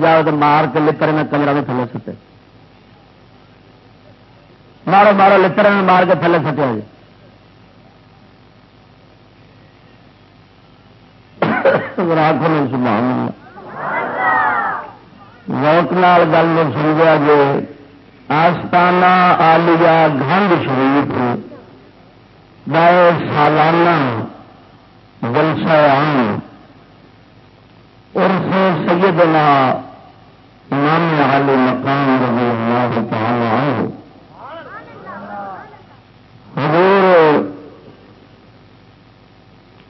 جاؤ تو مار کے لکڑ میں کمرہ میں تھلے سٹے۔ مارو مارو لکڑ میں مار کے تھلے سٹے جی روک نال گل میں سمجھا جو آستانہ آلیا گنڈ شریف گائے سالانہ جلسہ عام۔ عرف سیدنا امام مقام رضی اللہ تعالی عنہ۔ حضور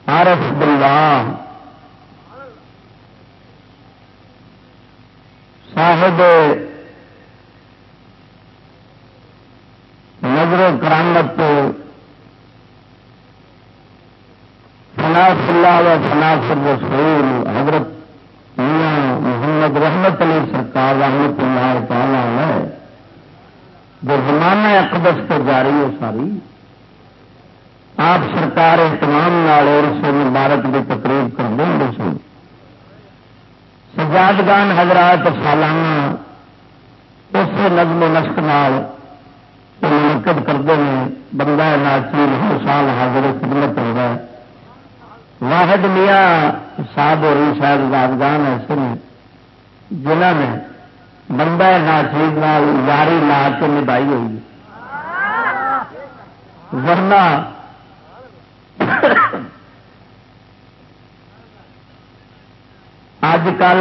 عارف باللہ صاحب نظر کرامت فناف اللہ و فناف الرسول حضرت محمد رحمت علی سرکار رحمت اللہ تعالی ہے جو زمانہ اقدس تو جاری ہے ساری، آپ سرکار اہتمام اور سے مبارک کی تقریب کر دیں گے سن سجادگان حضرات سالانہ اس نظم و نسق نال منعقد کرتے ہیں، بندہ ناچیر ہر سال حاضر خدمت ہوتا ہے۔ واحد میاں صاحب اور شاید یادگان ایسے ہیں جنہوں نے بندہ ناچیز نال، یاری لا کے نبائی ہوئی ورنہ اج کل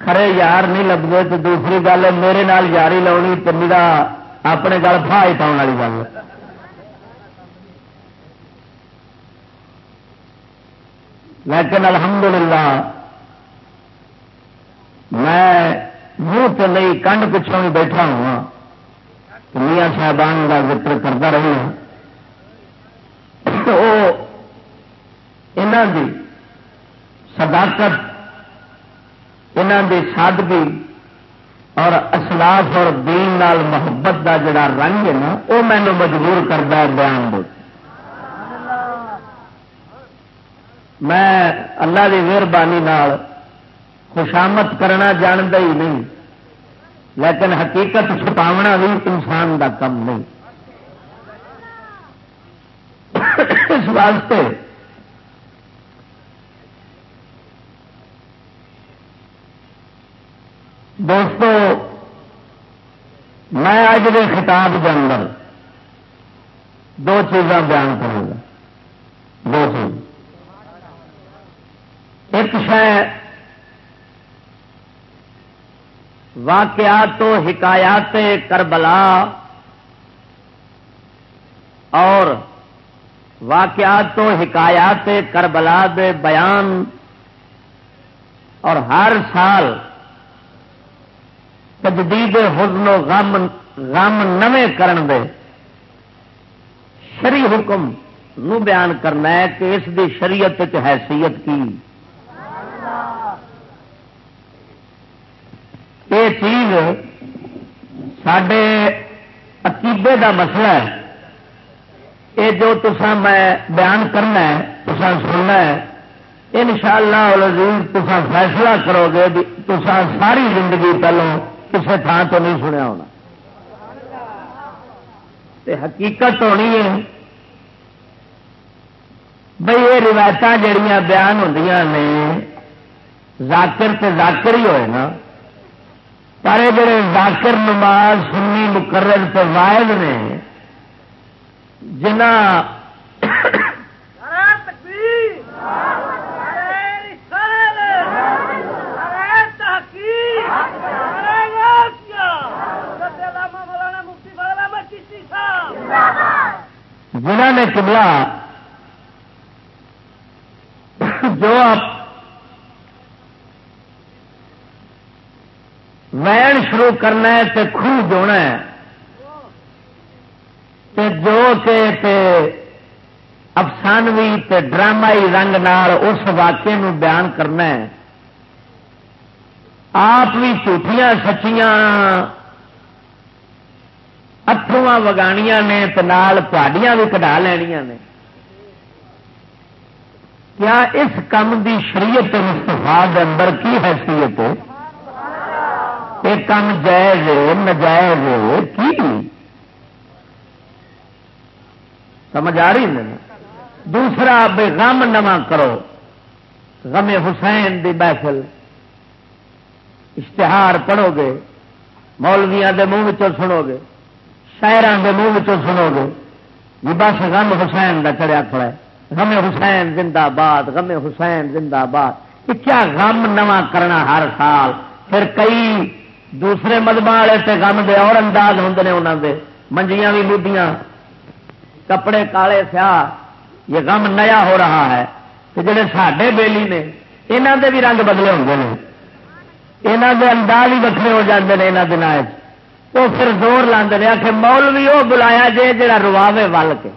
کھڑے یار نہیں لگتے تو دوسری گل میرے نال یاری لاؤنی تو میرا اپنے گل فائی پاؤن والی گل لیکن الحمدللہ میں منہ تو نہیں کنڈ پچھوں بھی بیٹھا ہوا میاں صاحبان کا ذکر کرتا رہا دی صداقت انہوں دی سادگی اور اسلاف اور دین نال محبت دا جڑا رنگ ہے نا، وہ مینو مجبور کرتا ہے بیان دے۔ میں اللہ کی مہربانی خوشامت کرنا جانتا ہی نہیں لیکن حقیقت چھپاونا بھی انسان دا کم نہیں اس واسطے دوستو میں اج کے خطاب کے اندر دو چیزاں بیان کروں گا دو چیز ایک شہ واقعات تو حکایات کربلا اور واقعات تو حکایات کربلا دے بیان اور ہر سال تجدید حزن و غم غم نویں کرن دے شری حکم نو بیان کرنا ہے کہ اس دی شریعت حیثیت کی۔ یہ چیز سڈے عقیدے کا مسئلہ ہے یہ جو تسا میں بیان کرنا ہے تسا سننا ہے ان شاء اللہ تسا فیصلہ کرو گے تسا ساری زندگی پہلو کسی تھان تو نہیں سنیا ہونا تے حقیقت ہونی ہے بھائی یہ روایت جہیا بیان ہوں نے ذاکر تے ذاکر ہی ہوئے نا پر جڑے ذاکر نماز سنی مقرر تو واحد نے جنا جنہ نے کملا جو آپ وین شروع کرنا ہے تے خوہ جونا ہے۔ تے جو کہ افسانوی تے ڈرامائی رنگ نال اس واقعے نو بیان کرنا ہے۔ آپ بھی جھوٹیاں سچیاں اترواں وگانیاں نے پہاڑیاں بھی کٹا لینیاں نے۔ کیا اس کام دی شریعت مستفا اندر کی حیثیت ہے؟ یہ کام جائز نجائز کی سمجھ آ رہی ہے دوسرا، بے غم نواں کرو۔ غم حسین دی محفل۔ اشتہار پڑھو گے مولویا کے منہ سنو گے شاعران کے منہ سنو گے جی بس غم حسین کا چڑیا کھڑا ہے۔ غم حسین زندہ باد، غم حسین زندہ باد۔ یہ کیا غم نواں کرنا ہر سال؟ پھر کئی دوسرے مدبا والے تے غم دے اور انداز ہوں نے انہوں دے۔ منجیاں بھی مودیاں کپڑے کالے سیاہ۔ یہ غم نیا ہو رہا ہے۔ کہ جڑے ساڈے بیلی نے یہاں دے بھی رنگ بدلے ہوتے ہیں یہاں دے انداز ہی وکرے ہو جاتے ہیں یہاں دن وہ پھر زور لاندے آ کے مول بھی وہ بلایا جے جڑا رواوے ول کے۔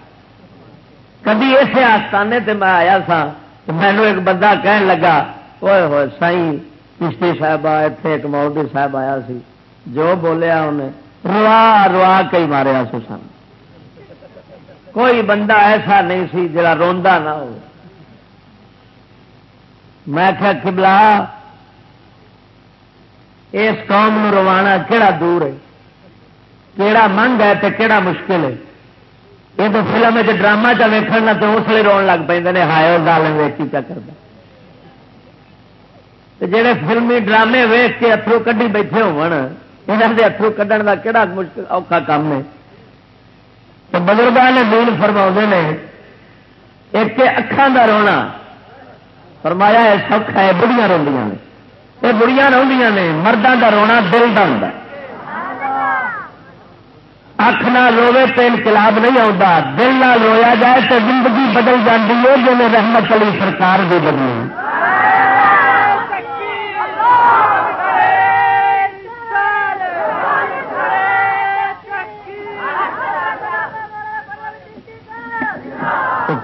کدی اسے آستانے تے میں آیا سا مینو ایک بندہ کہن لگا ہوئے ہوئے سائی چشتی صاحب اتنے ایک مولوی صاحب آیا سی۔ جو بولیا انہیں، روا روا کئی ماریا سو سن۔ کوئی بندہ ایسا نہیں سی جڑا روندا نہ ہو۔ میں کیا کبلا اس قوم روانا کہڑا دور ہے؟ کہڑا منگ ہے تو کہڑا مشکل ہے؟ یہ تو فلم ڈرامہ چ ویکن تو اس لیے رو لگ پہ ہائے ظالم ویکھی کیا کرتا جہے فلمی ڈرامے ویخ کے اترو کڈی بیٹھے اترو کھن کا کہڑا مشکل اوکھا کام ہے تو بزرگ نے دین فرما نے ایک اکھان کا رونا فرمایا ہے سوکھا ہے بڑھیا روندیاں نے یہ بڑھیا روندیاں نے مردوں کا رونا دل کا ہوں اکھ نہ روے تو انقلاب نہیں آتا دل نہ رویا جائے تو زندگی بدل جاتی ہے جی رحمت علی سرکار بھی بدلی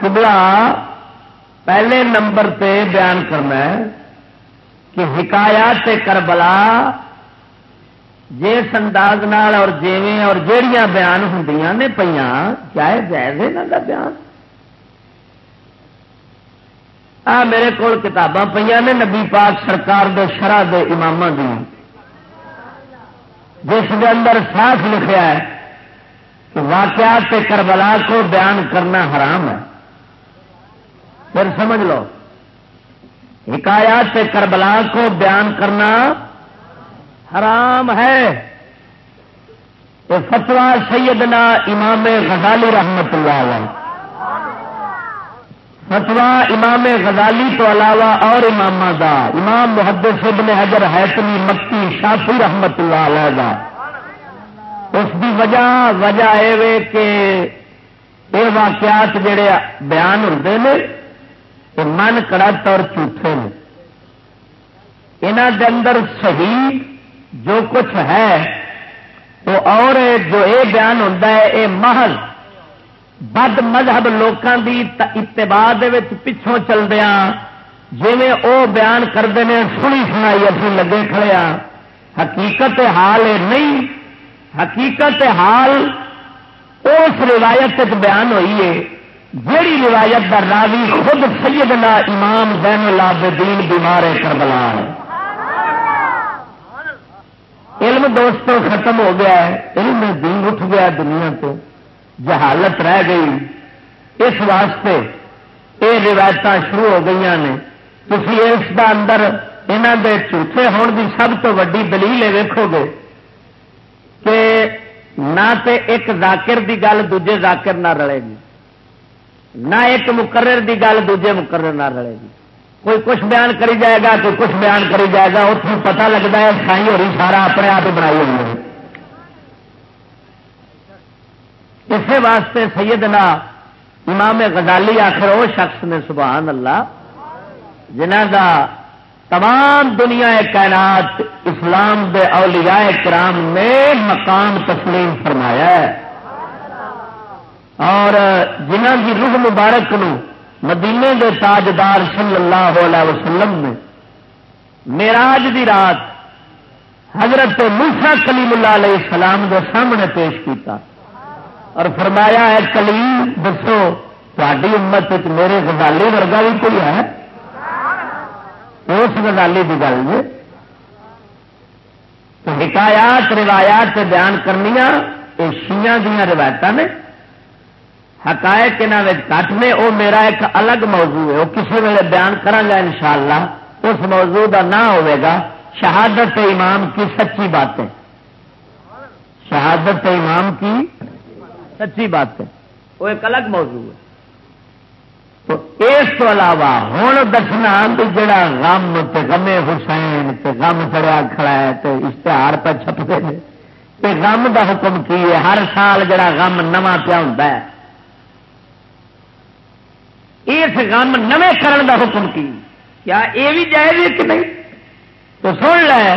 کبلا پہلے نمبر پہ بیان کرنا ہے کہ حکایات کربلا جس انداز نال اور جیویں اور جیڑیاں بیان ہوں نے پہ کیا جائز یہاں کا بیان؟ آ، میرے کو کتاباں پہ نے نبی پاک سرکار دے شرح دے امام دی۔ جس کے اندر صاف لکھا ہے کہ واقعات کربلا کو بیان کرنا حرام ہے۔ پھر سمجھ لو۔ حکایات کربلا کو بیان کرنا حرام ہے۔ فتوا سیدنا امام غزالی رحمت اللہ علیہ۔ فتوا امام غزالی تو علاوہ اور امام دا امام محدث ابن حجر حیثمی مکی شافی رحمت اللہ علیہ۔ دا اس کی وجہ وجہ یہ کہ یہ واقعات جڑے بیان ہوتے ہیں یہ من کڑت اور جھوٹے نے۔ یہاں کے اندر صحیح جو کچھ ہے، تو اور جو یہ بیان ہوتا ہے، یہ محض بد مذہب لوگوں کی اتباع پچھوں چلدیا جی وہ بیان کرتے ہیں سنی سنائی ابھی لگے کھڑے ہاں حقیقت حال نہیں، حقیقت حال اس روایت بیان ہوئی ہے۔ جیڑی روایت کا راوی خود سیدنا امام زین العابدین بیمار کربلا ہے۔ علم دوستوں ختم ہو گیا ہے، علم دین اٹھ گیا دنیا تو۔ جہالت رہ گئی۔ اس واسطے یہ روایت شروع ہو گئی نے۔ تھی اس کا اندر یہاں کے جھوٹے ہون کی سب تو ویڈی دلیل ویکو گے کہ نہ تے ایک ذاکر دی گل دوجے ذاکر نہ رلے گی۔ نہ ایک مقرر دی گل دوجے مقرر نہ رلے گی۔ کوئی کچھ بیان کری جائے گا، کوئی کچھ بیان کری جائے گا اتوں پتا لگتا ہے سائی ہو رہی سارا اپنے آپ بنائی ہوئی اسی واسطے سیدنا امام غزالی آخر وہ شخص نے سبحان اللہ جنہ کا تمام دنیا کائنات اسلام دے اولیاء کرام نے مقام تسلیم فرمایا ہے۔ اور جنہ کی روح مبارک نو مدینے دے تاجدار صلی اللہ علیہ وسلم نے میراج دی رات حضرت موسا کلیم اللہ علیہ السلام کے سامنے پیش کیتا اور فرمایا ہے کلیم، دسو تاری امت میرے گزالی ورگا بھی کوئی ہے؟ اس گزالی کی گل جی تو حکایات، روایات بیان کرنی یہ شیاں دیا روایت نے حقائق کٹ نے وہ میرا ایک الگ موضوع ہے وہ کسی ویلے بیان کرا گا ان شاء اللہ اس موضوع کا نہ ہوئے شہادت امام کی سچی باتیں۔ شہادت امام کی سچی بات ہے وہ ایک الگ موضوع ہے۔ تو اس کو علاوہ ہوں دسنا جڑا غم غمے حسین غم چڑیا کھڑا ہے تو اشتہار پہ چھپتے ہیں۔ غم دا حکم کی ہے؟ ہر سال جڑا غم نواں پیا ہوں اس غم نویں کرن دا حکم کی؟ کیا یہ بھی جائز کہ نہیں؟ تو سن لے،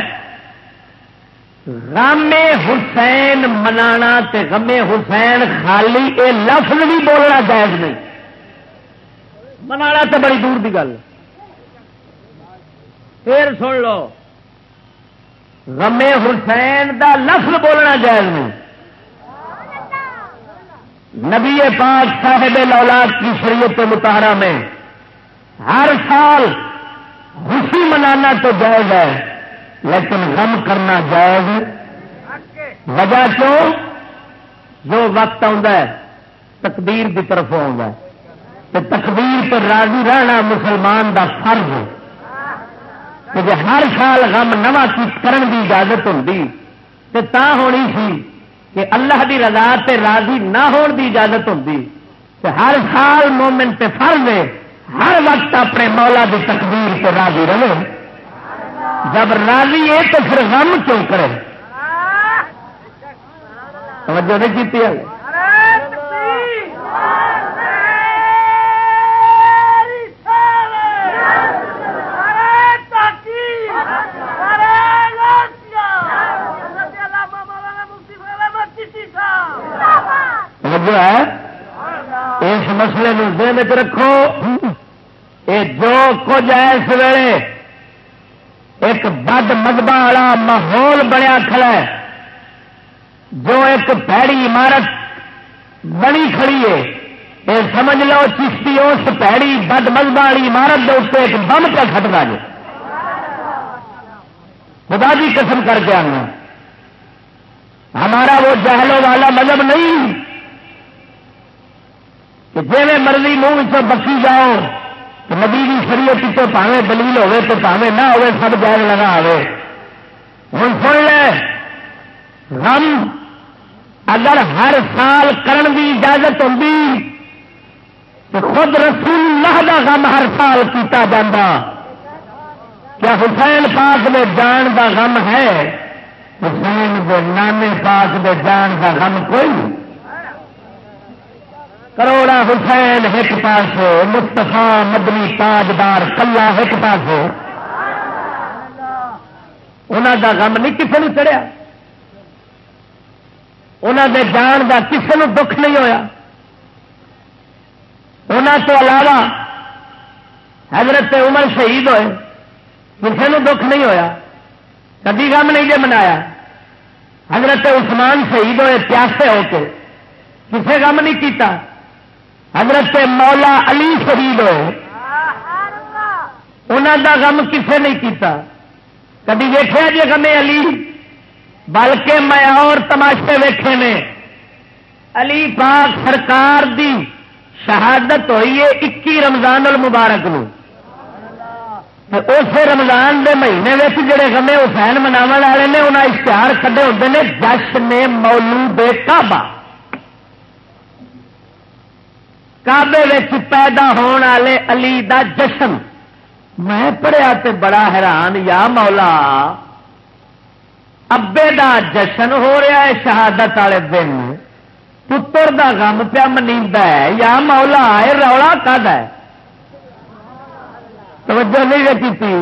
غم حسین منانا تے غم حسین خالی اے لفظ بھی بولنا جائز نہیں۔ منانا تو بڑی دور کی گل۔ پھر سن لو، غم حسین دا لفظ بولنا جائز نہیں۔ نبی پاک صاحب لولاد کی شریعت متحرہ میں ہر سال خوشی منانا تو جائز ہے، لیکن غم کرنا جائز۔ وجہ کیوں؟ جو وقت آ تقدیر کی طرف آ تقدیر پر راضی رہنا مسلمان دا فرض ہے۔ کہ ہر سال غم نواں کرن کی اجازت ہوں تو تا ہونی سی کہ اللہ دی رضا تے راضی نہ ہون دی اجازت ہوتی ہر سال مومن تے فرض ہے، ہر وقت اپنے مولا دی تقدیر سے راضی رہے۔ جب راضی ہے تو پھر غم کیوں کرے؟ توجہ نہیں کی جو ہے؟ اس مسئلے ذہن میں رکھو۔ یہ جو کچھ ہے اس ویلے۔ ایک بد مذہبہ والا ماحول بنیا کھڑا ہے۔ جو ایک پیڑی عمارت بنی کھڑی ہے۔ یہ سمجھ لو چشتی اس پیڑی بد مذہبہ والی عمارت کے اتنے ایک بم کا کھٹتا جو خدا بھی قسم کر کے آنا۔ ہمارا وہ جہلوں والا مذہب نہیں۔ کہ جی مرضی منہ بکی جاؤ نبی کی شریعت تو پاوے دلیل ہوے تو پاوے نہ ہوے سب جائز لگا آئے ہوں سن لے، غم اگر ہر سال کرن کی اجازت ہوتی تو خود رسول اللہ کا غم ہر سال کیتا جاتا کیا حسین پاک میں جان کا غم ہے؟ حسین کے نانے پاک میں جان کا غم کوئی؟ کروڑا حسین ایک پاس مستفا مدنی تاجدار کلا ایک پاس انہوں کا غم نہیں کسی نے چڑھیا۔ انہوں نے جان کا کسی نے دکھ نہیں ہوا انہوں تو علاوہ حضرت عمر شہید ہوئے کسی نے دکھ نہیں ہویا۔ کبھی غم نہیں جی منایا۔ حضرت عثمان شہید ہوئے، پیاسے ہو کے، کسے غم نہیں کیتا۔ حضرت مولا علی شہید ہوئے۔ انہوں کا غم کسے نہیں کیتا۔ کبھی ویخیا جی غمے علی؟ بلکہ میں اور تماشے ویکھے نے۔ علی پاک سرکار دی شہادت ہوئی ہے اکی رمضان المبارک نو۔ اس رمضان دے مہینے میں جڑے گمے حسین مناو والے نے انہیں اشتہار کھڈے ہوتے ہیں جشن مولو دے کعبہ۔ کعبے پیدا ہونے والے علی دا جشن۔ میں پڑھیا تے بڑا حیران، یا مولا، ابے دا جشن ہو رہا ہے شہادت والے دن۔ پتر دا غم پیا منی یا مولا ہے رولا کد ہے؟ توجہ نہیں کی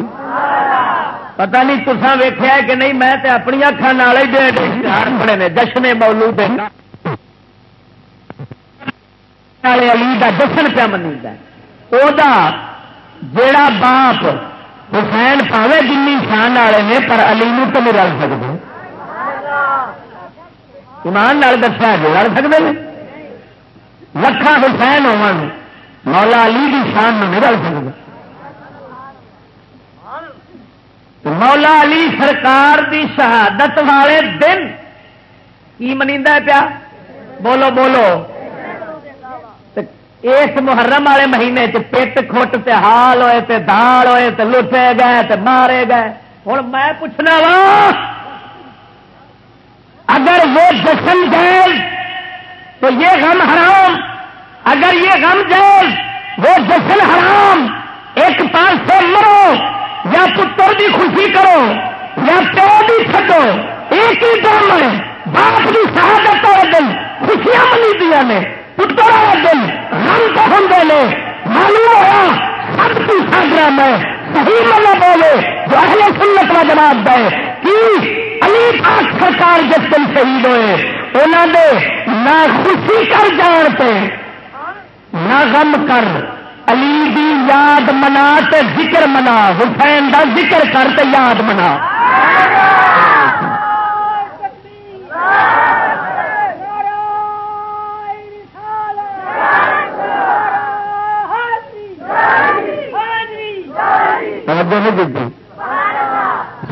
پتا نہیں تسا ویخیا کہ نہیں، میں اپنی اکھان پڑے نے جشن مولو دے۔ علی کا جشن پیا منی جا باپ حسین پاوے جن شان والے نے پر علی نو تو نہیں رل سکتے ایمان دسیا جو رل سکتے ہیں لکھا حسین ہو مولا علی کی شان نہیں رل سکتے مولا علی سرکار دی شہادت والے دن کی منی پیا؟ بولو بولو۔ اس محرم والے مہینے پٹ کھٹ تے حال ہوئے تے دال ہوئے تے لٹے گئے تے مارے گئے۔ ہوں میں پوچھنا وا، اگر وہ جشن جائز تو یہ غم حرام۔ اگر یہ غم جائز وہ جشن حرام۔ ایک پاس سے مرو یا پتر کی خوشی کرو یا پیو بھی چڈو ایک ہی کام ہے باپ کی شہادت والے دن خوشیاں منی دیا نے۔ پتر دن رنگ تو ہوں نے معلوم ہوا، سب کی ساگر میں صحیح ملا بولے جو اہل سنت کا جواب دے کہ علی پاک سرکار جس دن شہید ہوئے، انہوں نے نہ خوشی کر جان پہ، نہ غم کر علی دی یاد منا تے ذکر منا، حسین دا ذکر کر تے یاد منا۔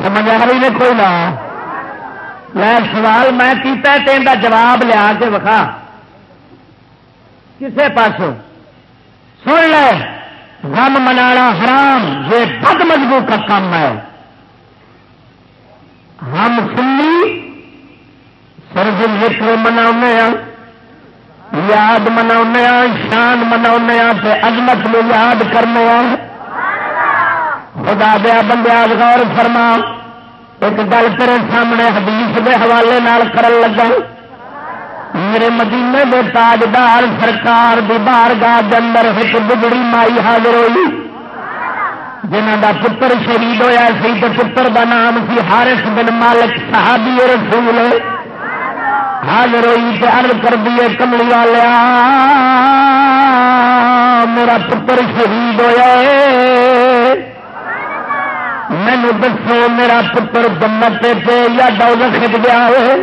سمجھ آ رہی نے کوئی نہ۔ میں سوال میں کیتا تین کا جواب لیا کے وکھا۔ کسے پاسوں؟ سن لے۔ غم منانا حرام، یہ بد مجبور کا کام ہے۔ ہم سنی سرد ذکر منا یاد منا شان منا عظمت میں یاد کرنے خدا دیا بندیا غور فرما، ایک گل تیرے سامنے حدیث کے حوالے کرن لگا۔ میرے مدینے میں تاجدار سرکار دی بار گاہ اندر ایک بگڑی مائی حاضر ہوئی۔ جنہ دا پتر شہید ہویا سی تو پتر دا نام سی ہارس بن مالک، صحابی رسول۔ حاضر ہوئی تے عرض کر دیے کملی والیا میرا پتر شہید ہوا مینو دسو میرا پتر جمت یا ڈول کھٹ گیا ہے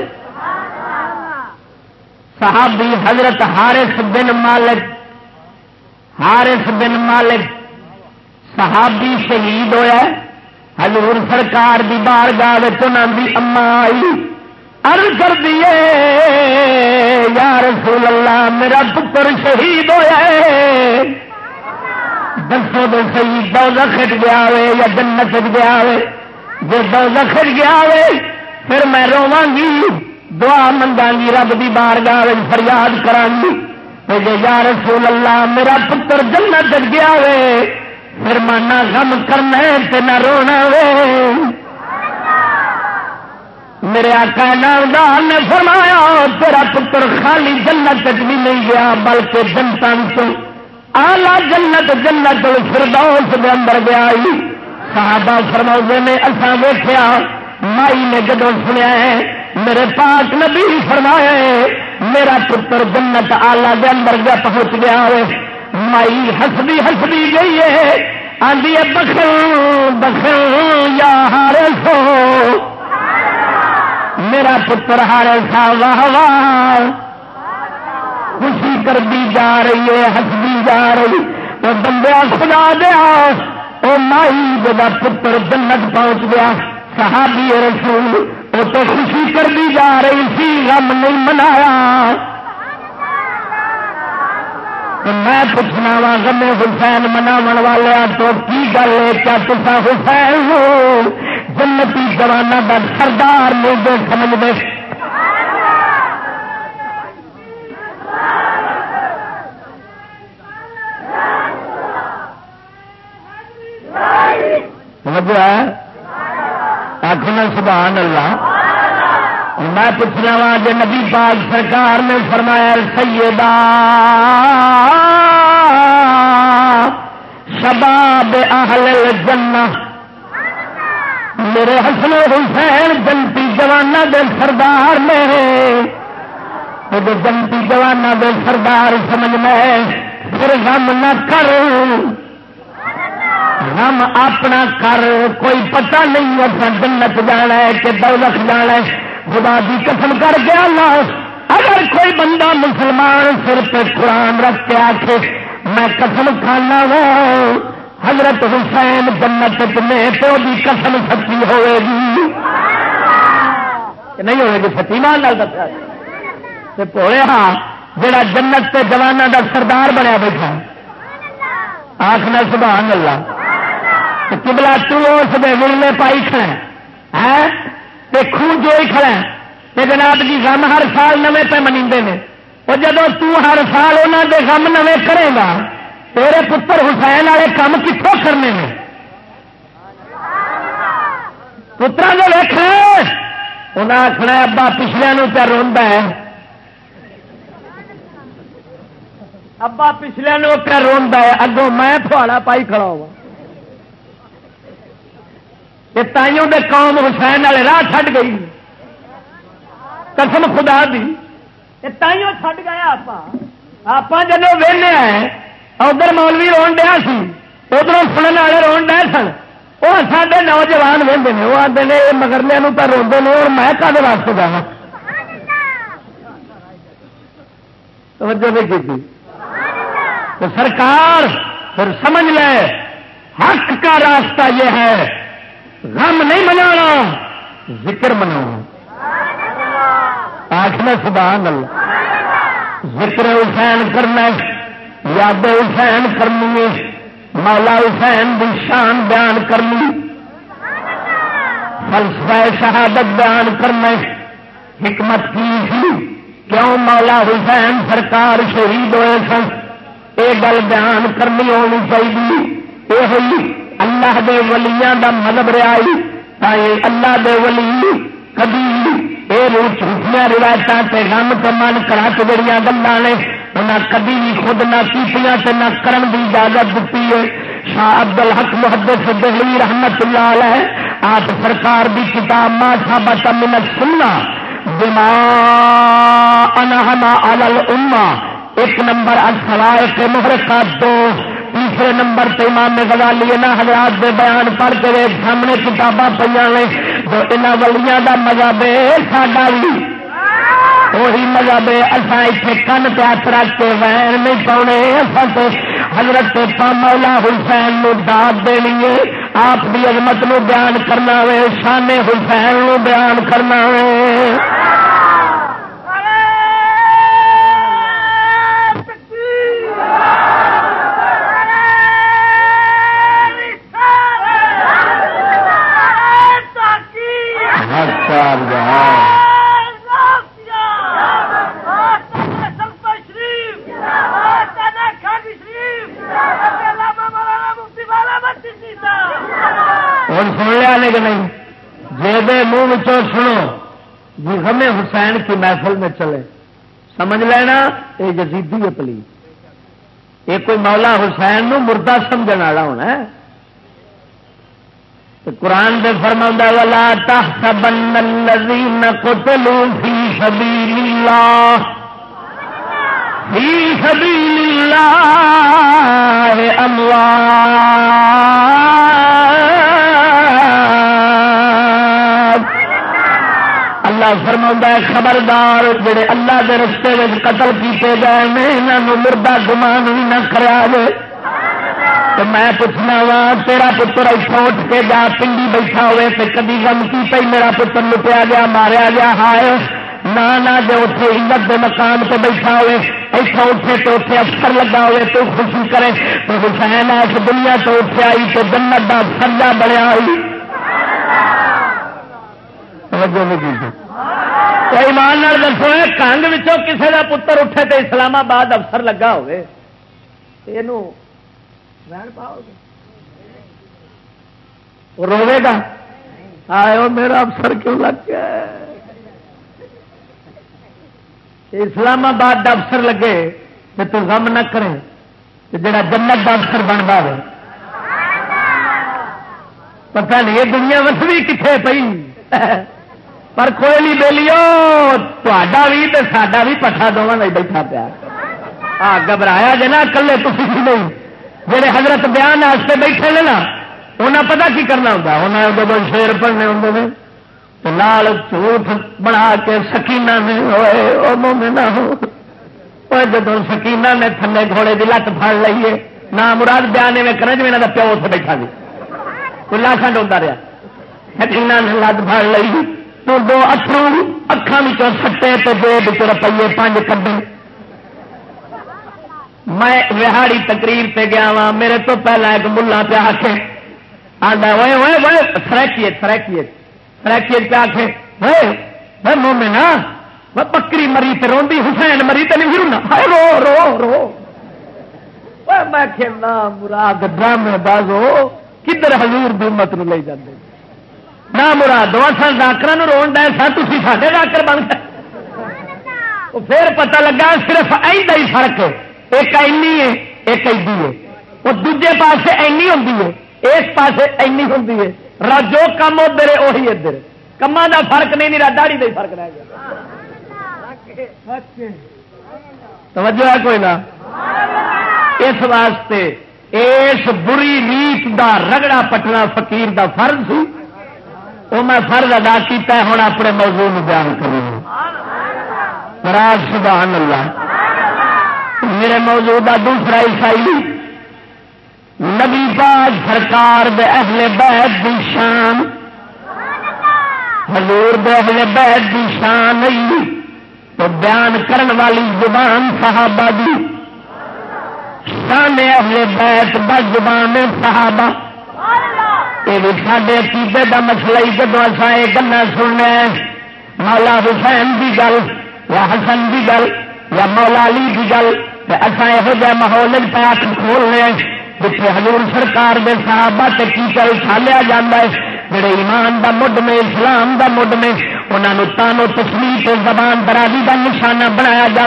صحابی حضرت حارث بن مالک، حارث بن مالک صحابی شہید ہوا حضور سرکار دی بار گاہ دی اما آئی۔ ارد کر دیے یا رسول اللہ، میرا پتر شہید ہوا دسو تو سی دو گیا ہو یا جنت گیا ہو جی دو گیا پھر میں روا گی دعا منگا گی رب کی بار گاہ فریاد کرا گی یا رسول اللہ میرا پتر جنت گیا ہو پھر مانا غم کرنا نہ رونا وے میرے آقا نامدار نے فرمایا، تیرا پتر خالی جنت بھی نہیں گیا، بلکہ جنتا آلہ جنت جنت فردوس کے اندر گیا صحابہ فرما نے اصا ویخیا مائی نے جدو سنیا ہے، میرے پاس نبی فرمایا میرا پتر جنت آلہ کے اندر گیا، پہنچ گیا ہے مائی ہسدی ہسدی گئی ہے۔ آدھی بخل بخل یا ہارے سو میرا پتر ہر سا واہ واہ۔ خوشی کر دی جا رہی ہے، ہسدی جا رہی۔ تو بندے خدا دیا وہ مائی جگہ پتر جنت پہنچ گیا۔ صحابی رسول، وہ تو خوشی کر دی جا رہی سی غم نہیں منایا۔ میں پوچھنا وا گمے حسین مناو والے تو کی گل ہے؟ کیا تصا حسین ہو؟ جنتی جوانا کا سردار لوگ سمجھ مطلب دے آخنا سبحان اللہ۔ میں پوچھنا وا جی نبی پاک سرکار نے فرمایا، سیدہ شباب اہل الجنہ۔ میرے حسن حسین جنتی جوانا دے سردار نے۔ جنتی جوانا دے سردار سمجھ میں پھر غم نہ کر۔ غم اپنا کر، کوئی پتہ نہیں اپنا جنت جانا ہے کہ دولت جانا ہے۔ خدا کی قسم کر کے اللہ، اگر کوئی بندہ مسلمان سر پہ قرآن رکھ کے آ میں قسم کھانا وا حضرت حسین جنت میں تو بھی قسم سچی ہوئے گی۔ نہیں ہوئے گی، سچی مان لال دسیا۔ پوڑے ہاں جڑا جنت کے جوانا کا سردار بنیا بیٹھا۔ آخنا سبحان اللہ۔ کبلا تو اس میں پائی کھڑا ہے۔ خون جو ہی کھڑا ہے۔ جناب جی غم ہر سال نویں پہ منی نے۔ اور جب ہر سال انہوں دے غم نویں کرے گا، تیرے پتر حسین والے کام کتوں کرنے میں پترا جو ویخ انہیں آخنا ابا پچھلے پہ روا ہے۔ ابا پچھلے پہ روا ہے۔ اگوں میں تھوڑا پائی کھڑا ہوا۔ تائیوں دے قوم حسین والے راہ چھڈ گئی۔ قسم خدا دی۔ تائیوں چھڈ گئے آپ آپ جب وہلے آئے ادھر مولوی رو دیا سی ادھر سننے والے رو ڈے سن۔ وہ سارے نوجوان وہدے ہیں وہ آتے ہیں یہ مگرلے تو روڈے نے، اور میں کدے واسطے جانا توجہ نہیں کی تو سرکار پھر سمجھ لے، حق کا راستہ یہ ہے غم نہیں منانا، ذکر منانا آخنا سبحان اللہ۔ ذکر حسین کرنا، یاد حسین کرنی مولا حسین کی شان بیان کرنی۔ فلسفہ شہادت بیان کرنا۔ حکمت کی سی کیوں مولا حسین سرکار شہید ہوئے سن؟ یہ گل بیان کرنی ہونی چاہیے۔ یہ اللہ دے ولیاں دا مذہب رہا اللہ دے ولی کبھی یہ جھوٹیاں روایت سے غم تو من کرا کے جڑیاں گلا نے انہیں کبھی بھی خود نہ کیتیاں تے نہ کرن دی اجازت دیتی ہے۔ شاہ عبد الحق محدث دہلی رحمت اللہ علیہ، آپ سرکار دی کتاب ما صحابت من سننا بما انہما علی الامہ، ایک نمبر السلائے کے محرکات دو۔ تیسرے نمبر پہ امام غزالی نہ حضرات دے بیان پڑھ کے سامنے کتاباں پہ جو ان ولیاں دا مذہب ہے ساڈا بھی وہی مذہب ہے اصا اتنے کن پیاس رکھ کے وین نہیں پاؤنے اصل تو حضرت مولا حسین نو داد دینی ہے۔ آپ کی عظمت نو بیان کرنا وے شان حسین نو بیان کرنا وے۔ ہوں سن لیا نہیں کہ نہیں جی منہ سنو جی ہمیں حسین کی محفل میں چلے سمجھ لینا یہ جزیدی ہے پلی یہ کوئی مولا حسین نو مردہ سمجھ والا ہونا ہے قرآن دے فرما والا تحسبن الذین قتلوا فی سبیل اللہ فی سبیل اللہ اللہ فرما خبردار، جڑے اللہ کے رستے میں قتل کیتے گئے میں انہوں مردہ گمان بھی نہ کرا دے تو میں پوچھنا وا، تیرا پتر اتوں اٹھ کے جا پنڈی بیٹھا ہوئے تو کدی غم کی پی میرا پتر لٹیا گیا، ماریا گیا، ہائے۔ نہ جو اتنے عزت کے مکان سے بیٹھا ہوئے ایسا اٹھے تو اتنے افسر لگا ہوئے تو خوشی کرے۔ تو حسین اس دنیا تو اٹھے آئی تو جنت کا سرجا بنیا ہوئی۔ ایمان دسو کنگ کسی کا پتر اٹھے تو اسلام آباد افسر لگا ہوئے روے گا۔ آئے میرا افسر کیوں لگ گیا؟ اسلام آباد کا افسر لگے تو تو غم نہ کرے تو جڑا جنت کا افسر بنتا ہے پتا نہیں، یہ دنیا وسوی کتنے پی پر کوئی نہیں بولیو تا بھی تو ساڈا بھی پٹھا دونوں نہیں بیٹھا پیا ہاں گھبرایا جی نا کلے تھی نہیں جہے حضرت بیان واسطے بیٹھے نے نا انہیں پتا کی کرنا ہوتا انہیں جب شیر پڑنے ہوں لال جھوٹ بنا کے سکینہ نے ہوئے نہ ہو جب سکینہ نے تھلے گھوڑے کی لت پڑ لئیے نہ مراد بیان میں کریں جی پیو اتنے بیٹھا جی کوئی لاسنڈ ہوتا رہا سکینہ نے لت پڑ لی تو دو اترو اکھان سٹے تو دو بچ روپیے پانچ کبے میں رہاڑی تقریر پہ گیا وا میرے تو پہلا ایک ملا پہ آخے آدھا وہ وہ وہ سریکیت سریکیت سریکیت پہ آخے وہ مومے نا وہ بکری مری تے روندی، حسین مری تے نہیں رونا رو رو رو۔ میں کھیلنا مراد، ڈرامے بازو، کدھر حضور دی امت نو لے جاندے؟ نہ مراد سال ڈاکر رو ڈے سر تھی سارے ڈاکر بن گئے پھر پتا لگا صرف ایڈا ہی فرق ایک اینی ہے ایک ایڈی ہے وہ دوجے پاسے اینی ہوں اس پاسے اینی ہوں جو کم ادھر وہی ادھر کما کا فرق نہیں نہیں داڑی کا فرق رہ گیا توجہ ہے کوئی نہ اس واسطے اس بری ریت دا رگڑا پٹنا فقیر دا فرض سی وہ میں فرض ادا کیا ہوں اپنے موضوع میں بیان کروں۔ راج سبحان اللہ، میرے موضوع کا دوسرا عیسائی نبی پاک سرکار دے اہل بیت دی شان۔ حضور دے اہل بیت دی شان نہیں تو بیان کرن والی زبان صحابہ دی۔ شان اہل بیت بس زبان صحابہ۔ یہ سارے عقیدے کا مسئلہ ہی جدو اصا یہ گلا سننا مولا حسین کی گل، یا حسن کی گل، یا مولا علی کی گل اصا یہو جہ ماحول پاک کھولنے جتنے حضور سرکار کے صحابہ سے کی چل چالیا جا ہے جڑے ایمان دا مڈ میں، اسلام دا مڈ میں انہوں تانو تصویر زبان برادری کا نشانہ بنایا جا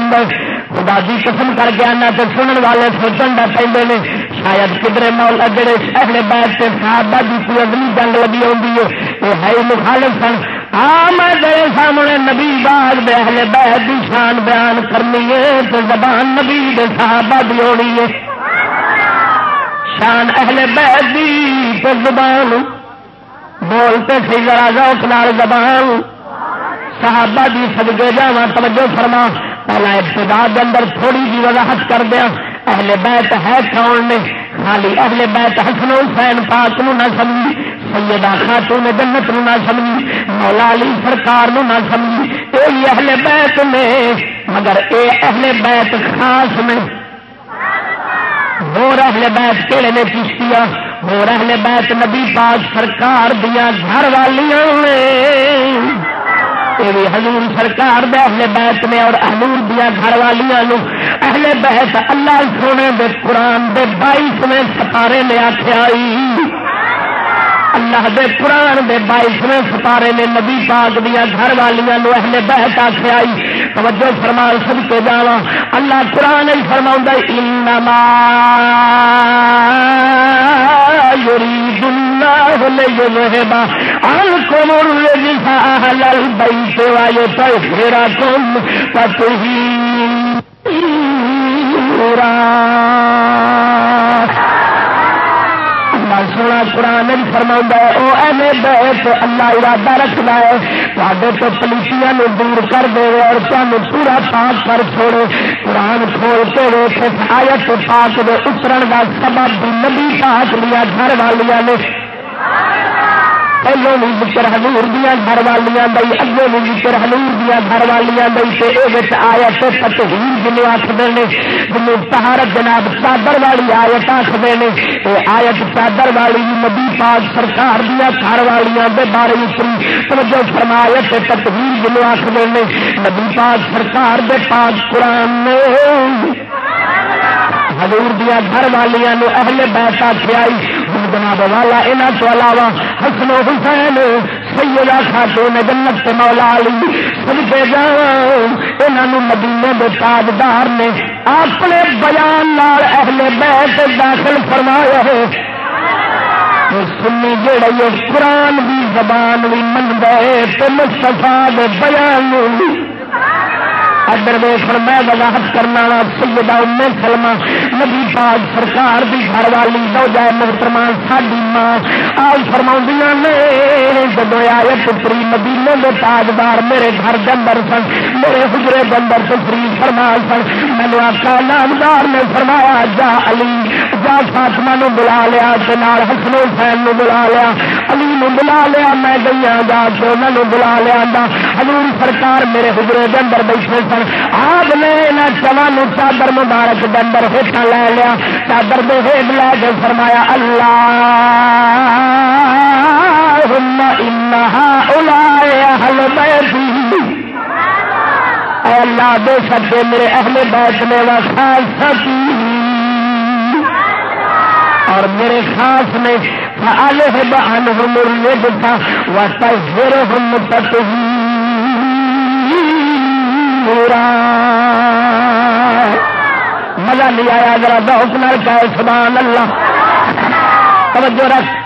خدا دی قسم کر کے آنا تو سنن والے سوچن کا پہلے شاید کدھر مولا جڑے اہل بیت سے صحابہ دی کوئی اگلی جنگ لگی ہوتی ہے، وہ ہے مخالف سن۔ ہاں میں تیرے سامنے نبی باغ دے اہل بیت دی شان بیان کرنی ہے تو زبان نبی دے صحابہ دی ہونی ہے۔ شان اہل بیت دی تو زبان بولتے سی ذرا ذوق نال زبان۔ صحابہ دی سدگے جا توجہ فرما۔ پہلا ابتدا کے اندر تھوڑی جی وضاحت کر دیا اہل بیت ہے کون نے؟ خالی اہل بیت حسن حسین پاک نو نہ سمجھی، سیدہ خاتون جنت نو نہ سمجھی، مولا علی سرکار نو نہ سمجھی۔ یہ اہل بیت نے، مگر اے اہل بیت خاص میں ہو اہل بیت کہڑے نے چشتیا ہو اہل بیت نبی پاک سرکار دیا گھر والیاں نے۔ حضور سرکار دے اہل بیت نے اور حضور دیا گھر والیاں اہل بیت اللہ سونے دے قرآن دے بائیس میں ستارے نے آخیا اللہ دے قرآن دے بائیسویں سپارے نے نبی پاک دیا گھر والیاں نو اہل بہت آخر توجہ فرمان سب کے جاوا اللہ قرآن ہی فرما انما يريد الله ليذهب عنكم الرجس أهل البيت ويطهركم تطهيرا سونا قرآن فرما وہ ایویں بیت اللہ ارادہ رکھنا ہے۔ تے تو پلیسیاں دور کر دے اور تمہیں پورا پاک کر چھوڑے۔ قرآن کھول کے ویخ آیت پاک دے اترن کا سبب نبی پاک لیا گھر والیا نے۔ پہلو بھی ذکر ہزور دیا، گھر والیاں دئی اگے بھی ذکر ہزور دیا، گھر والیاں دئی سے یہ آیا تو جنوب آخر نے جنوب تہارت جناب چادر والی آیت آخر نے یہ آیت چادر والی نبی پاک سرکار دیا، گھر والیاں دے بارے اتری توجہ فرمایا تے تطہیر جنوب آخر نے، نبی پاک سرکار دے پاک قرآن نے۔ حضور دیا گھر والیاں اہل بیتا کھیائی جناب والا یہاں تو علاوہ حسن و حسین، سیدہ خاتون جنت مولا علی سب کے جان مدینے کے تاجدار نے اپنے بیان نال اہل بیت داخل فرمایا ہے۔ سنی جڑے قرآن بھی زبان بھی من گئے تو مستفا بیان بھی ادر ویخر میں وضاحت کرنا سیدہ ام سلمہ، نبی پاک سرکار دی گھر والی دو جائے محترمان ساری ماں، آج فرما نے جب آئے پتری مدینے کے تاجدار میرے گھر کے اندر سن، میرے حجرے کے اندر تفریح فرما سن مینو آقا نامدار نے فرمایا، جا علی، جا فاطمہ نو بلا لیا حسن حسین نو بلا لیا، علی نو بلا لیا، میں گئی جا کے انہوں بلا لیا حضور سرکار میرے حجرے کے اندر بیٹھے سن سن آپ نے یہاں چواں چادر مبارک ڈنڈر ہٹا لے لیا، چادر دے ہیٹ لے کے فرمایا اللہ اے اللہ دے سکے میرے اہل بیت میں وہ خاص اور میرے خاص نے بہن ہم تھا وہ تصویر ہم تک مزہ نہیں آیا، ذرا بہت نال کا سبحان اللہ توجہ رکھ۔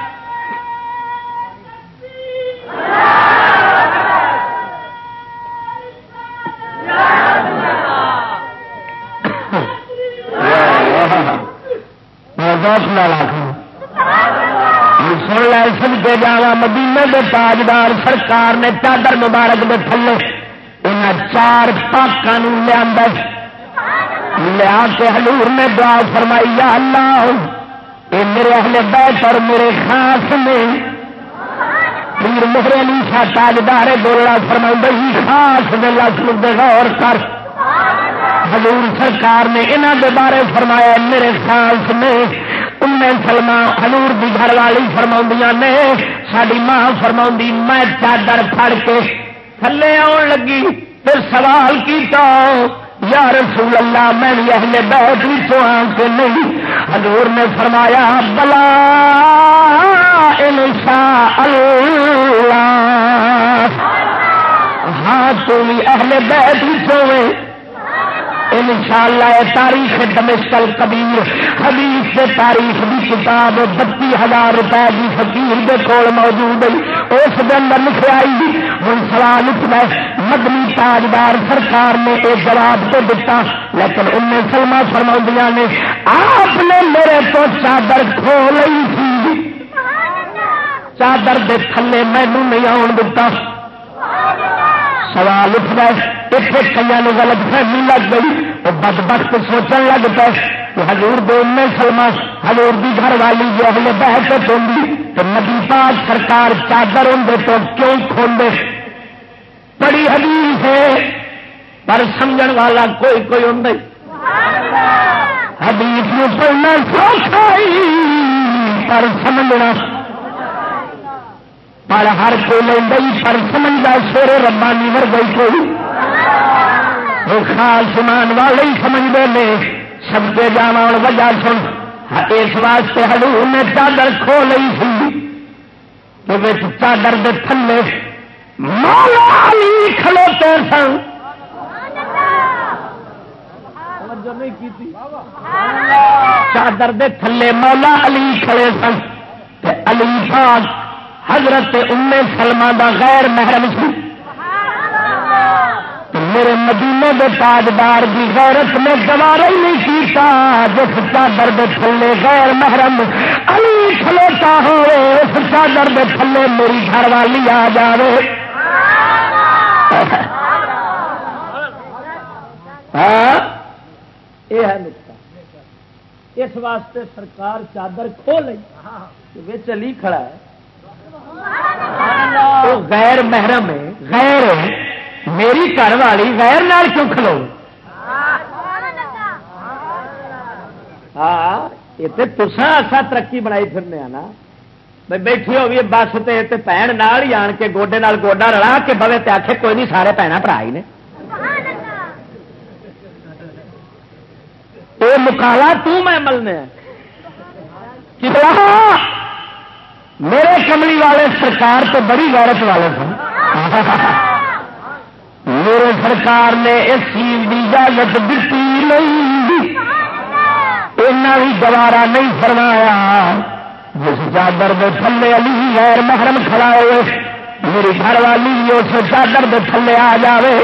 سن لے سن کے جا مدینے کے تاجدار سرکار نے چادر مبارک دے تھلے۔ چار پاکوں لیا لیا کے ہلور نے دعا فرمائی، یا اللہ، اے میرے اہل بیت اور میرے خاص نے۔ پیر مہرے نہیں سا تاجدار بولنا فرما خاص نے لفظ غور کر۔ حضور سرکار نے انہوں دے بارے فرمایا، میرے خاص نے۔ ان سلما ہلور کی گھر والی فرما نے ساری ماں فرما میں چادر پھڑ کے تھلے آن لگی، پھر سوال کیتا، یا رسول اللہ، میں بھی اہل بیت بھی تو ہاں کے نہیں؟ حضور نے فرمایا، بلا انشاء اللہ۔ ہاں تو بھی اہل بیت بھی تو ان شاء اللہ تاریخ دمشکل کبیر، حدیث سے تاریخ کی کتاب بتی ہزار روپے کی فکیر کے کول موجود ہے۔ اس کے اندر لکھے آئی ہوں سوال اٹھنا مدنی تاجدار سرکار نے ایک جواب تو دتا، لیکن ان سلما فرما نے، آپ نے میرے تو چادر کھو لی تھی۔ چادر دے تھلے مینو نہیں آن دتا۔ سوال اٹھ گئے اتنے کئی نے غلط فہمی لگ گئی وہ بد بخت سوچن لگ پے کہ ہزور دون سلما ہزور کی گھر والی جو اگلے بحث ہوگی تو نبی پاک سرکار چادر ہوں تو کیوں کھولے بڑی حدیث ہے، پر سمجھ والا کوئی کوئی ہوں حدیث پڑھنا سوچا پر سمجھنا پر ہر کوئی لئی پر سمجھا شیر ربانی مر گئی کوئی خاص مان والے ہی سمجھتے ہیں۔ سب کے جانا وجہ سن۔ ہاں، اس واسطے ہلو نے چادر کھو لی سی۔ چادر دے تھلے مولا علی کھلوتے سن۔ چادر دے تھلے مولا علی کھڑے سن۔ علی پاک حضرت ام سلمہ دا غیر محرم سی میرے مدینے دے تاجدار کی غیرت نے گوارا ہی نہیں کیتا، جس چادر دے تھلے غیر محرم۔ علی کھلوتا ہو اس چادر دے تھلے میری گھر والی آ جائے ہاں؟ یہ ہے نقطہ۔ اس واسطے سرکار چادر کھو لی چلی کھڑا ہے۔ وہ غیر محرم ہے، غیر میری گھر والی غیر نال کیوں کھلو؟ ہاں یہ تسا ایسا ترقی بنائی پھرنے نا۔ بیٹھی ہوگی بس تے بھن ہی آن کے گوڈے نال گوڈا رلا کے بوے تے آخے کوئی نہیں، سارے بھنا برا ہی نے تو مکالا میں ملنے میرے کملی والے سرکار تو بڑی غیرت والے تھے میرے سرکار نے اس چیز کی اجازت دیتی نہیں۔ بھی گوارا نہیں فرمایا۔ جس چادر دے تھلے علی غیر محرم کھڑا ہوئے، میری گھر والی اس چادر دے تھلے آ جائے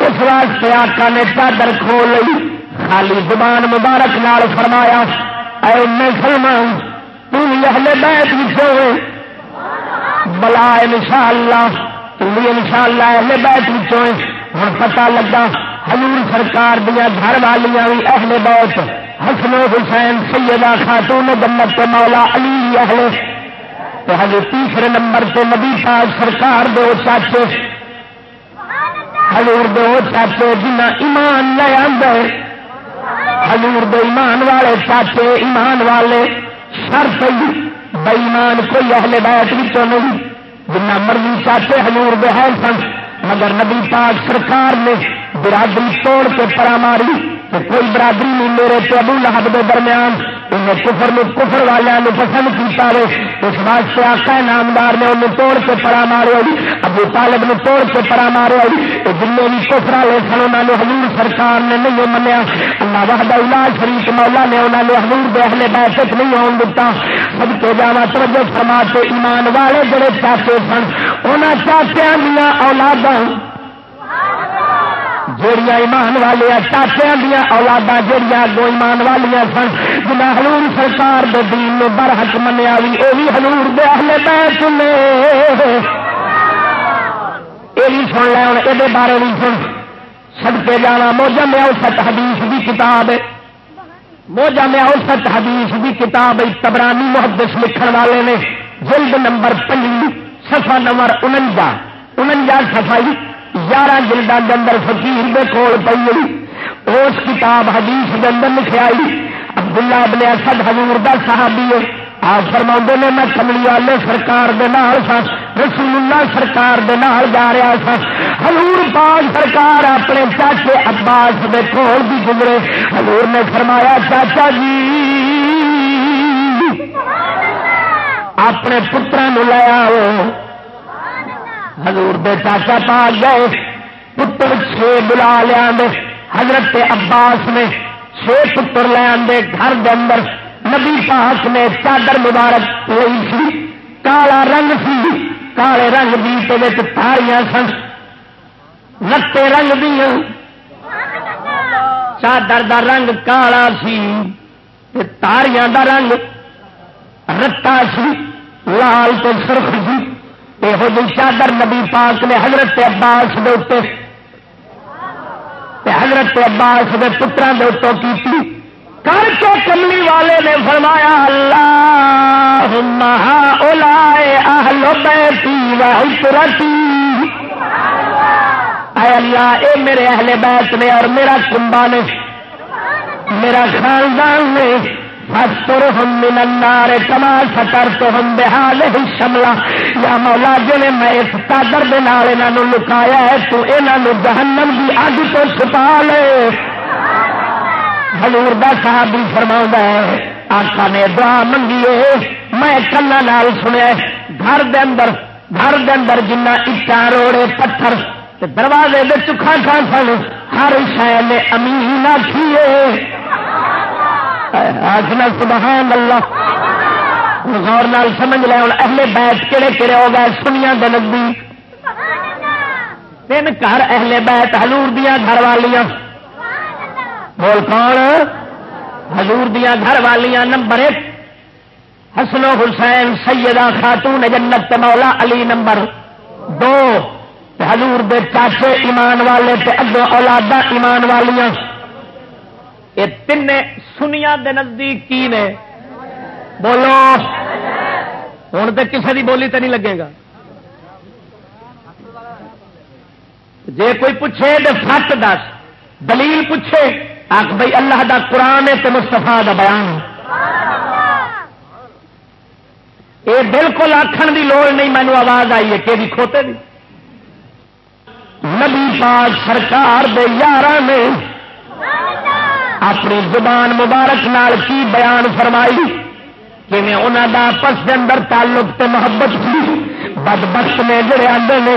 اس واسطے آقا نے چادر کھول لی۔ خالی زبان مبارک نال فرمایا، اے مسلمان تم اہل بیت ہوئے بلا ان شاء اللہ تم ان شاء اللہ اہل بیت ہوئے ہوں پتا لگا، حضور سرکار دیا گھر والیاں بھی اہل بیت۔ حسن حسین، سیدہ خاتون جنت مولا علی اہل تو ہلو تیسرے نمبر سے نبی صاحب سرکار دو چاچے۔ ہزور دو چاچے جنا ایمان لے آدھے ہزور دو ایمان والے چاچے، ایمان والے۔ شرط بئیمان کوئی اہل بیت نہیں جنا مرضی چاچے ہزور دے سن، مگر نبی پاک سرکار نے برادری توڑ کے پرا ماری کوئی برادری نہیں میرے تو ابو لہب کے درمیان انہیں کفر میں کفر والوں پسند کیا اس واسطے آقا نامدار نے انہیں توڑ کے پرا مارے ابو طالب نے توڑ کے پرا مارے جن بھی کفر والے سن، انہوں نے حضور سرکار نے نہیں منیا۔ اللہ وحدہ اللہ شریف مولا نے انہوں نے حضور دے اہل بیٹھک نہیں آن دتا۔ سب کے جانا توجہ فرما کے ایمان والے جڑے چاہتے سن انہوں چاہتے دیا اولاداں۔ جڑیاں ایمان والے چاچیا دیا اولادا جڑیاں گو ایمان والیا سن۔ جنا ہلور سرکار دے دین نے برحق منیا بھی وہ بھی ہلور دے اہل بیت نے۔ یہ بھی سن لے ہوں یہ بارے بھی سن۔ سڑکے جانا، موجہ میں اوسط حدیث کی کتاب موجہ میں اوسط حدیث کی کتاب تبرانی محدث لکھن والے نے۔ جلد نمبر پنجی سفا نمبر انجا انجا سفائی یارہ جلدان کے اندر فقیر دے کول پی اس کتاب حدیث کے اندر لکھائی عبداللہ ابن اسد حضور دا صحابی ہے۔ آپ فرما نے، میں کملی والے سرکار دے نال سا رسول اللہ سرکار دے نال جا رہا سا۔ حضور پاک سرکار اپنے چاچے عباس دے کول بھی گزرے۔ حضور نے فرمایا، چاچا جی اپنے پترا لے آؤ۔ حضور دے چاچا پا گئے، پتر چھ بلا لیا حضرت عباس نے چھ پتر لے آدھے گھر دے اندر، نبی پاک نے چادر مبارک ہوئی سی، کالا رنگ سی، کالے رنگ کی تاریاں سن۔ رتے رنگ دیا چادر دا رنگ کالا سی تاریاں دا رنگ رتا سی، لال تو سرخ سی۔ یہو جی چادر نبی پاک نے حضرت عباس دے حضرت عباس کے پترا دے کی کر کے کملی والے نے فرمایا اللہ اے اللہ، اے میرے اہل بیت نے اور میرا کنبا نے، میرا خاندان نے ہم من النار کما سکر تو ہم بحال ہی شملہ یا مولا جی میں اس چادر دے نال انہوں لکایا ہے، تو انہوں جہنم کی اگ تو چھپا لے۔ حضور دا صحابی فرما ہے، آقا نے دعا منگی میں کلا نال سنیا گھر دے اندر، گھر دے اندر جنا اٹا روڑے پتھر دروازے دے چکھا کھا سن، ہر شہ نے امین آخیے آخنا، سبحان اللہ. غور نال سمجھ لے، ہوں اہل بیت کہڑے کہڑے ہو گئے سنیا دے نزدیک۔ تین گھر اہل بیت ہلور دیا گھر والیاں بول کون؟ ہزور دیا گھر والیاں نمبر ایک۔ حسن و حسین سیدہ خاتون جنت مولا علی نمبر دو۔ ہزور دے چاچے ایمان والے تے اگو اولادا ایمان والیاں۔ یہ تین سنیا دے نزدیک کی نے؟ بولو۔ ہوں تو کسی کی بولی تو نہیں لگے گا۔ جے کوئی پوچھے تو فٹ دس، دلیل پوچھے، آخ بھائی اللہ دا قرآن ہے تو مستفا دا بیان۔ یہ بالکل آخر دی لوڑ نہیں مینو آواز آئی ہے کہ کھوتے دی؟ نبی پاک سرکار دے یار نے اپنی زبان مبارک نال کی بیان فرمائی؟ کہ انہوں دا آپس کے اندر تعلق تے محبت سی بد بخت نے جڑے آدھے نے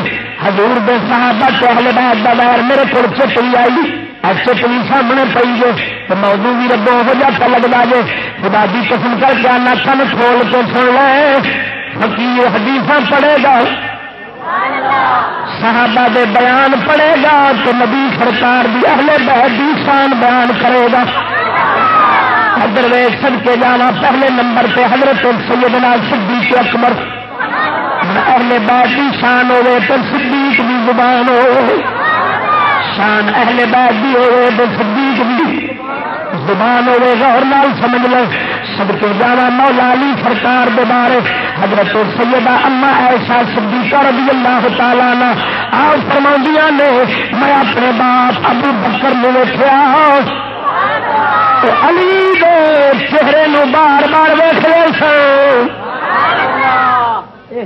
ہزور دے صحابہ کے اہل باد کا ویر میرے کو چپلی آئی۔ اور چپلی سامنے پی گے تو موضوع بھی ربو ہو جاتا لگتا جے۔ خدا دی قسم کر کے آنا کن کھول کے سن لے۔ فقیر حدیث پڑے گا۔ صحابہ دے بیان پڑے گا تو نبی سرکار دی اہل بہت شان بیان کرے گا۔ ادر ویگ کے جانا پہلے نمبر پہ حضرت سیدنا صدیق اکبر۔ اہل بیت کی شان ہوے تو صدیق بھی زبان ہو شان اہل بیت بھی ہوے تو صدیق بھی زبان ہوے غور نال سمجھ لو۔ سب کے جانا مولا علی سرکار دے بارے حضرت سیدہ اما ایسا صدیقہ رضی اللہ تعالی نا آپ فرما نے، میں اپنے باپ ابو بکر میں ویٹیا علی دے چہرے نو بار بار ویخ سو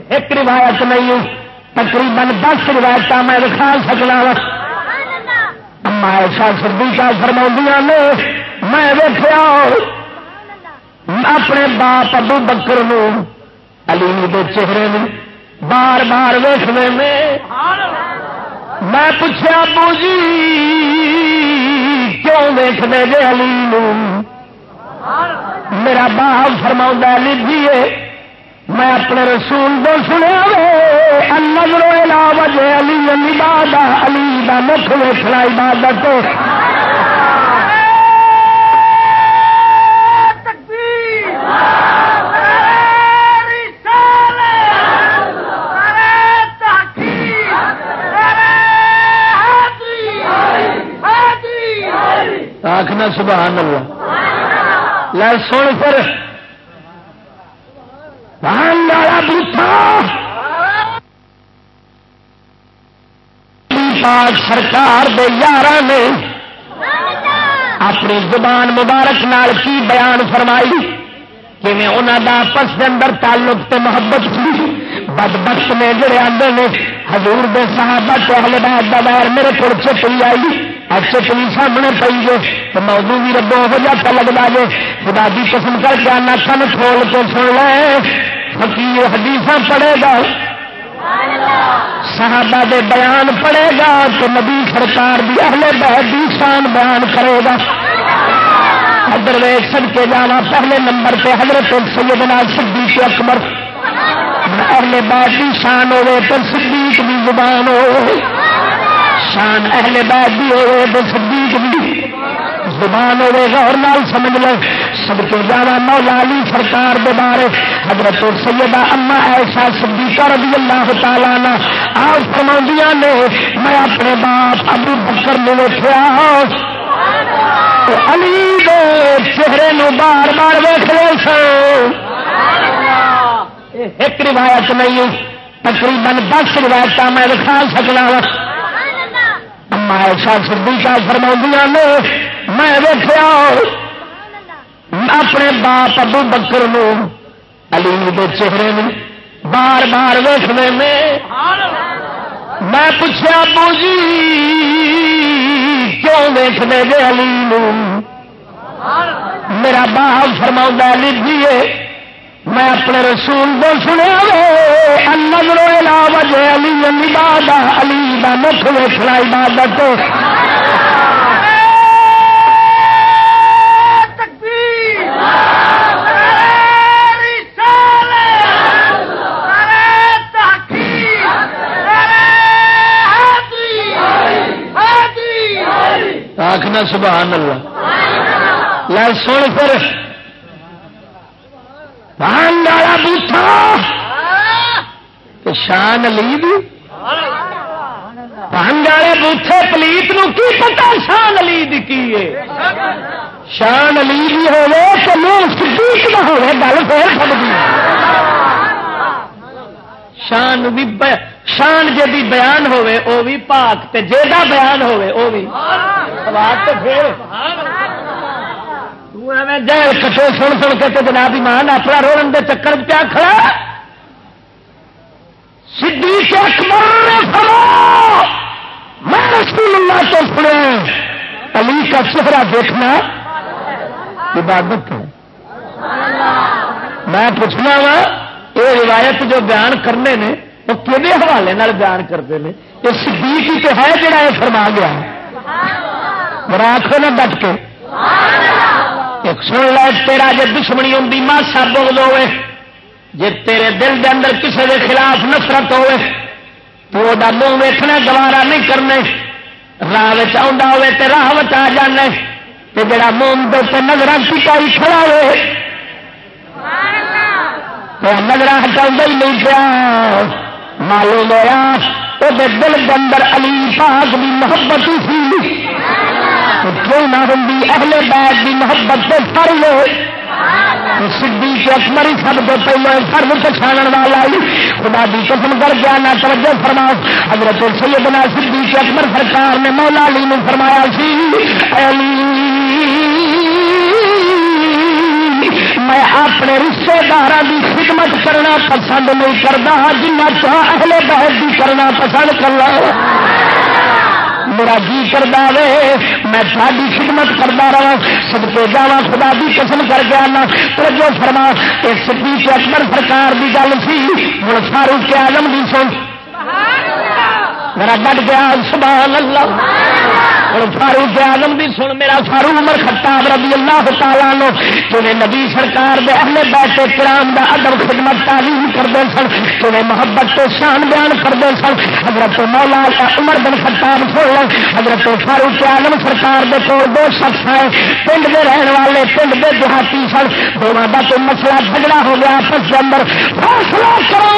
ایک روایت نہیں تقریباً دس روایت میں دکھا سکنا وا۔ اما ایسا صدیقہ فرما نے، میں ویخیا اپنے باپ ابو بکر علی دے چہرے میں بار بار ویسنے میں میں پوچھا ابو جی کیوں ویسنے جی علی میرا باپ فرما علی جی میں اپنے رسول دو سنیا نظرو علاوہ علی علی عبادت علی کا مکھ ویسنا عبادت آخنا سبحان اللہ۔ لے سن پھر سرکار دے یار نے اپنی زبان مبارک نال کی بیان فرمائی کہ انہوں دا آپس کے اندر تعلق تے محبت سی بد بخت نے جڑے آدھے نے، حضور دے صحابہ تو اہل بعد دا ویر میرے کو چپلی آئی۔ اور چپلی سامنے پی گے تو موضوع بھی ربو ہو جاتا لگتا جے خدا دی قسم کر کے آنا کن کھول کے سن لے۔ فقیر حدیث پڑے گا۔ صحابہ دے بیان پڑے گا تو نبی سرکار دی اہل بہت شان بیان کرے گا۔ ادر ویگ سد کے جانا پہلے نمبر پہ حضرت سیدنا صدیق اکبر۔ اہل بیت شان ہوے تو صدیق بھی زبان ہو شان اہل بیت بھی ہوے تو صدیق بھی زبان ہوے غور نال سمجھ لو۔ سب کے جانا مولا علی سرکار دے بارے۔ حضرت سیدہ اما ایسا صدیقہ رضی اللہ تعالی نا آپ فرما نے، میں اپنے باپ ابو بکر میں ویٹیا علی دے چہرے نو بار بار ویخ سو ایک روایت نہیں تقریباً دس روایت میں دکھا سکنا وا۔ اما ایسا فرما نے، میں ویخیا اپنے باپ ابو بکر نو، علی دے چہرے میں بار بار ویسنے میں میں پوچھا ابو جی کیوں ویسنے جی علی نو؟ میرا باپ فرما لیجیے میں اپنے رسول کو سنیا نظرو وجہ علی یعنی علی باد علی کا مکھ ویسنا عبادت۔ آخنا سبحان اللہ۔ لے سن پھر۔ والا بوٹا شان علی پانڈ والے بوٹے پلیت نو کی پتا شان علی کی شان علی بھی ہوے تو منہ صدیق نہ ہوے گل پھر سکتی شان بھی شان جی بیان ہوے او بھی پاک تے جیدا بیان ہوے او بھی۔ بات تو پھر جیل کٹے، سن سن کے تو جناب ایمان اپنا رولن دے چکر پیا کھڑا سدھی سے اکبر میں رسول اللہ تو سنے۔ علی کا چہرہ دیکھنا عبادت ہے۔ میں پوچھنا وا یہ روایت جو بیان کرنے نے، وہ کہنے حوالے بیان کرتے ہیں یہ صدیق ہی تو ہے جڑا یہ فرما گیا میرا راکھو نہ ڈٹ کے ایک سن لو، تیرا جی دشمنی ہوں ماسا بغض ہوے جی تیرے دل دے اندر کسی کے خلاف نفرت ہوے تو وہ منہ ویکنا گوارا نہیں کرنے۔ راہ ہوے تے راہ آ جانے۔ تے جڑا منہ دے نظر ٹکائی کھڑا ہوے تو نظر ہٹا ہی نہیں پیا معلوم ہوا وہ دل کے اندر علی پاک بھی محبت ہی۔ سی کیوں نہ ہوں اہل بیگ کی محبت سے فر لو۔ سدھی کے سب کو پہلے فرد پچھاڑ والا خدا دی قسم کر کے نہ توجہ فرما حضرت سیدنا سدھی کے اکمر سرکار نے مولا علی نے فرمایا سی میں اپنے رشتے دار کی خدمت کرنا پسند نہیں کرتا جنہ چاہ اہل بہت کی کرنا پسند کر لو میرا جی کرتا وے میں ساری خدمت کرتا رہا سب کے جا خدا بھی قسم کر کے آنا۔ توجہ فرما اس سپیچ اکبر سرکار کی گل سی ہوں فاروق آلم بھی سن۔ میرا ڈٹ گیا سبحان اللہ۔ ہوں فاروق آلم بھی سن، میرا فاروق عمر خطاب رضی اللہ تعالیٰ نو تمہیں نبی سرکار دے اہل بیٹے کرام دا ادب، خدمت، تعلیم کرتے سن تمہیں محبت تو شان بیان کرتے سن، حضرت مولا عمر بن خطاب سن لو حضرت فاروق آلم سرکار دے کول دو شخص آئے، پنڈ دے رہن والے، پنڈ دے دیہاتی سن۔ دونوں کا تو مسئلہ جھگڑا ہو گیا، آپس کے اندر فیصلہ کرو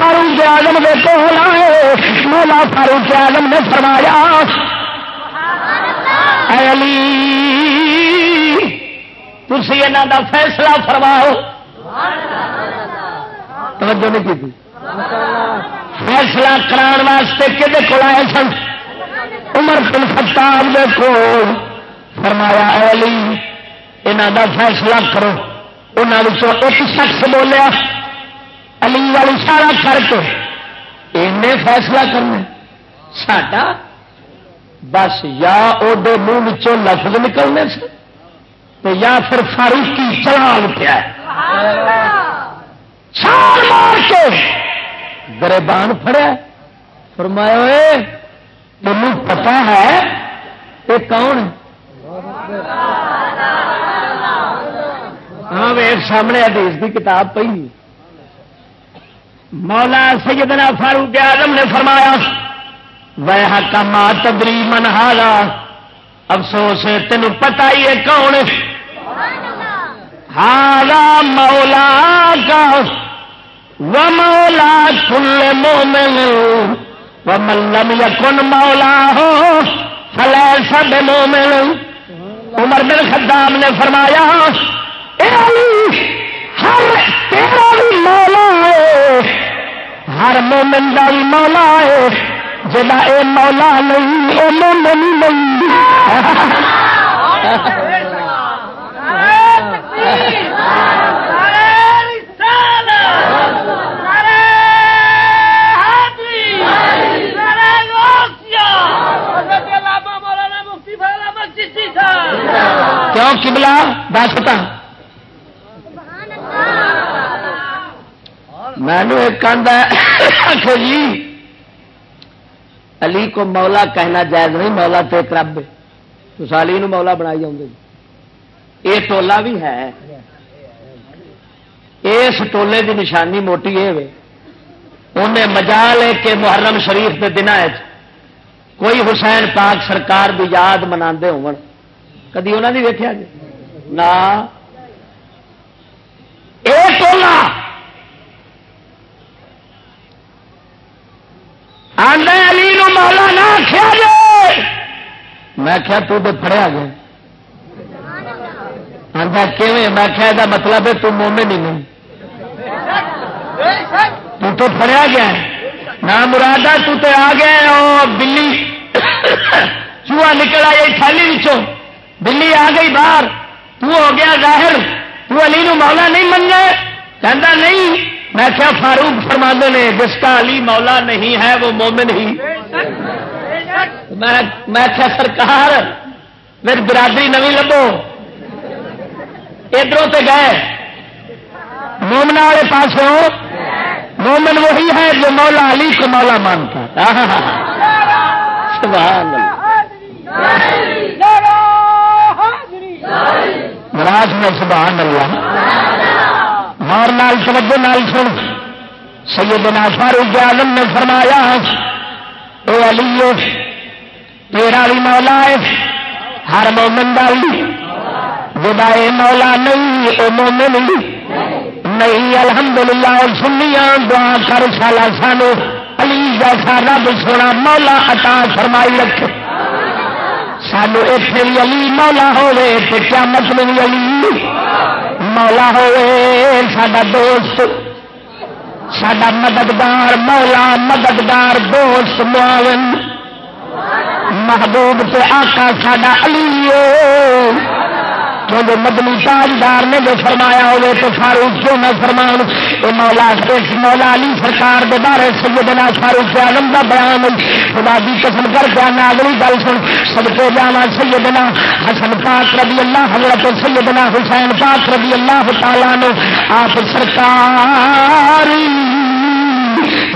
فاروق آلم دے کول آئے۔ مولا فاروق آلم نے فرمایا اے علی تھی یہاں کا فیصلہ فرماؤ۔ توجہ نہیں کی فیصلہ کران واسطے کہ کول آئے سن؟ عمر بن خطاب دے کو فرمایا، اے علی یہاں کا فیصلہ کرو۔ انہوں ایک شخص بولیا، علی والی سارا کر کے۔ فیصلہ کرنا ساڈا بس یا وہ منہ لفظ نکلنے سے تو یا پھر فاروقی چلان پیا چھال مار کے۔ گربان فرمایا تمہیں پتا ہے یہ کون ہاں سامنے حدیث کی کتاب پہ مولا سیدنا فاروق آدم نے فرمایا وہ کما تبری من ہالا افسوس تین پتا ہی ہے کون ہالا مولا کا، و مولا کل مومن، و ملم یکن مولا ہو فلے سب مومن۔ عمر بن خدام نے فرمایا ہر تیرا بھی مولا ہے، ہر مومن کا بھی مولا ہے۔ جا اے مولا نہیں اے مومن نہیں کیوں کبلا دستا میں نے ایک آخو جی۔ علی کو مولا کہنا جائز نہیں، مولا تو ایک رب تو علی نو مولا بنائی جاؤں گے یہ ٹولا بھی ہے۔ اس ٹولے کی نشانی موٹی یہ انہیں مجا لے کے محرم شریف کے دن کوئی حسین پاک سرکار بھی یاد منا ہو کدی انہوں نے ویکیا جی؟ نہ۔ ٹولا علی نو مولا نہ آخیا جی میں کیا تو پڑیا گیا آتا کیون میں کیا یہ مطلب ہے تم مومن ہی نہیں۔ تو تو پڑیا گیا نہ مرادا تو تے آ گیا او بلی۔ چوہا نکل آیا تھالی وچوں۔ بلی آ گئی باہر۔ تو ہو گیا ظاہر۔ تو علی نو مولا نہیں مننا کہندا نہیں میں کیا فاروق فرما نے، جس کا علی مولا نہیں ہے، وہ مومن ہی۔ میں کیا سرکار، میری برادری نوی لبو ادھروں تے گئے۔ مومنا والے پاس ہو۔ مومن وہی ہے جو مولا علی کو مولا مانتا سبحان راج میں سبحان اللہ۔ مار نال توجہ نال سن۔ سیدنا فاروق عالم نے فرمایا، اے علی، تیرا بھی مولا ہے، ہر مومن ڈالی جدا مولا نہیں او مومن نہیں، الحمدللہ سنیا دعا کر سالا سانو۔ علی جیسا رب سونا مولا عطا فرمائی رکھ۔ سانو اتنے بھی علی مولا ہوے تو کیا مطلب علی۔ مولا ہوے سڈا دوست سڈا مددگار مولا، مددگار دوست معاون، محبوب سے آقا سڈا علی ہاں کیونکہ مدنی تاجدار نے جو فرمایا ہوئے تو فاروق کیوں نہ فرمان؟ تو مولا مولا علی سرکار کے بارے سیدنا فاروق عالم کا بیان خدا دی قسم کر کے اگلی گل سن۔ سب کو جانا سیدنا حسن پاک رضی اللہ حضرت سیدنا حسین پاک رضی اللہ تعالیٰ نے آپ سرکار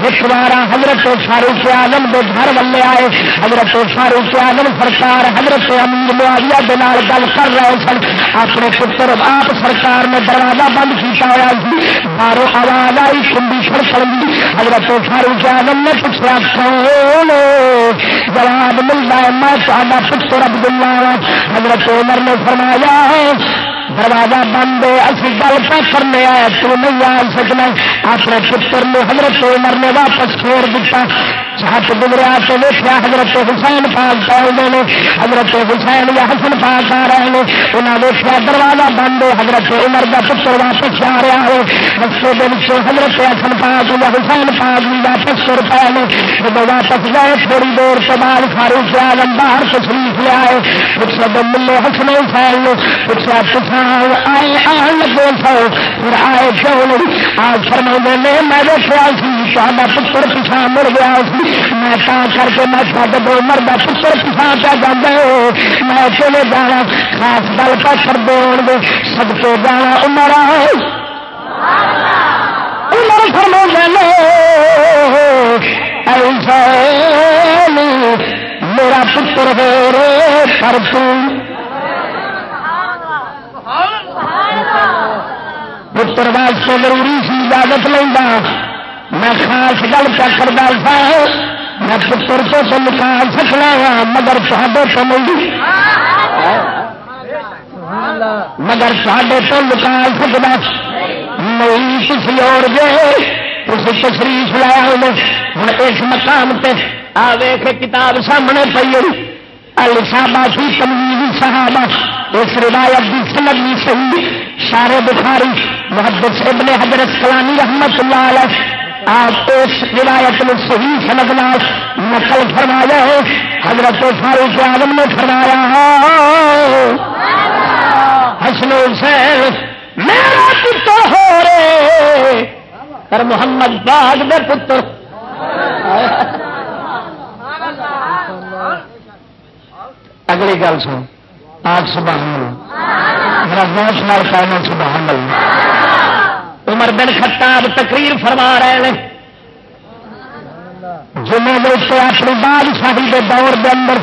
ایک حضرت فاروق عالم کے گھر والے آئے، حضرت فاروق عالم سرکار حضرت امیر معاویہ گل کر رہے سن۔ اپنے پتر آپ سرکار نے دروازہ بند کیا ہوا سی۔ باہر آواز آئی کنڈی سڑکڑ حضرت فاروق عالم نے پوچھا، کون جواب ملتا ہے، میں تا پتر عبد اللہ ہاں۔ حضرت عمر نے فرمایا دروازہ بند اسی گل پہ کرنے آیا تو نہیں آ سکنا۔ اپنے پتر نے حضرت عمر نے واپس چھوڑ دیتا۔ چھت گزریا تو دیکھا، حضرت حسین پاک پہلے نے حضرت حسین یا حسن پاک آ رہے ہیں۔ انہیں دیکھا، دروازہ بند حضرت عمر کا پتر واپس آ رہا ہے۔ رستے کے پچھوں حضرت حسن پاک یا حسین پاک بھی واپس تر پے نے جب واپس گئے، تھوڑی دیر کے بعد فاروق آلم باہر تشریف لیا ہے پوچھا، تو ملے حسن حسین پوچھا پوچھا آئے آن لگے سو پھر آئے کیوں آج فرما نے میں دیکھا سی پتر پچھا مڑ گیا سی میں کر کے میں سب دو مرد پتر پچھا پہ جانا میں چلے جانا خاص گل پہ کر دے سب کو جانا عمر عمر فرما ایسا میرا پتر ہو رے پر پتر واسطے ضروری سی اجازت لینا میں خاص گل کیا کرتا سا میں پتر تو تو نکال سکنا وا، مگر تے تو نہیں۔ مگر تے تو نکال سکتا نہیں کسی اور گئے تشریف لایا ہوں اس مقام پہ آ ویخ کتاب سامنے پی الشابا سی تمیز صحابہ، اس روایت کی سند بھی صحیح شار بخاری محبت ابن حضرت کلانی رحمت اللہ علیہ، آپ اس روایت میں صحیح سند نقل فرمایا ہے۔ حضرت فاروق عالم نے فرمایا حسن حسین، میرا پتر ہو رے۔ پر محمد باغ دے پتر۔ اگلی گل سن آج سبحان سبحان اللہ۔ عمر بن خطاب تقریر فرما رہے ہیں۔ جمعے دوست اپنی بال بادشاہی کے دور کے اندر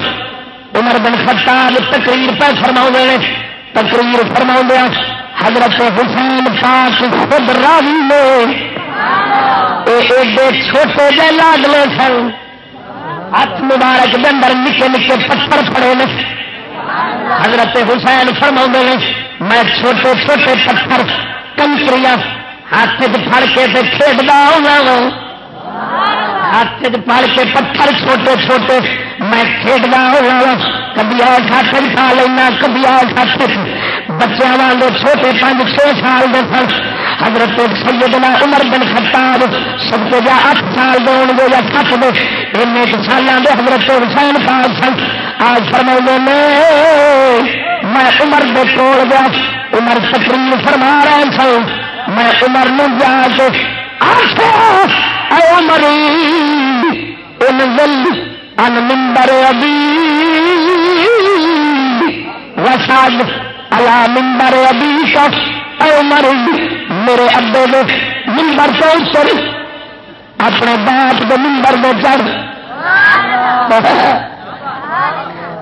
عمر بن خطاب تقریر پہ فرما نے تقریر فرما حضرت حسین پاک خود راوی نے۔ ایڈے چھوٹے جہ لاڈلے سن۔ ہاتھ مبارک کے اندر نکے نکے پتھر پڑے نے۔ حضرت حسین فرما نے میں چھوٹے چھوٹے پتھر کنکری ہاتھ پڑ کے کھیڈا ہوں۔ ہاتھ پڑ کے پتھر چھوٹے چھوٹے میں کھیڈا ہوا کبھی آس ہاتھ کھا لینا، کبھی آس ہاتھ بچوں والے چھوٹے پانچ چھ سال کے سن۔ حضرت سیدنا عمر بن خطاب سب کو جا اٹھ سال دے گے یا سات دے۔ ان سالوں کے حضرت حسین پاک سن۔ آج فرما نے، میں عمر دے کول گیا۔ عمر تقریر فرما رہے سن۔ میں عمر نے جا کے ان ممبر ابھی وساد الا ممبر ابھی اے عمر، میرے ابے دے ممبر تو اتر، اپنے باپ کے ممبر دے چڑھ۔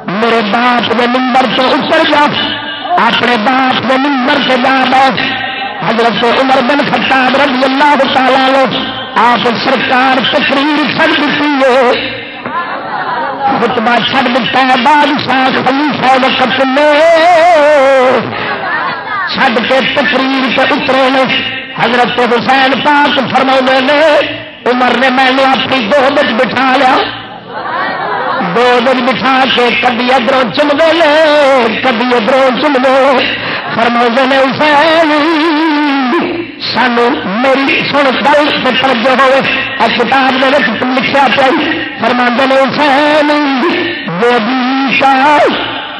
میرے باپ کے ممبر تو اتر جا، اپنے باپ کے ممبر سے جا بیٹھ۔ حضرت عمر بن خطاب رضی اللہ تعالی لو آپ سرکار تقریر چڑ دیتی ہے۔ خطبہ چھڑ دیتا ہے، بادشاہ خلیفہ وقت میں۔ چھڑ کے تقریر سے اترے نے حضرت حسین پاک فرما نے عمر نے میں نے اپنی دو بٹھا لیا۔ دو بٹھا کے کبھی ادھر چم لے، کبھی ادھر چم لے فرما نے حسین سانو میری سن گل سے توجہ ہوئے کتاب میں لکھا پہ فرما نے، حسین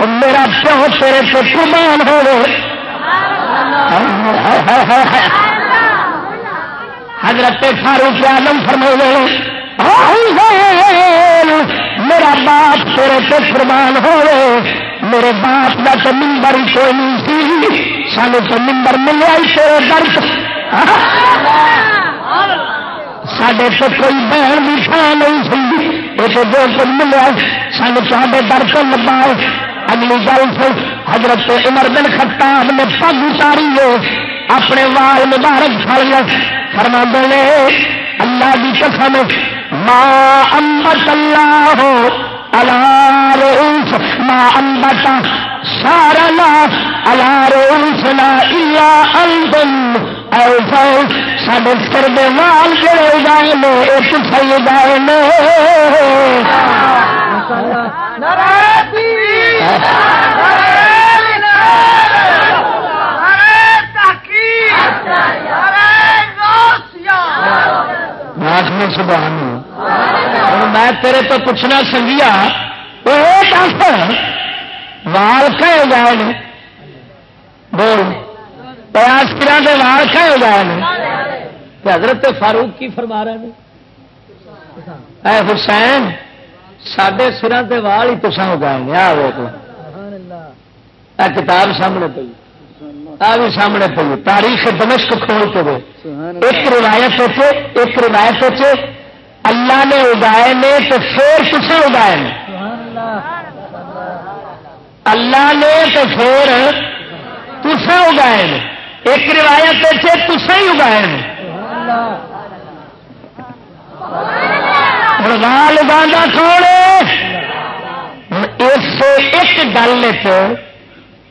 میرا پیو تیرے سے قربان ہو حضرت فاروق آلم فرما میرا باپ تیرے سے قربان ہوئے۔ میرے باپ کا تو ممبر کوئی نہیں سی سانو تو ممبر ملیا ہی تیرے درد۔ سڈے تو کوئی بہن بھی تھان نہیں سی یہ تو جو کچھ ملیا سانو تے در تو لبا اگلی گل سے حضرت عمر بن خطاب نے پگ اتاری ہے اپنے وال مبارک پڑ لیا فرما نے اللہ کی قسم ماں امت اللہ ہو الاروس ما انبتا سارنا الاروسنا الا سب سر دے وال جڑے گائے نے ایک سی گائے نے سبحان ہوں میں تیرے تو پوچھنا سنگیا وال کہے جائے بول پیاس کرا کے وال کہے جائے حضرت فاروق کی فرما رہے ہیں اے حسین سڈے سرا کے وال ہی تو اگائے گے آ کتاب سامنے پی آ بھی سامنے پی تاریخ دمشق کھول کے ایک روایت ایک روایت اللہ نے اگائے نے تو پھر کسے اگائے نے؟ اللہ نے تو پھر تسا اگائے نے؟ ایک روایت سے تسا ہی اگائے نے؟ وال اگا کھول اس ایک گل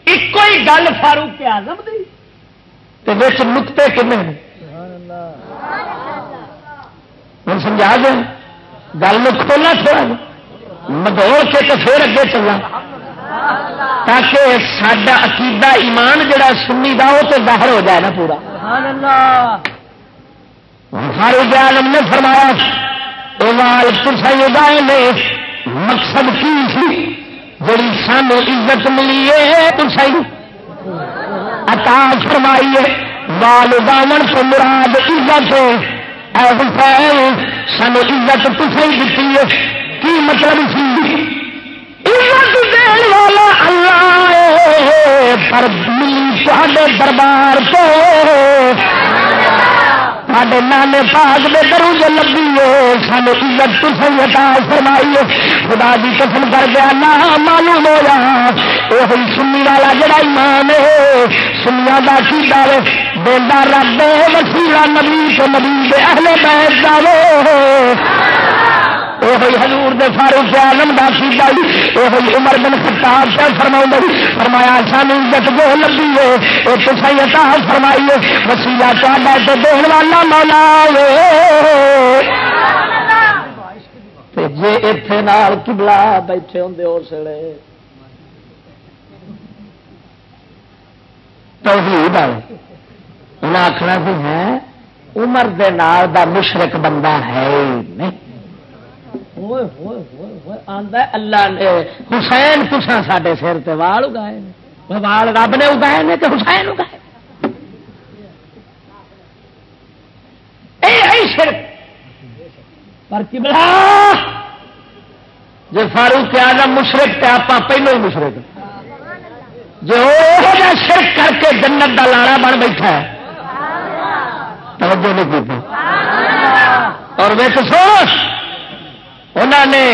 ایک ہی گل فاروق آزم دی۔ نقطے کن ہوں سمجھا دیں گل میں کھولنا تھوڑا مدوڑ کے تو پھر اگے چلا تاکہ سڈا عقیدہ ایمان جڑا سنی دا وہ تو باہر ہو جائے نا پورا۔ فاروق عالم نے فرمایا اوال تسائی نے، مقصد کی سی جڑی سان عزت ملی ہے تسائی۔ عطا فرمائی ہے وال اگاون تو مراد عزت ہے سانو عزت تصے دیتی ہے۔ کی مطلب سی؟ عزت دین والا اللہ پر دربار تو ساڈے نانے پاک دے درو جو لبیے سانو عزت تسن عطا فرمائیے خدا دی قسم کر گیا نا معلوم ہویا یہ سنی والا جڑا ایمان ہے سنیا دا کی دے دینا رب وسیلہ نبی تو نبی دے اہل بیت دا وے یہ حضور دے فاروق عالم دا سی بائی یہ عمر بن خطاب سے فرما فرمایا سان عزت جو لگی ہے۔ یہ تو سی عطا فرمائیے وسیلہ چاہتا تو دین والا مولا جی اتنے نال کبلا بیٹھے ہوں اس ویلے توحید انہیں آخنا سی ہے، عمر دے نال دا مشرق بندہ ہے نہیں۔ اللہ نے حسین تسا سڈے سر سے وال اگائے وال رب نے اگائے نے تو حسین اگائے۔ پر کبلا جی فاروق آدم مشرق تے آپ پہلو ہی مشرق جو شرک کر کے جنت کا لاڑا بن بیٹھا ہے۔ توجہ نہیں کی اور ویک سوچ۔ انہوں نے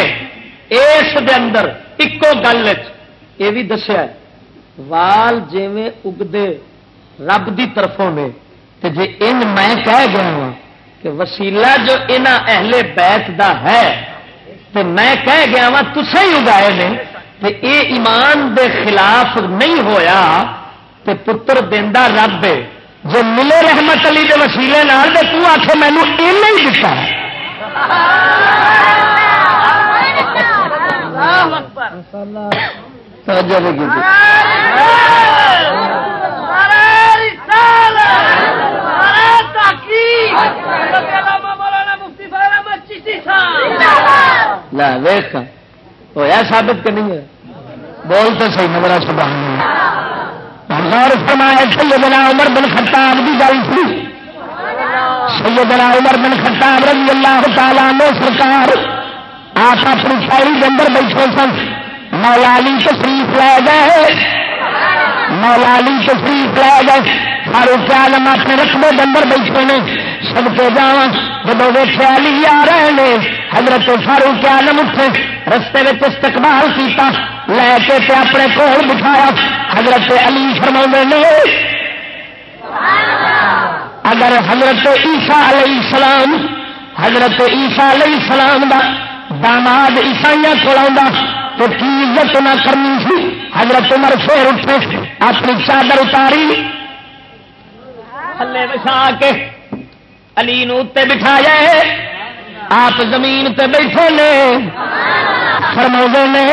اس دے اندر ایکو گل یہ بھی دسیا وال جیویں اگتے رب دی طرفوں نے تے جے ان میں کہہ گیا ہوں کہ وسیلہ جو ان اہل بیت دا ہے تو میں کہہ گیا وا تسا ہی اگائے نے تے اے ایمان دے خلاف نہیں ہویا تے پتر دینا رب ہے جو ملے رحمت علی دے وسیلے نال تو آخ مینو ہی دتا ہے ویخ ہوا ثابت کہ نہیں ہے بول تو صحیح نظر سبحان غور فرمایا سیدنا عمر بن خطاب کی گل تھی۔ سیدنا عمر بن خطاب رضی اللہ تعالیٰ نے سرکار آپ اپنی شاعری کے اندر بیٹھے سن۔ مولالی تشریف لے گئے۔ مولالی تشریف لے گئے۔ فاروق عالم اپنے رقبے کے اندر بیٹھے نے۔ سب کے جا جب ویٹے علی آ رہے ہیں حضرت فاروق عالم اٹھے۔ رستے میں استقبال کیتا۔ لے کے تے اپنے کول بٹھایا۔ حضرت علی فرما نے، اگر حضرت عیسیٰ علیہ السلام، حضرت عیسیٰ علیہ السلام دا داماد عیسائی کو تو کی عزت نہ کرنی سی؟ حضرت عمر پھر اٹھے، اپنی چادر اتاری، تھلے بچھا کے علی نو بٹھا جائے آپ زمین تے بیٹھے نے فرما نے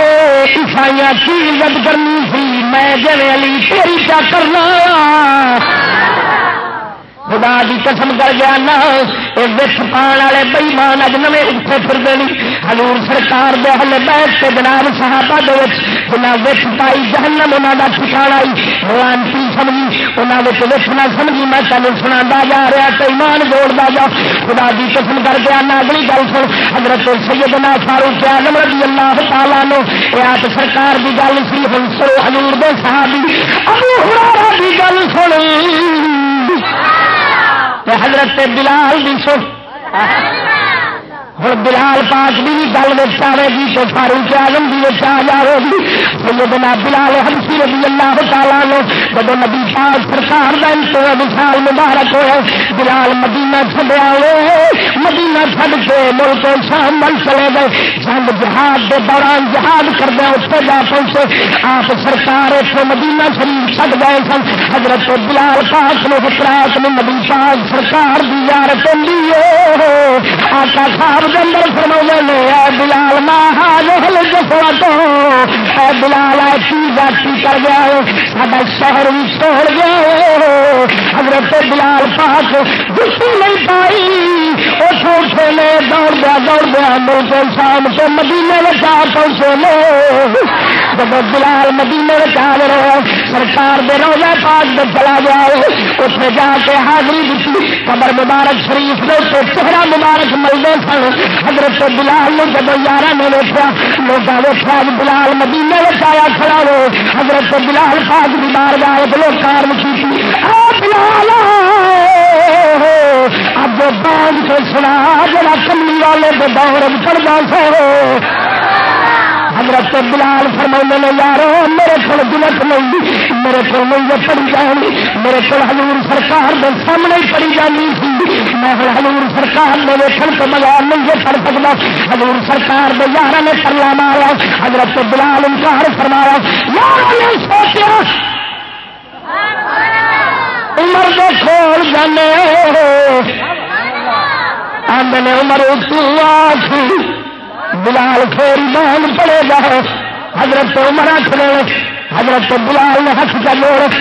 عیسائی کی عزت کرنی سی؟ میں جی علی تیری کیا کرنا خدا کی قسم کر گیا نہ وچ پان والے بئیمان اج نویں اٹھے پھر دینی ہلور سرکار دے ہل بیٹھ کے جناب صحابہ دے وچ جنا وچ پائی جہنم انہاں دا ٹھکانہ آئی بھگوان سمجھی، انہاں وچ وچ نہ سمجھی، میں تینوں سنادا جا رہا تے ایمان جوڑدا جا۔ خدا کی قسم کر گیا نہ اگلی گل سن، حضرت سیدنا فاروق اعظم رضی اللہ تعالی عنہ اے آپ سرکار دی گل سی۔ ہن سو حضور دے صحابی، ابو ہریرہ دی گل سن۔ حضرت بلال بھی سن۔ ہوں بلال پاک بھی گل میں آئے گی تو فاروق آلم بھی آ جائے گی۔ سیدنا بلال ہمسی رضی اللہ تعالیٰ نے جب نبی پاک سرکار کا انتظار مثال مبارک ہوئے، بلال مدینہ چڈیا ہوئے، مدینہ چھڈ کے ملک شام مل چلے گئے۔ جنگ جہاد کے دوران جہاد کردے اتنے جا پہنچے۔ آپ سرکار اتنے مدینہ شریف چھڈ گئے سن۔ حضرت بلال پاک نے حکرات میں نبی پاک سرکار دی یار آقا صاحب اندر فرما نے اے بلال مہاج جفا تو، اے بلال ایسی جاتی کر گیا سا شہر بھی چھوڑ گیا حضرت بلال پاک جسی نہیں پائی وہ چھوٹے نے دوڑ دیا دوڑ دیا ملک شام سے مدینے میں جا پہنچے لے جب بلال مدینے میں رہے سرکار دے روزہ پاک دے چلا گیا اتنے جا کے حاضری دیتی قبر مبارک شریف نے تو چہرہ مبارک ملتے سن حضرت بلال نے جب یار نے ویچیا لوگ ویچا بلال مدینے میں آیا کھڑا ہو حضرت بلال پاک بیمار گئے بلو کار کی بلال اب بانگ کے سنا جا کملی والے کے دور پڑتا سو حضرت بلال فرما نے یار میرے کو دلت نہیں، میرے کو نہیں پڑی جانی، میرے کو ہلور سرکار کے سامنے پڑی جانی تھی میں ہلور سرکار نے ویکن تو بغیر نہیں پڑ سکتا ہلور سرکار کے یار نے پرلا مارا، حضرت بلال انکار فرمایا یار نے سوچا عمر کے کھول جانے آدھے عمر تو بلال پھر مان پڑے گا حضرت عمر آخر حضرت بلال نے ہاتھ کا لوڑ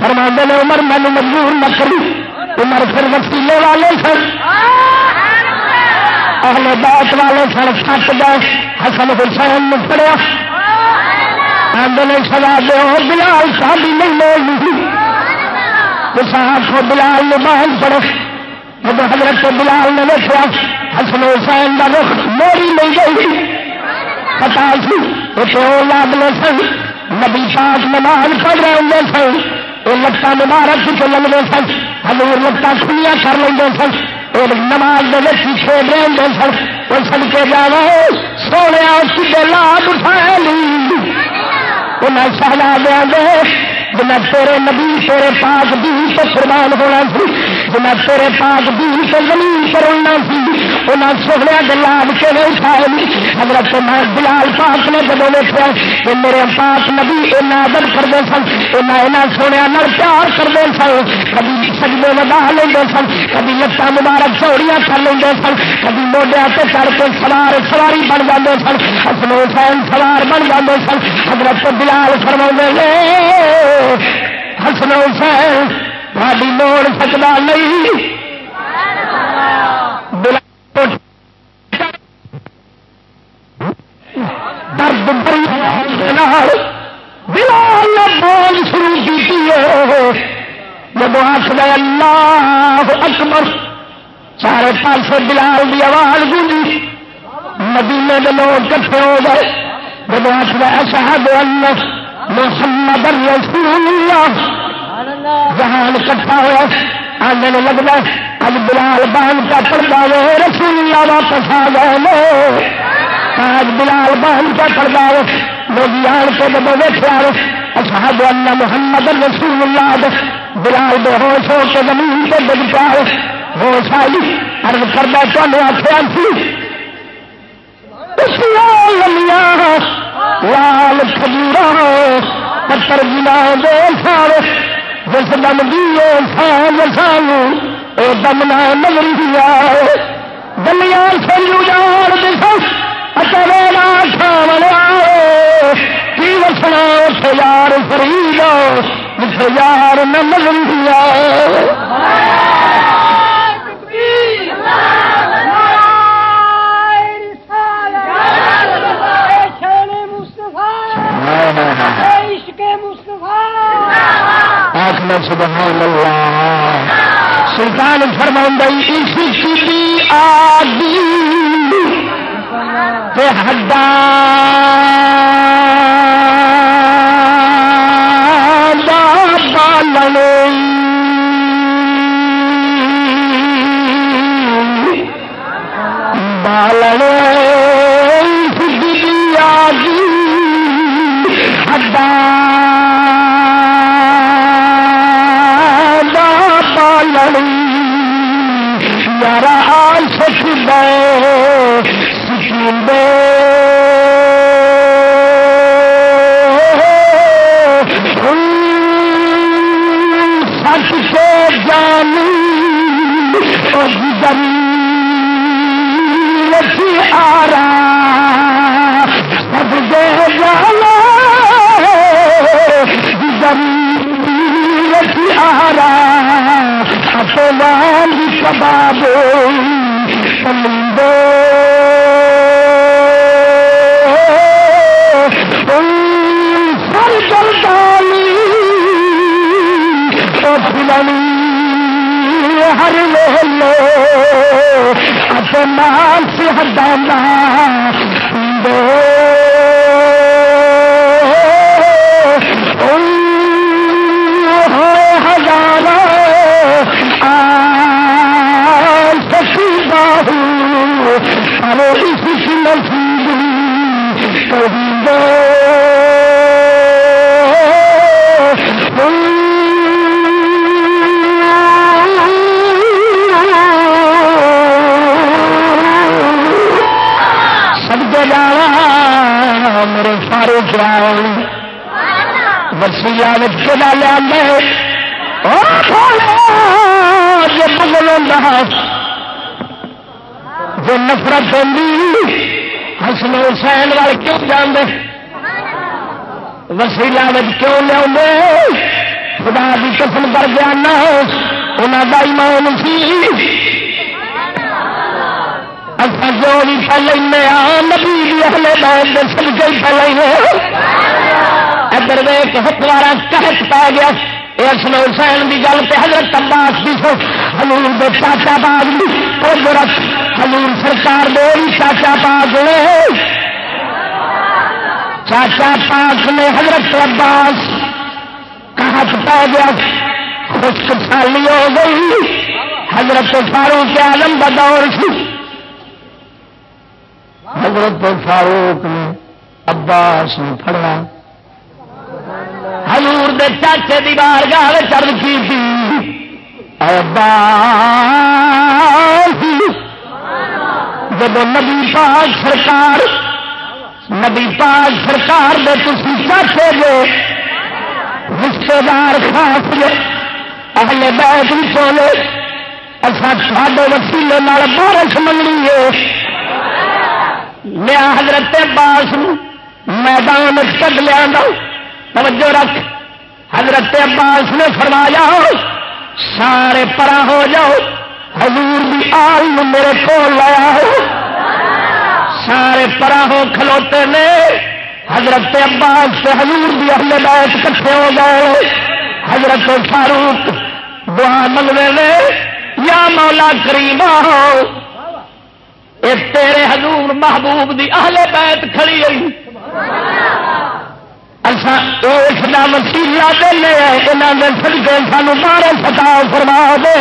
فرما نے، عمر مینو مجبور نہ کری۔ عمر پھر وسیلے والے سن۔ اہل بات والے سن سٹ گئے۔ حسن حسین نے پڑیا آدھے سزا دو بلال شادی نہیں لوگ آخو بلال نے باندھ پڑے جب حضرت بلال نے دیکھا، حسن حسین کا رخ موڑی نہیں گئی۔ پتا سی اسے وہ لادنے سن، نبی پاک نماز پڑھ رہے ہوں سن۔ وہ لتان مبارک کے لگتے سن۔ ہزور لتان کھلیا کر لیں سن۔ اور نماز کے کھیل رہے ہوں سن۔ وہ سن کے جا سونے سیدھے لاد اٹھائے انہیں شہزادے دے جنا تیرے نبی، تیرے پاک دین سے قربان ہونا سی جنا تیرے پاک دین سے زمین پر ہونا سی انہیں سہریا دلال کے اٹھائے حضرت میں بلال پاک نے جب دیکھا کہ میرے پاک نبی اینا ادب کرتے سن، اینا اینا سونے نر پیار کرتے سن۔ کبھی سجدے ودا لیں سن، کبھی لتا مبارک چوڑیاں کر لیں سن، کبھی موڈیا سے چڑھ کے سوار سواری بن جاتے سن، حسن حسین سوار بن جاتے سن۔ حضرت بلال فرما حسن حسین تاری موڑ سکتا نہیں۔ درد بلال نے بول شروع کی جب آخر اللہ اکبر! چارے پاس بلال کی آواز گونجی۔ مدینے کے لوگ کٹھے ہو گئے۔ جب آخر اشہد اللہ محمد رسول اللہ جہان کٹھا ہوا آنے لگتا اج بلال بان کا پڑتا ہو رسول اللہ واپس آ گئے آج بلال بان کا پڑتا ہو لوگ آن کے جب ویٹیا اصحاب اللہ محمد رسول اللہ بلال بے ہوش ہو کے زمین سے ڈگ پیا ہوش آئی ارد کرتا تمہیں آخیا سی لال کھجورا پتر گنا دے سال جس دم دیے سال سال وہ دم نہ نگری دلیا سلو جان دس اچھا کھان کی وسنا اس یار فرید جس یار نہ نگری سبحان اللہ۔ سلطان فرما اس کی آدی تے ہڈا بالنے سلام شباب سر سلطانی تو ہر لو اپنا سے ہٹانا دو باہو ارے نصیب کبھی میرے سارے وسیلہ چلا لیا جو نفرت ہوگی حسن حسین وال کیوں جانے وسیلہ کیوں لیا خدا کی قسم کر گیا نہ انہوں کا ایمان سی۔ اصل جو بھی پہلے ہاں، نبی بھی اگلے بہت سب کے پہلے ادھر ویک حکمارا کہت پا گیا۔ یہ اصل حسین کی گل پہ حضرت عباس کی سو حضور دے چاچا باغ بھی رکھ حضور سرکار دے چاچا باغ نے. چاچا پاک نے حضرت عباس کہت پا گیا. خوش سالی ہو گئی. حضرت فاروق عالم کا دور سی حضرت فاروق نے عباس نے پڑا ہلور دے چاچے دی بار گال چل کی جب نبی پاک سرکار نبی پاک سرکار دے تھی چاچے جو رشتے دار خاص جو اگلے بیٹھ بھی چولے اصا ساڈے وسیلے بارش منگنی ہے۔ لیا حضرت عباس میدان کد لیا توجہ رکھ، حضرت عباس نے فرمایا سارے پرا ہو جاؤ۔ حضور بھی آل میرے کو لایا ہو سارے پرا ہو کھلوتے نے حضرت عباس سے حضور بھی اہل بیت کٹھے ہو گئے۔ حضرت فاروق دعا منگنے نے، یا مولا کریم ہو تیرے حضور محبوب دی اہل بیت کھڑی ہوئی۔ اس کا وسیلا دے یہاں کے سڑکے سانو بارے ستا فرما دے۔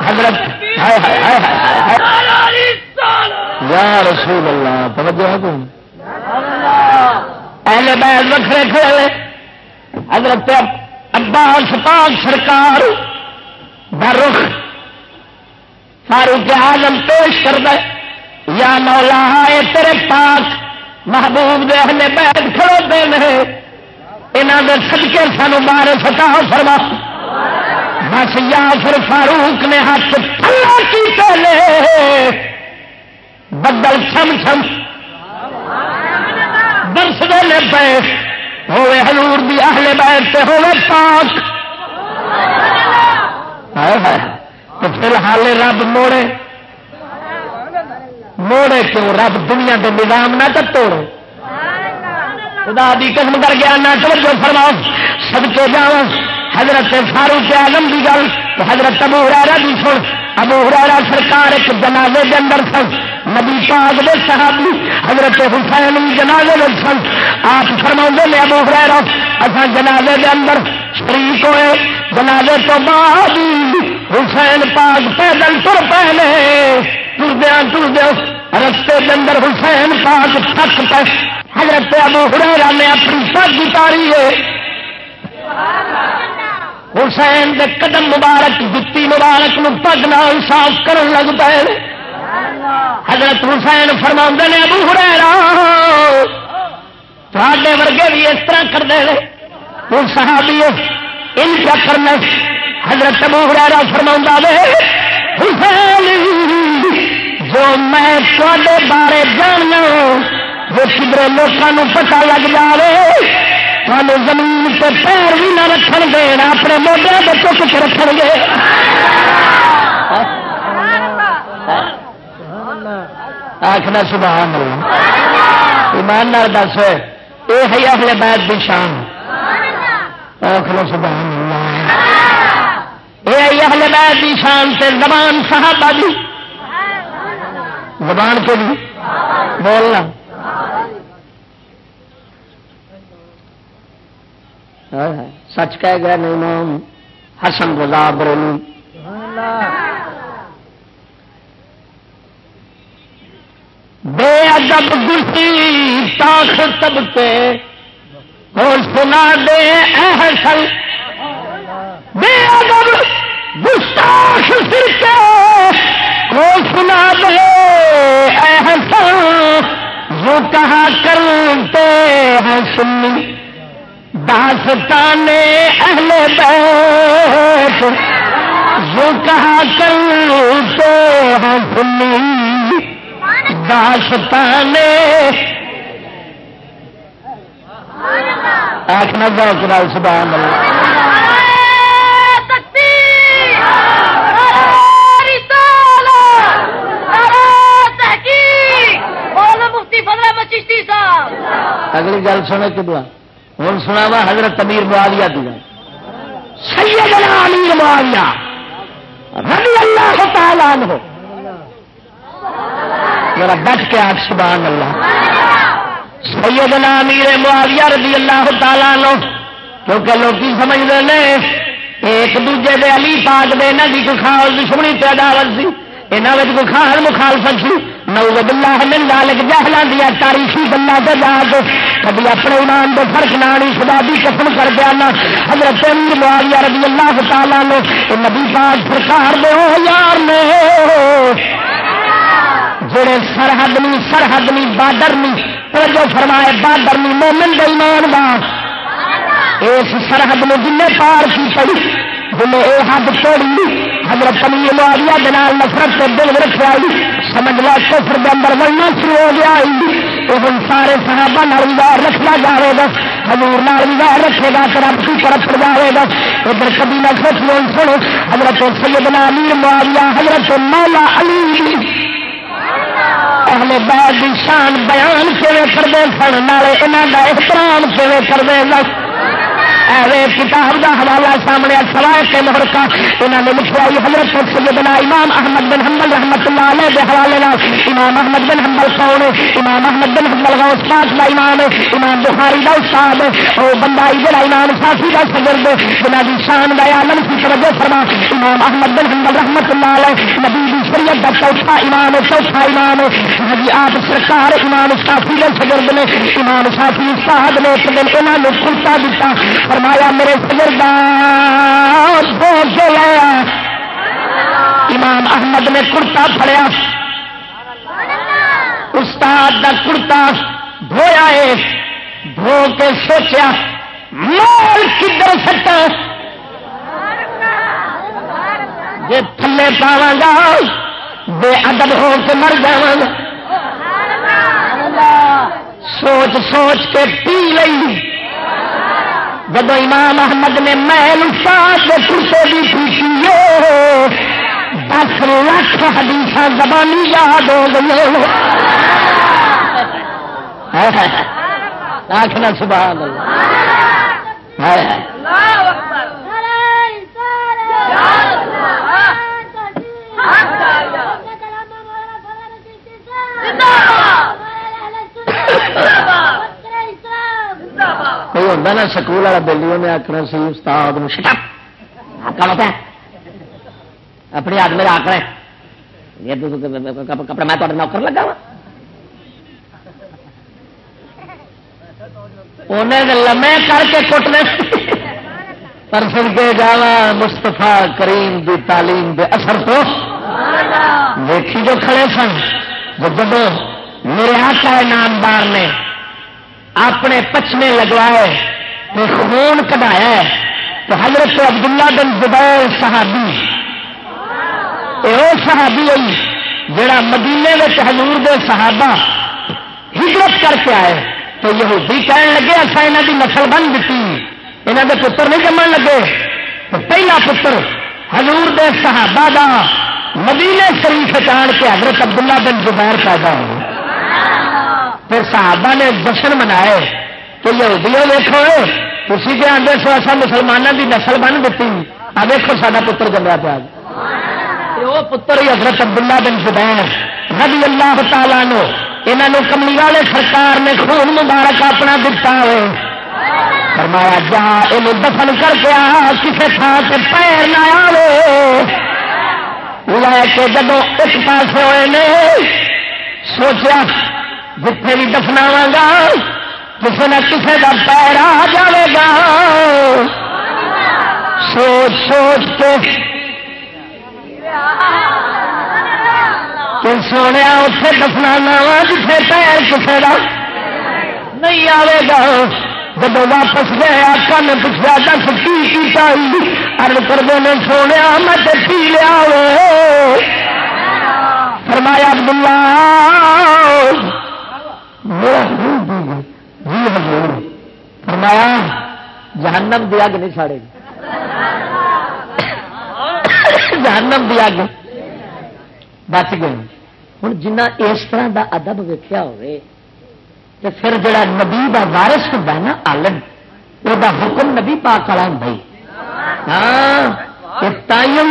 حضرت یا رسول اللہ، توجہ اہل بیت وکھرے کھڑے حضرت عباس پاک سرکار رخ فاروق آزم پیش کر دے یا مولا ہے تیرے پاک محبوب دے اہل بیت کھڑو دے یہاں دے سدکے سانو مارے ستا فرما۔ بس یا پھر فاروق نے ہاتھ تھلا کی پہلے بدل چھم چھم برس دے پے۔ ہوئے حضور دی اہل بیت ہوئے پاک۔ تو پھر حال رب موڑے۔ موڑے کیوں؟ رب دنیا کے نظام نہ توڑے خدا دی قسم کر گیا نہ توجہ فرماؤ سب کے جاؤ۔ حضرت فاروق آلم کی گل حضرت ابو ہرارا بھی سن۔ ابو ہرارا سرکار ایک جنازے کے اندر سن۔ نبی پاک دے صحابی، حضرت حسین جنازے میں سن۔ آپ فرما نے ابو ہرارا اصا جنازے کے اندر شریک ہوئے۔ جنازے تو بعد حسین پاک پیدل تر پہلے۔ تردیا تردیا رستے کے اندر حسین پاک تھک پہ حضرت ابو ہریرا نے اپنی پگ اتاری ہے۔ حسین دے قدم مبارک، جتی مبارک نو پگ نال صاف کرن لگ پے۔ حضرت حسین فرما نے، ابو ہریرا تھے ورگے بھی اس طرح کرتے ہیں وہ صحابی ان کا کرنا حضرت ابو ہرارا فرما دے حسین جو میں تے بارے جاننا جو کدھر لوگوں پتا لگ جائے سانو زمین سے پیر بھی نہ رکھ گے اپنے موڈے کے چک کے رکھ گے آخر سبحان ایمان دس، یہ ہے اہل بیت کی شان۔ سبحان اللہ۔ یہ ہے اہل بیت کی شان سے زبان صحابہ دی۔ زبان کے لیے بولنا۔ سچ کہہ گیا نہیں نام حسن رضا بریلی بے ادب گرسی تاخ تب کے اور سنا دے احسن بے ادب گستاخ سر کے اور سنا دے احسن وہ کہا کرتے ہیں سنی داستان اہل بیت جو کہا کرتے ہیں سنی داستان آخنا ذوق سبحان اللہ۔ چشتی صاحب۔ اگلی گل سنے کدو ہوں سنا وا حضرت امیر معاویہ دیا سیدنا امیر معاویہ رضی اللہ تعالیٰ عنہ۔ میرا ڈٹ کے آج سبحان اللہ۔ سیدنا امیر معاویہ رضی اللہ تعالیٰ عنہ۔ کیونکہ لوگ سمجھتے ہیں، ایک دوجے دے علی پاک دے نہ کی خاص دشمنی پیداوت سی۔ یہاں کوئی خاص مخالفت سی نعوذ باللہ من ذالک جہلاں دیا تاریخی گلاں تے جا کے کبھی اپنے ایمان دے فرق نہ نہیں خدا دی قسم کر کے انا حضرت امیر معاویہ رضی اللہ تعالی نے نبی پاک سرکار دے او یار نے جڑے سرحد نہیں سرحد نہیں بارڈر نہیں توجہ فرمائے بارڈر نہیں مومن دے ایمان دا اس سرحد میں جن پار کی پڑی جن یہ حد توڑی حضرت امیر معاویہ دنال نفرت کے دل رکھا سمجھ لو کفر کے اندر بڑھنا شروع ہو گیا یہ سارے صحابہ نال رکھنا جائے گا، حضور نال رکھے گا تو رب کی طرف جائے گا۔ ادھر کبھی نہ سوچ لو سنو، حضرت سیدنا امیر معاویہ، حضرت مولا علی۔ اہل بیت شان بیان کیویں کرتے سن، نالے انہاں دا احترام کیویں کرتے سن۔ لگ کتاب کا حوالہ سامنے سوائے کے محرکا انہوں نے لکھا حضرت سیدنا امام احمد بن حمل رحمت اللہ علیہ کے حوالے امام احمد بن حمل کون امام احمد بن حمل کا استاد کا امام امام بخاری کا استاد وہ بندہ جڑا امام سافی کا سجرد جنہ کی شان کا عالم کی توجہ فرما۔ امام احمد بن حمل رحمت اللہ علیہ نبی کی شریعت کا چوتھا امام چوتھا امام ہاں جی آپ سرکار امام سافی کے سجرد نے امام سافی استاد نے ایک دن انہوں نے کلتا دیتا فرمایا، میرے سجردار لایا امام احمد نے کرتا پڑیا استاد کا کرتا دھویا ہے۔ دھو کے سوچیا، مال کدھر سٹا؟ جی تھلے پاوا گا، بے ادب ہو کے مر جا سوچ سوچ کے پی لئی۔ جب امام احمد نے محل استاد کرتے بھی پوچھی دس لاکھ حدیث زبانی یاد ہو گئی۔ آخنا سبحان کوئی ہوتا نا سکول والا بولی نے آخنا سی استاد اپنے آدمی آخر کپڑا میں نوکر لگا وا انہیں لمے کر کے کٹنے پر سن کے جانا مستفا کریم دی تعلیم دے اثر تو دیکھی جو کھڑے سن جب میرے آقا نامدار نے اپنے پچمے لگوائے تو خون کٹایا تو حضرت عبداللہ بن زبیر صحابی وہ صحابی ہوئی جڑا مدینے میں حضور دے صحابہ ہجرت کر کے آئے۔ تو یہودی کہنے لگے اصا یہاں کی نسل بن دیتی۔ یہاں کے پتر نہیں جمن لگے۔ تو پہلا پتر حضور دے صحابہ دا مدینے شریف آن کے حضرت عبداللہ بن زبیر پیدا ہو۔ پھر صحابہ نے جشن منائے، تو یہ دیکھو اسی کے آدھے سو ایسا مسلمانوں کی نسل بن دیتی آ دیکھو سا پتر جمع پیا وہ پتر ہی حضرت عبداللہ بن زبیر رضی اللہ تعالیٰ نو یہاں کملی والے سرکار نے خون مبارک اپنا دتا ہوئے فرمایا، جا یہ دفن کر کے آ کسی تھان سے پیر نہ آئے لے کے جب ایک پاس ہوئے نے سوچا جتنے بھی دفناوا گا کسی نہ کسی کا پیر آ جائے گا۔ سوچ سوچ کے۔ سونے اتے دفنا وا، جسے پیر کسی کا نہیں آئے گا۔ جب واپس گیا کن پوچھا، دس کی چاہیے ارد کرتے ہیں سونے میں تو پی لیا فرمایا، عبداللہ جی حضور فرمایا، جہنم دی اگ نہیں ساڑے گی۔ جہنم دی اگ بچ گئے ہوں جنہ اس طرح دا ادب ویکیا ہوئے تو پھر جڑا نبی دا وارث ہوتا ہے نا آلن وہ حکم نبی پاک والا ہوں ہاں تائم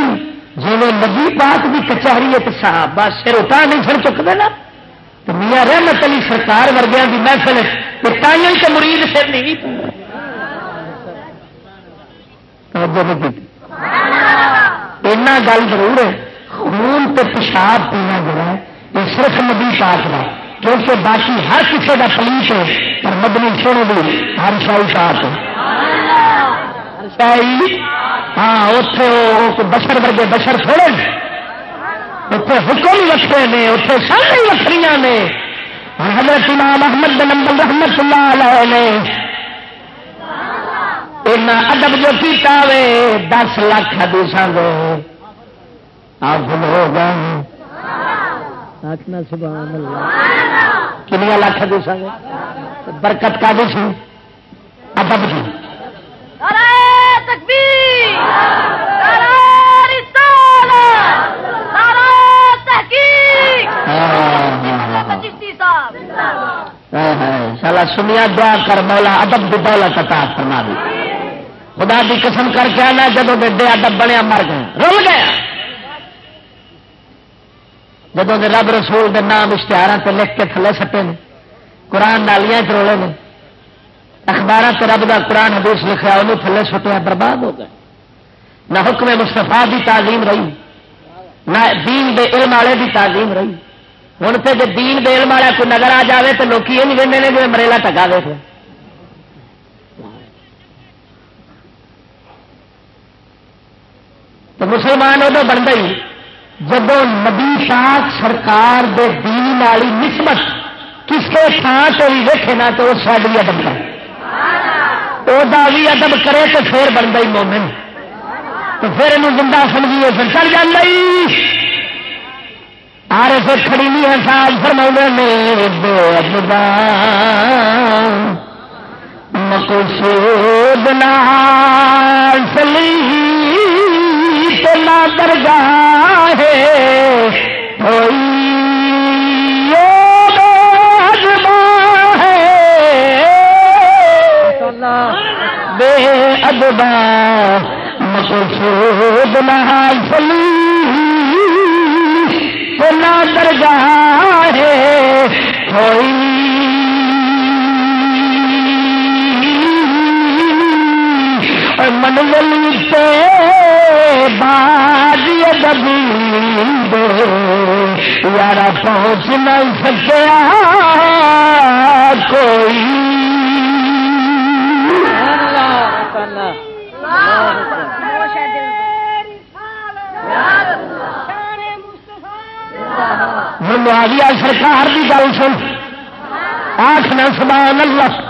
جی نبی پاک کی کچہری ایک صحابہ سر اٹھا نہیں سر چکتے نا۔ میاں رحمت علی سرکار ورگیا کی محفل تو سے مرید سر نہیں اینا گل ضرور ہے، خون تو پیشاب پینا جڑا یہ صرف نبی پاک کا کیونکہ باقی ہر کسی کا پلیس ہے، پر مدنی سونے دی ہر شاہی ساتھ شاہی؟ ہاں اتے بشر ورگے بشر تھوڑے اتے حکم وکرے نے اتے سارے وکری نے۔ حضرت امام احمد بن امبل رحمت اللہ علیہ نے ادب جو پیتا وے دس لاکھ حدیث دے۔ آپ ہو گئے آخنا سبحان اللہ۔ کنیا لاکھ دے۔ سکے برکت کا دے سی ادب سی سالا سنیا دعا کر مولا ادب دی دولت عطا فرما دی خدا دی قسم کر کے آنا جدو دے ادب بنیا مر گئے۔ رول گیا جب رب رسول دے نام اشتہار سے لکھ کے تھلے سٹے نے۔ قرآن نالیاں چروڑے نے۔ اخبار سے رب کا قرآن حدیث لکھا انہوں تھلے سٹیا برباد ہو گئے۔ نہ حکم مستفا کی تعلیم رہی۔ نہ دین دے علم والے کی تعلیم رہی۔ ہوں تو جی دین دے علم والے کوئی نظر آ جائے تو لوگ یہ نہیں کہتے جی مریلا ٹگا دے تو مسلمان ادو بن گئی۔ جب نبی پاک سرکار دے دین والی نسبت کسی تھان سے بھی ویکے نا تو ساری ادب کرے وہ بھی ادب کرے تو پھر بن گئی مومن۔ تو پھر یہ زندہ سمجھیے پھر چل جانا آر سے کھڑی نہیں ہے سال فرما نے مقصود سلی نہ درگاہ ہوئی بے ادبا مقصود نہ نہ درگاہ ہوئی منزل سے بازی دبی یار پہنچ نہیں سکیا کوئی۔ معاویہ سرکار کی گل سن۔ آخنا سبحان اللہ۔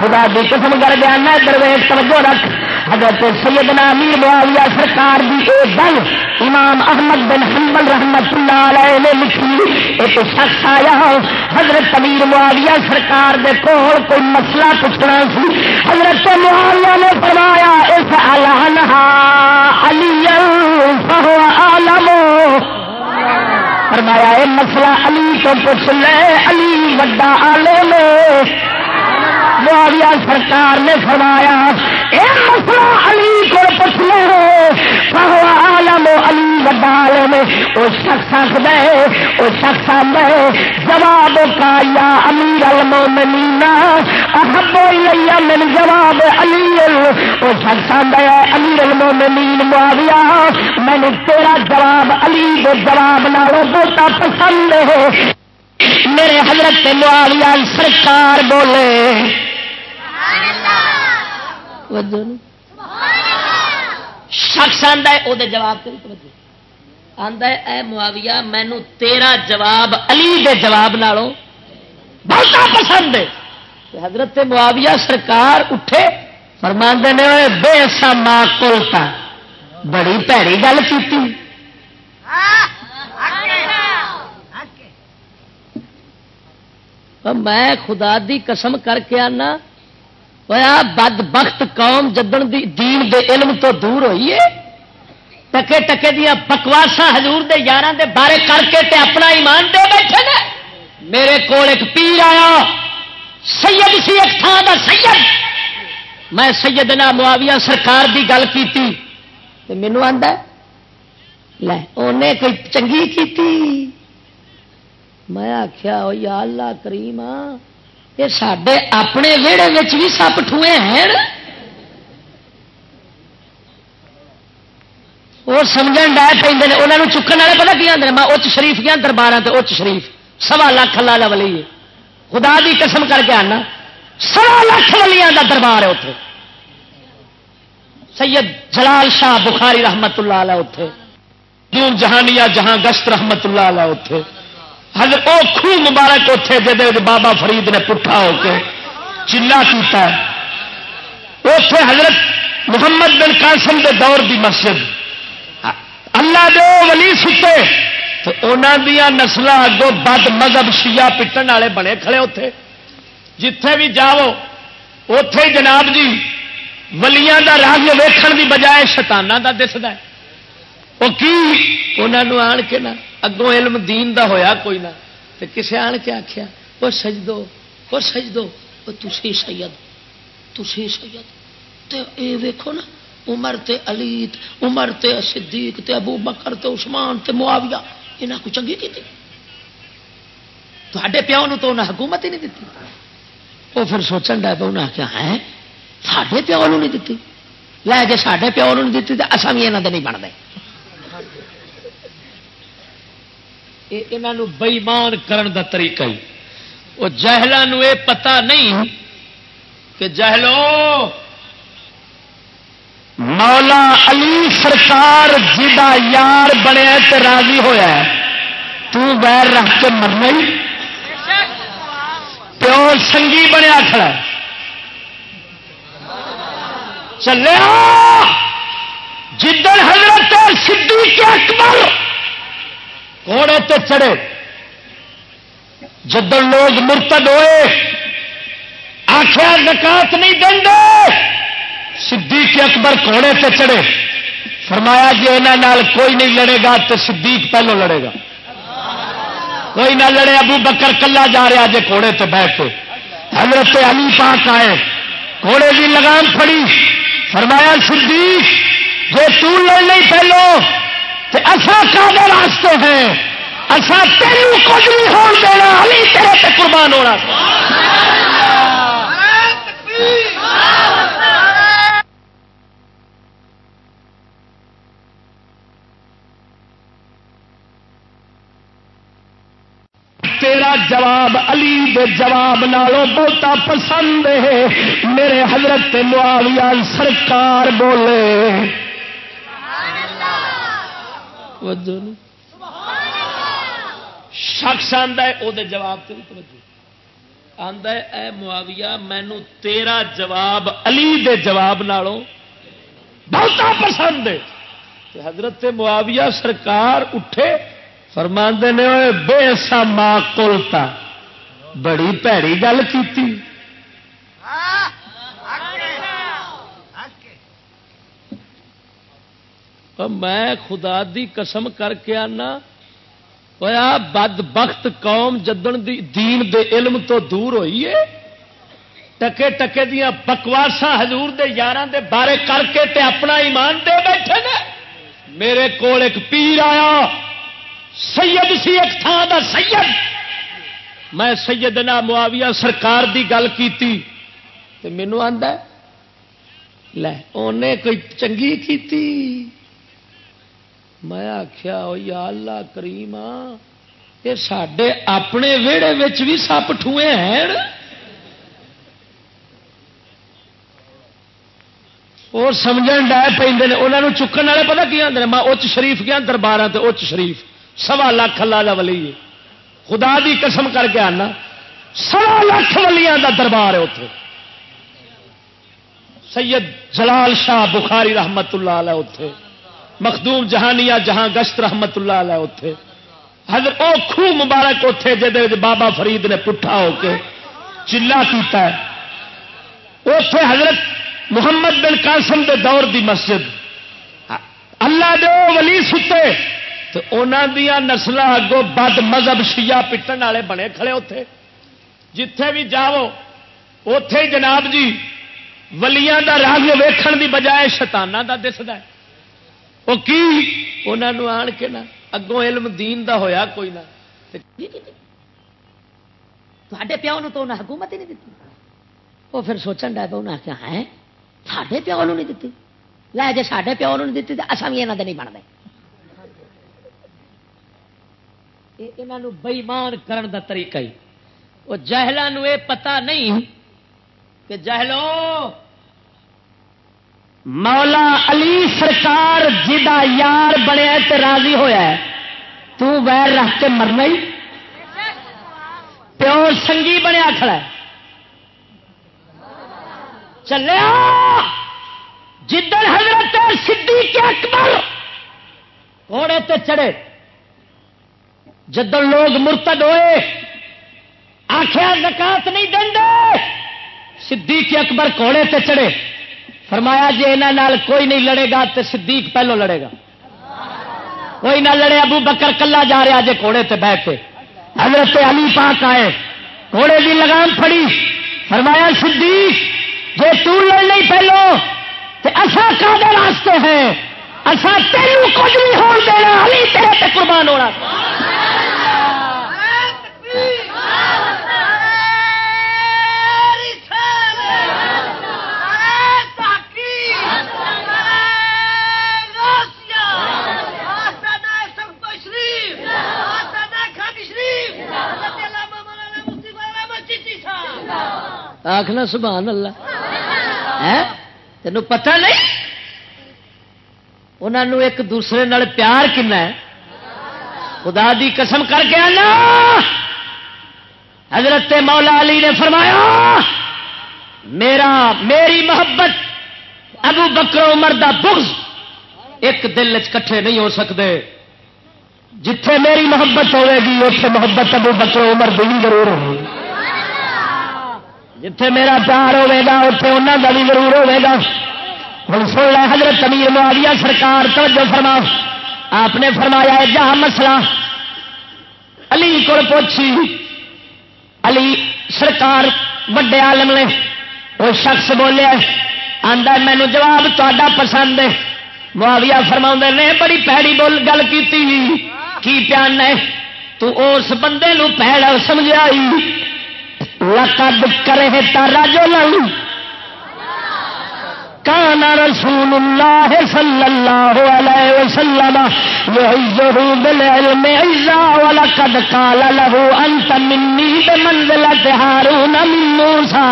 خدا دی قسم کر گیا میں درویش، توجہ رکھ۔ حضرت سیدنا امیر معاویہ سرکار دی ایک گل۔ امام احمد بن حنبل رحمت اللہ علیہ نے لکھی۔ ایک شخص آیا۔ حضرت امیر معاویہ سرکار دے کول کوئی مسئلہ پوچھنا سی۔ حضرت معاویہ نے فرمایا، اس الہنہا علی فہو عالم. فرمایا اے مسئلہ علی تو پوچھ لے، علی وڈا عالم معاویہ سرکار نے فرمایا، اے مسئلہ علی کو پوچھ لے۔ عالم علی وڈال میں وہ شخص آخر وہ شخص آدھے جواب کا یا امیر المومنین احب الیہ من جواب علی وہ شخص آدھے امیر المومنین معاویہ میں نے تیرا جواب علی کے جواب نالوں بہت پسند ہے۔ میرے حضرت معاویہ سرکار بولے۔ شخص آتا ہے وہ جواب آتا ہے اے معاویہ مینو تیرا جواب علی دے جواب نالوں بہت پسند ہے۔ حضرت معاویہ سرکار اٹھے فرماندے نے بے سا ماں کولتا بڑی پیڑی گل کی میں خدا دی قسم کر کے آنا بد بخت قوم جدن دی دین دے علم تو دور ہوئی ہے ٹکے ٹکے دیا بکواسا حضور دے یار دے بارے کر کے تے اپنا ایمان دے بیٹھے نا میرے کو ایک پیر آیا سید سی ایک تھان دا سید میں سیدنا معاویہ سرکار دی گل کی مینو آدھا لے کوئی چنگی کی میں آخیا یا اللہ کریم یہ سڈے اپنے ویڑے بھی سپ ٹوئے ہیں۔ وہ سمجھ ڈے پہ انہوں چکن والے پتا کی آدھے میں اچ شریف گیا دربار سے اچ شریف، سوا لاکھ لالا ولی۔ خدا دی قسم کر کے آنا، سوا لاکھ ولیاں کا دربار ہے اتنے سید جلال شاہ بخاری رحمت اللہ علیہ اتے جون جہانیہ جہاں گشت رحمت اللہ علیہ اتے حضرت او خوہ مبارک اتے جی بابا فرید نے پٹھا ہو کے چلا کیتا ہے۔ اتے حضرت محمد بن قاسم دے دور دی مسجد۔ اللہ دے ولی ستے۔ تو انہوں دیا نسل اگوں بد مذہب شیعہ پٹن والے بنے کھڑے اتے جتھے بھی جاؤ اتے جناب جی ولیاں دا رنگ ویکھن دی بجائے شتانہ دا دستا ہے۔ وہ کی؟ انہوں آن کے نہ اگوں علم دین دا ہویا کوئی نہ تے کسے آن کے آخیا وہ سج دو وہ سج دو وہ تھی سید تھی سید تے اے ویکھو نا عمر تے علی عمر تے صدیق تے ابو بکر تے عثمان تے معاویہ یہاں کو چنگی کی تے پیو نو تو انہیں حکومت ہی نہیں دیتی وہ پھر سوچن ڈا پہ انہیں آخیا ہے سارے پیو نہیں دیتی لے جی سارے پیو نہیں دیتی تو اصا بھی یہاں نہیں بنتے یہ بئیمان کرن دا طریقہ ہی وہ جہلوں یہ پتا نہیں کہ جہلو مولا علی سرکار جا یار بنیا تو راضی ہوا تو بیر رکھ کے مرنا ہی پیو سنگھی بنیا کھڑا چلے جدن حضرت صدیق اکبر گھوڑے تے چڑھے۔ جدن لوگ مرتد ہوئے آخیا زکات نہیں دیں صدیق اکبر گھوڑے تے چڑھے۔ فرمایا جی یہاں کوئی نہیں لڑے گا تو صدیق پہلو لڑے گا۔ کوئی نہ لڑے، ابو بکر کلا جا رہا جی گھوڑے تے بیٹھ کے۔ حضرت علی پاک آئے۔ گھوڑے کی لگام پڑی فرمایا، صدیق جو تو لڑ نہیں پہلو اصا کا راستے ہیں۔ اصا تیرو کچھ نہیں ہو دینا۔ علی تیرے پہ قربان ہونا۔ تیرا جواب علی دے جواب نالوں بہتا پسند ہے۔ میرے حضرت معاویہ سرکار بولے۔ شخص آتا ہے وہ جواب تو آتا ہے، اے معاویہ مینو تیرا جواب، علی دے جواب نالوں بہت پسند ہے۔ حضرت معاویہ سرکار اٹھے، فرماندے نے بے سا ماں کولتا بڑی پیڑی گل کی میں خدا دی قسم کر کے آنا ہوا بد بخت قوم جدن دی دین دے علم تو دور ہوئی ہے۔ ٹکے ٹکے دیا بکواسا ہزور دے یار دے بارے کر کے تے اپنا ایمان دے بیٹھے نے۔ میرے کو ایک پیر آیا، سید سی ایک تھان دا سید۔ میں سیدنا معاویہ سرکار دی گل کیتی، تے مینو آندا لے انہیں کوئی چنگی کیتی۔ میں آخیا یا اللہ کریم یہ سڈے اپنے ویڑے بھی سپ ٹوئے ہیں اور سمجھ ڈے پہ انہوں چکن والے پتا کی آدھے میں اچ شریف گیا دربار سے اچ شریف، سوا لاکھ اللہ کا ولی ہے۔ خدا دی قسم کر کے آنا، سوا لاکھ ولیاں دا دربار ہے اتنے سید جلال شاہ بخاری رحمت اللہ علیہ اتے مخدوم جہانیا جہاں گشت رحمت اللہ علیہ اتے حضرت او خو مبارک اتے جہد بابا فرید نے پٹھا ہو کے چلا کیتا ہے۔ اتے حضرت محمد بن قاسم دے دور دی مسجد۔ اللہ دے ولی ستے۔ تو انہوں دیا نسل اگوں بد مذہب شیعہ پٹن والے بنے کھڑے اتے جتھے بھی جاؤ اتے جناب جی ولیاں دا رنگ ویکھن دی بجائے شتانہ دا دستا ہے۔ وہ کی؟ انہوں آن کے نا، اگوں علم دین دا ہویا کوئی نہ پیو تو انہیں حکومت ہی نہیں دیتی وہ پھر سوچن ڈا پہ انہیں آخیا ہے سڈے پیو نو نہیں دیتی لے جی سڈے پیو نو نہیں دیتی تو اصا بھی یہاں نہیں بنتے یہ بئیمان کرن دا طریقہ ہی۔ وہ جہلوں یہ پتا نہیں کہ جہلو مولا علی سرکار جی جا یار بنیا تے راضی ہویا ہے۔ تو ویر رکھ کے مرنا ہی۔ پیو سنگی بنیا کھڑا ہے۔ چلیا جدن حضرت صدیق اکبر گھوڑے تے چڑھے۔ جدن لوگ مرتد ہوئے آخیا زکات نہیں دیں صدیق اکبر گھوڑے تے چڑھے۔ فرمایا جی یہاں کوئی نہیں لڑے گا تو صدیق پہلو لڑے گا۔ کوئی نہ لڑے، ابو بکر کلا جا رہا جی گھوڑے تے بہ کے۔ حضرت علی پاک آئے، گھوڑے کی لگام پھڑی۔ فرمایا، صدیق جی تڑ نہیں پہلو تو اصا کا راستے ہیں؟ اصا تیروں کچھ نہیں ہو دینا، علی تیرے تے قربان ہونا۔ آخنا سبحان اللہ۔ تین پتا نہیں؟ انہوں ایک دوسرے نال پیار کنا ہے؟ خدا دی قسم کر کے آنا۔ حضرت مولا علی نے فرمایا، میرا، میری محبت ابو بکر عمر دا بغض ایک دل کٹھے نہیں ہو سکتے۔ جتھے میری محبت ہوے گی اتنے محبت ابو بکر عمر بھی ضرور ہوگی جتھے میرا پیار ہوے گا اتنے انہوں کا بھی ضرور ہوے گا۔ ہوں سن لیا حضرت امیر معاویہ سرکار، توجہ فرما آپ نے فرمایا جہاں مسئلہ علی کو پوچھی۔ علی سرکار وڈے عالم نے، وہ شخص بولیا آدھا مینو جواب تا پسند ہے۔ معاویہ فرما نے بڑی پیڑی بول، گل کی پیان ہے؟ تو اس بندے پیڑ سمجھائی۔ لقد کرے تارا جو لو کان رسول اللہ صلی اللہ علیہ وسلم يعزه بالعلم عزا، ولقد قال له انت مني بمنزلة هارون من موسى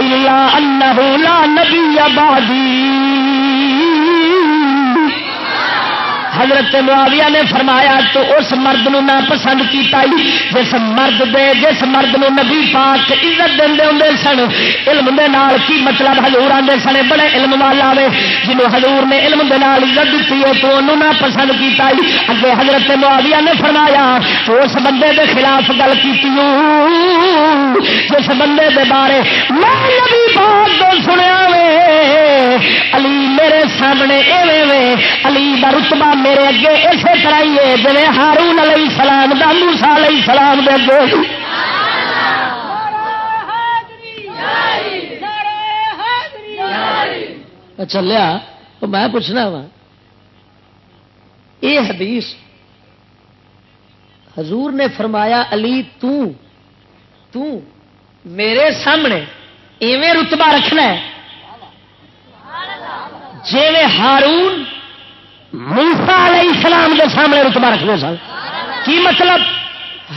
الا انه لا نبي بعدي حضرت معاویہ نے فرمایا تو اس مرد نو نہ پسند کیتا ہی، جس مرد دے، جس مرد نو نبی پاک عزت دے ہوں سن، علم دے نال کی مطلب حضور آدھے سنے بڑے علم والا وے جنہوں حضور نے علم دے نال عزت دیتی ہے تو انہوں نہ پسند کیتا ہی۔ اگے حضرت معاویہ نے فرمایا تو اس بندے دے خلاف گل کی جس بندے دے بارے میں نبی پاک تو سنیا وے، علی میرے سامنے ایویں وے علی دا رتبہ میرے اگے اسی طرح ہی ہے جی ہارون علیہ السلام دا موسا علیہ السلام دے اگے۔ اچھا، چلیا تو میں پوچھنا وا، یہ حدیث حضور نے فرمایا، علی، تو تو میرے سامنے ایویں رتبہ رکھنا ہے۔ جی ہارون موسا علیہ السلام کے سامنے رتبہ رکھنے سن۔ کی مطلب؟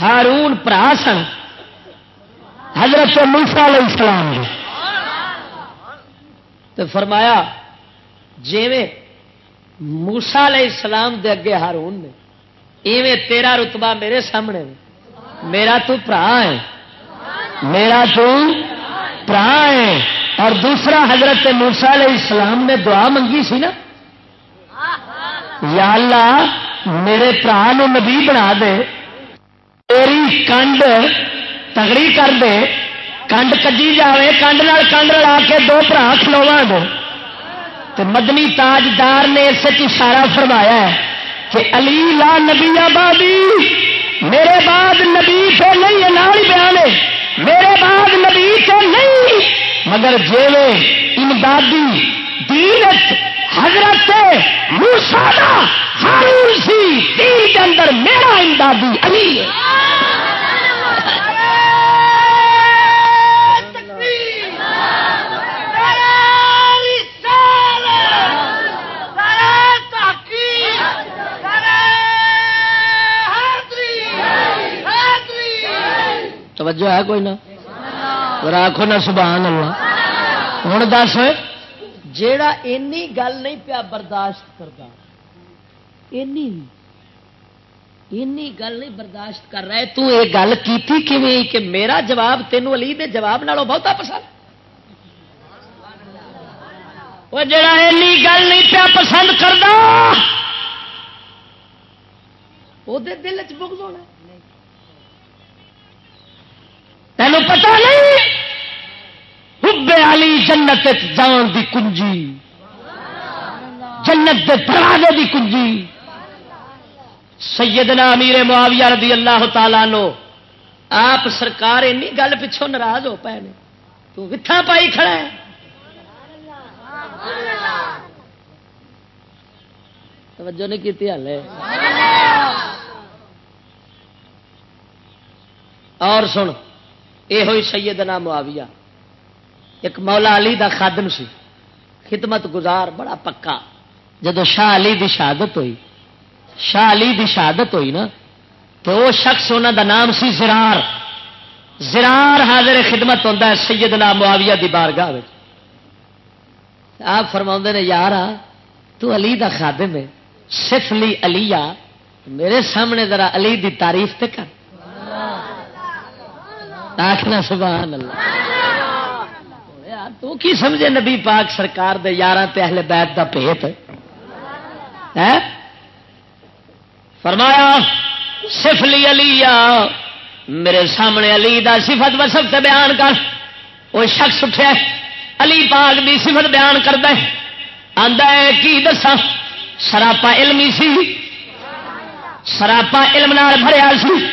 ہارون برا سن۔ حضرت موسا علیہ السلام تو فرمایا جی موسا علیہ السلام دے اگے ہارون نے، ایویں تیرا رتبہ میرے سامنے میرا تو برا ہے۔ میرا تو برا ہے۔ اور دوسرا حضرت موسا علیہ السلام نے دعا منگی سی نا؟ یا اللہ، میرے برا نبی بنا دے میری کنڈ تگڑی کر دے، کنڈ کجی جائے کنڈ نال کنڈ لا کے دو برا کھلوا دو تو مدنی تاجدار نے اس اشارہ فرمایا ہے کہ علی لا نبی آبادی، میرے بعد نبی پہ نہیں ہے نال بیان ہے۔ میرے بعد نبی تو نہیں۔ مگر جیوے امدادی دیرت حضرت موسادا ہارون سی، دین کے اندر میرا امدادی علی ہے۔ توجہ ہے کوئی نہ؟ آخو نا سبحان اللہ۔ ہوں دس، جیڑا اینی گل نہیں پیا برداشت کرتا اینی اینی گل نہیں برداشت کر رہا تو یہ گل کی کیویں؟ کہ میرا جواب تینوں علی دے جواب نالوں بہتا پسند۔ وہ جڑا اینی گل نہیں پیا پسند کرتا وہ دل چ بغض ہونا۔ تینوں پتا نہیں؟ حب علی جنت جان دی کنجی۔ جنت دے دروازے دی کنجی۔ سیدنا امیر معاویہ رضی اللہ تعالیٰ نو، آپ سرکار این گل پچھوں ناراض ہو پے نے۔ تو وتھا پائی کھڑا ہے۔ توجہ نہیں کی ہل اور سن یہ ہوئی سیدنا معاویہ۔ ایک مولا علی دا خادم سی۔ خدمت گزار بڑا پکا۔ جدو شاہ علی دی شہادت ہوئی، شاہ علی دی شہادت ہوئی نا، تو وہ شخص انہوں دا نام سی زرار۔ زرار حاضر خدمت ہوتا ہے سیدنا معاویہ دی بارگاہ آپ فرما نے یار تو علی دا خادم ہے۔ صرف لی علی میرے سامنے ذرا علی دی تعریف تے کر۔ آخنا سبحان اللہ۔ تو کی سمجھے نبی پاک سرکار دے یار اہل بیت دا پیت فرمایا سفلی علی میرے سامنے علی دا صفت وسف سے بیان کر۔ وہ شخص اٹھا علی پاک دی صفت بیان کرتا ہے آدھا ہے، کی دسا سراپا علمی سی۔ سراپا علم نال بھریا سی۔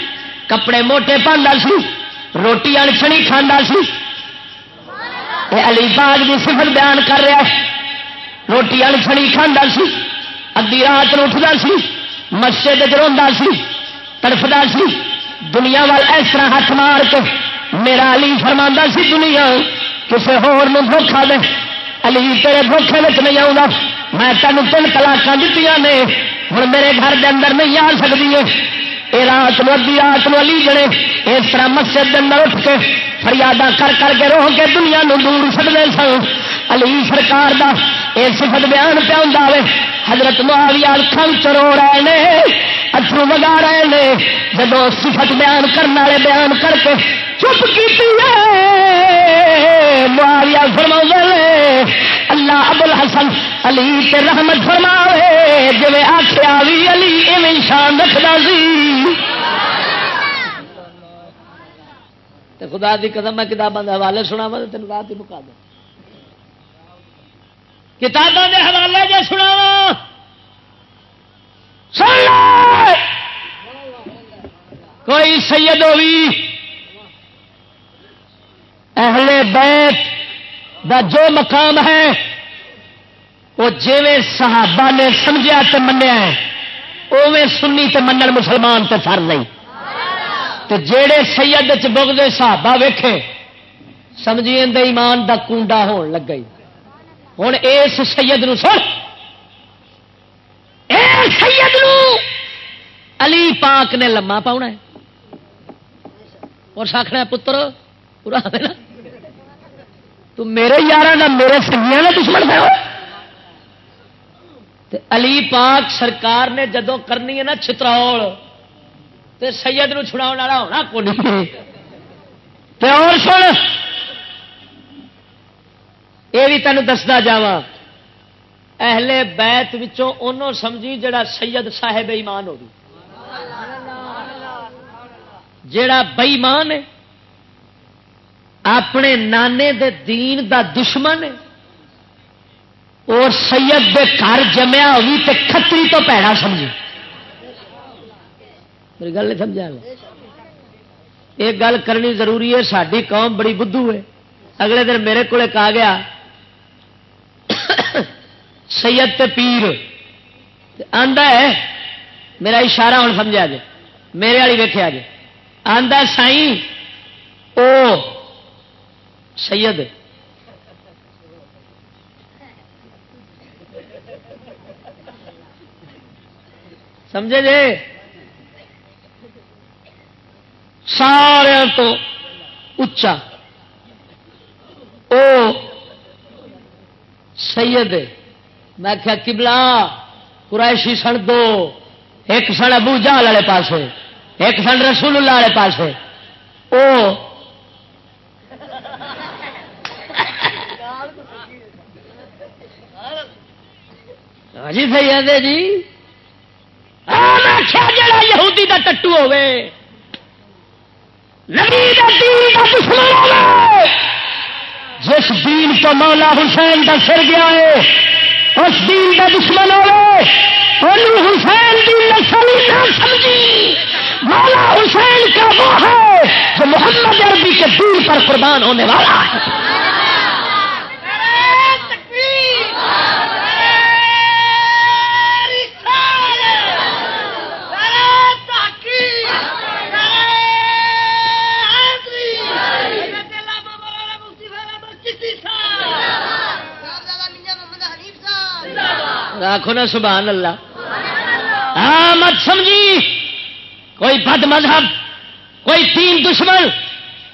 کپڑے موٹے پاندا سی۔ روٹی انچنی کھانا سی۔ علی باغ کی سفر بیان کر رہا ہے۔ روٹی انچنی کھانا سی۔ ادی رات اٹھتا سی۔ مسجد روا سی۔ تڑفتا سی۔ دنیا وال اس طرح ہاتھ مار کے میرا علی فرما سی دنیا کسی ہور دھوکھا دے۔ علی تیرے دھوکھے میں نہیں آؤں میں تینوں تین کلاک دیتی نے۔ ہوں میرے گھر کے اندر نہیں آ سکتی ہے یہ رات ادی رات علی جڑے اس طرح مسجد اندر اٹھ کے فریادہ کر کر کے روح کے دنیا نو دور سکتے سن۔ علی سرکار دا یہ سفت بیان پہ ہوں حضرت معاویہ اکھان چرو رہے نے اترو وگا رہے ہیں جب سفت بیان کرنے والے بیان کر کے چپ کی معاویہ فرما اللہ ابل حسن علی تے رحمت فرماوے جی آخیا بھی علی ایویں شان رکھنا سی۔ خدا دی قدم میں کتابوں کے حوالے سنا وا تین رات ہی مکا دوں کتابوں کے حوالے جو سنا کوئی سید ہوئی اہل بیت دا جو مقام ہے، وہ جیویں صحابہ نے سمجھا تے منیا اوے سنی تے منن مسلمان تے فر نہیں۔ تے جیڑے سید چ بغدے صحابہ ویکھے سمجھی اندے ایمان دا کنڈا ہون لگ گئی۔ ہوں اس سید نو سن۔ اے سید نو! علی پاک نے لما پاؤنا ہے۔ اور ساکھنا پتر، پورا ہے نا۔ تو میرے یار نہ میرے سنگیا نے دشمن ہے علی پاک سرکار نے جدو کرنی ہے نا چترول تو سید نو چھڑاؤ والا ہونا کو نہیں۔ اور سن۔ یہ بھی تینوں دستا جا اہل بیت وچوں انہوں سمجھی جڑا سید صاحب ایمان ہوگی۔ جڑا بئیمان ہے۔ اپنے نانے دے دین دا دشمن اور سید دے گھر جمیا ہوگی تو کتری تو پیڑا سمجھی میری گل نہیں سمجھا۔ ایک گل کرنی ضروری ہے ساری قوم بڑی بدھو ہے۔ اگلے دن میرے کو آ گیا۔ سید تے پیر۔ آندا ہے، میرا اشارہ ہوں سمجھا جائے میرے والی ویخیا جی آندا سائی او سید سمجھے جی؟ سارے تو اچا او سید، میں کیا کبلا قرائشی سن دو۔ ایک سن ابو جال والے پاس ایک سن رسول اللہ والے پاس او ہاں جی سی سید جی۔ جڑا یہودی دا ٹٹو ہوے نبی دا دین دا دشمن ہوے جس دین تو مولا حسین دا سر گیا ہے، اس دین دا دشمن ہوے حسین دی نسل نہ سمجھی۔ مولا حسین کا وہ ہے جو محمد عربی کے دین پر قربان ہونے والا ہے۔ آخو نا سبحان اللہ۔ ہاں مت سمجھی۔ کوئی بد مذہب، کوئی تین دشمن